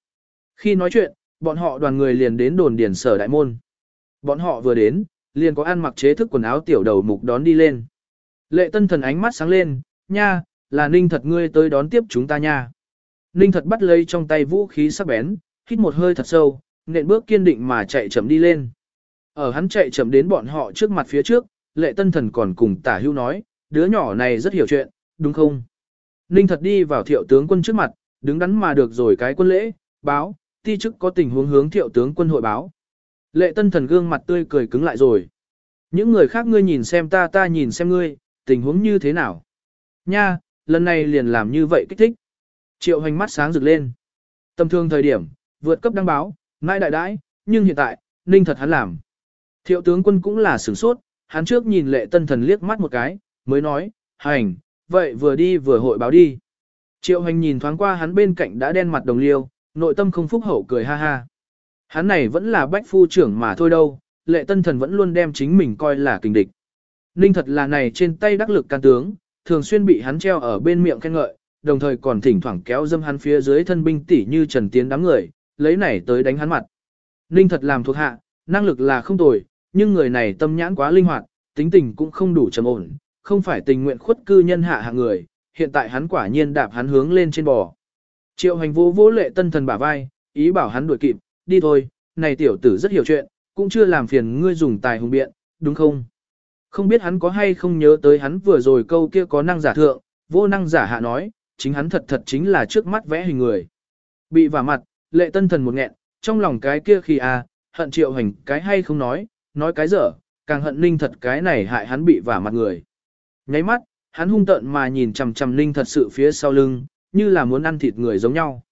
Speaker 1: Khi nói chuyện, bọn họ đoàn người liền đến đồn điền sở đại môn. Bọn họ vừa đến, liền có ăn mặc chế thức quần áo tiểu đầu mục đón đi lên. Lệ tân thần ánh mắt sáng lên, nha, là ninh thật ngươi tới đón tiếp chúng ta nha. Ninh thật bắt lấy trong tay vũ khí sắc bén, hít một hơi thật sâu, nện bước kiên định mà chạy chậm đi lên. Ở hắn chạy chậm đến bọn họ trước mặt phía trước, lệ tân thần còn cùng tả hưu nói, đứa nhỏ này rất hiểu chuyện, đúng không? Ninh thật đi vào thiệu tướng quân trước mặt, đứng đắn mà được rồi cái quân lễ, báo, ti chức có tình huống hướng thiệu tướng quân hội báo. Lệ tân thần gương mặt tươi cười cứng lại rồi. Những người khác ngươi nhìn xem ta ta nhìn xem ngươi, tình huống như thế nào. Nha, lần này liền làm như vậy kích thích. Triệu hành mắt sáng rực lên. Tầm thương thời điểm, vượt cấp đăng báo, nai đại đãi, nhưng hiện tại, ninh thật hắn làm. Thiệu tướng quân cũng là sửng sốt, hắn trước nhìn lệ tân thần liếc mắt một cái, mới nói, hành, vậy vừa đi vừa hội báo đi. Triệu hành nhìn thoáng qua hắn bên cạnh đã đen mặt đồng liêu, nội tâm không phúc hậu cười ha ha. Hắn này vẫn là bách phu trưởng mà thôi đâu, lệ tân thần vẫn luôn đem chính mình coi là kình địch. Ninh thật là này trên tay đắc lực can tướng, thường xuyên bị hắn treo ở bên miệng khen ngợi, đồng thời còn thỉnh thoảng kéo dâm hắn phía dưới thân binh tỷ như Trần Tiến đám người, lấy này tới đánh hắn mặt. Ninh thật làm thuộc hạ, năng lực là không tồi, nhưng người này tâm nhãn quá linh hoạt, tính tình cũng không đủ trầm ổn, không phải tình nguyện khuất cư nhân hạ hạ người, hiện tại hắn quả nhiên đạp hắn hướng lên trên bò. Triệu hành vô vô lệ tân thần bả vai, ý bảo hắn đuổi kịp, đi thôi, này tiểu tử rất hiểu chuyện, cũng chưa làm phiền ngươi dùng tài hùng biện, đúng không? Không biết hắn có hay không nhớ tới hắn vừa rồi câu kia có năng giả thượng, vô năng giả hạ nói, chính hắn thật thật chính là trước mắt vẽ hình người. Bị vả mặt, lệ tân thần một nghẹn, trong lòng cái kia khi à, hận triệu hành cái hay không nói, nói cái dở, càng hận ninh thật cái này hại hắn bị vả mặt người. Nháy mắt, hắn hung tợn mà nhìn chằm chằm ninh thật sự phía sau lưng, như là muốn ăn thịt người giống nhau.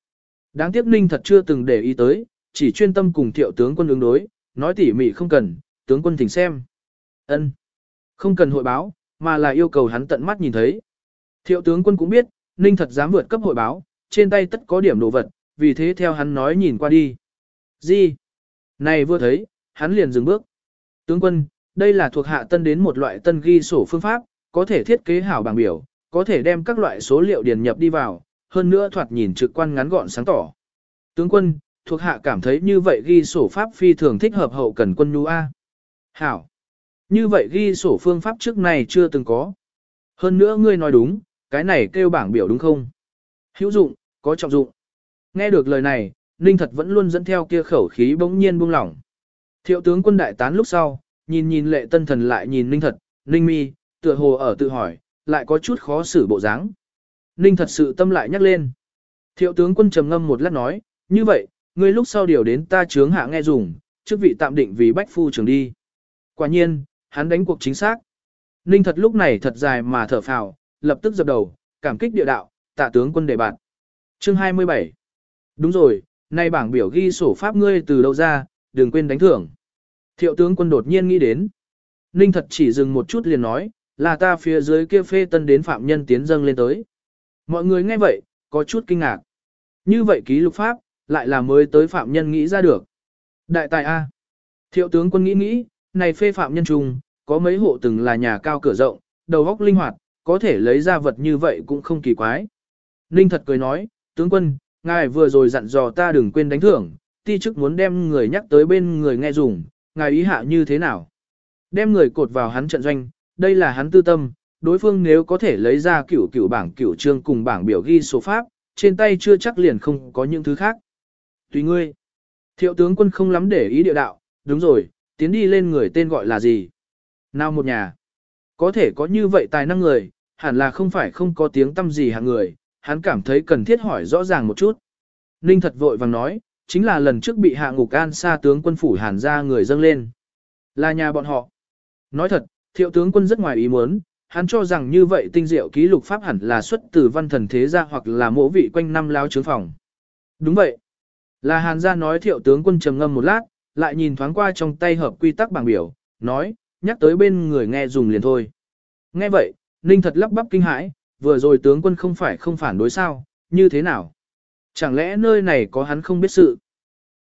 Speaker 1: Đáng tiếc ninh thật chưa từng để ý tới, chỉ chuyên tâm cùng thiệu tướng quân ứng đối, nói tỉ mỉ không cần, tướng quân thỉnh xem. ân Không cần hội báo, mà là yêu cầu hắn tận mắt nhìn thấy. Thiệu tướng quân cũng biết, ninh thật dám vượt cấp hội báo, trên tay tất có điểm đồ vật, vì thế theo hắn nói nhìn qua đi. Gì? Này vừa thấy, hắn liền dừng bước. Tướng quân, đây là thuộc hạ tân đến một loại tân ghi sổ phương pháp, có thể thiết kế hảo bảng biểu, có thể đem các loại số liệu điền nhập đi vào, hơn nữa thoạt nhìn trực quan ngắn gọn sáng tỏ. Tướng quân, thuộc hạ cảm thấy như vậy ghi sổ pháp phi thường thích hợp hậu cần quân nhu A. Hảo. Như vậy ghi sổ phương pháp trước này chưa từng có. Hơn nữa ngươi nói đúng, cái này kêu bảng biểu đúng không? Hữu dụng, có trọng dụng. Nghe được lời này, Ninh thật vẫn luôn dẫn theo kia khẩu khí bỗng nhiên buông lỏng. Thiệu tướng quân đại tán lúc sau, nhìn nhìn lệ tân thần lại nhìn Ninh thật, Ninh mi, tựa hồ ở tự hỏi, lại có chút khó xử bộ dáng. Ninh thật sự tâm lại nhắc lên. Thiệu tướng quân trầm ngâm một lát nói, như vậy, ngươi lúc sau điều đến ta chướng hạ nghe dùng, chức vị tạm định vì bách phu trường đi. Quả nhiên, hắn đánh cuộc chính xác. Ninh thật lúc này thật dài mà thở phào, lập tức dập đầu, cảm kích địa đạo, tạ tướng quân đề bạn. Chương 27 Đúng rồi, nay bảng biểu ghi sổ pháp ngươi từ đâu ra, đừng quên đánh thưởng. Thiệu tướng quân đột nhiên nghĩ đến. Ninh thật chỉ dừng một chút liền nói, là ta phía dưới kia phê tân đến phạm nhân tiến dâng lên tới. Mọi người nghe vậy, có chút kinh ngạc. Như vậy ký lục pháp, lại là mới tới phạm nhân nghĩ ra được. Đại tài A. Thiệu tướng quân nghĩ nghĩ, này phê phạm nhân trùng, có mấy hộ từng là nhà cao cửa rộng, đầu góc linh hoạt, có thể lấy ra vật như vậy cũng không kỳ quái. Ninh thật cười nói, tướng quân, ngài vừa rồi dặn dò ta đừng quên đánh thưởng, ti chức muốn đem người nhắc tới bên người nghe dùng, ngài ý hạ như thế nào? Đem người cột vào hắn trận doanh, đây là hắn tư tâm, đối phương nếu có thể lấy ra cửu cửu bảng cửu trương cùng bảng biểu ghi số pháp, trên tay chưa chắc liền không có những thứ khác. Tùy ngươi. Thiệu tướng quân không lắm để ý địa đạo, đúng rồi, tiến đi lên người tên gọi là gì? Nào một nhà? Có thể có như vậy tài năng người, hẳn là không phải không có tiếng tâm gì hạng người, hắn cảm thấy cần thiết hỏi rõ ràng một chút. Ninh thật vội vàng nói, chính là lần trước bị hạ ngục an xa tướng quân phủ hàn ra người dâng lên. Là nhà bọn họ. Nói thật, thiệu tướng quân rất ngoài ý muốn, hắn cho rằng như vậy tinh diệu ký lục pháp hẳn là xuất từ văn thần thế gia hoặc là mỗ vị quanh năm lao trướng phòng. Đúng vậy. Là hàn gia nói thiệu tướng quân trầm ngâm một lát, lại nhìn thoáng qua trong tay hợp quy tắc bảng biểu, nói, nhắc tới bên người nghe dùng liền thôi. Nghe vậy, Ninh thật lắp bắp kinh hãi, vừa rồi tướng quân không phải không phản đối sao, như thế nào? Chẳng lẽ nơi này có hắn không biết sự?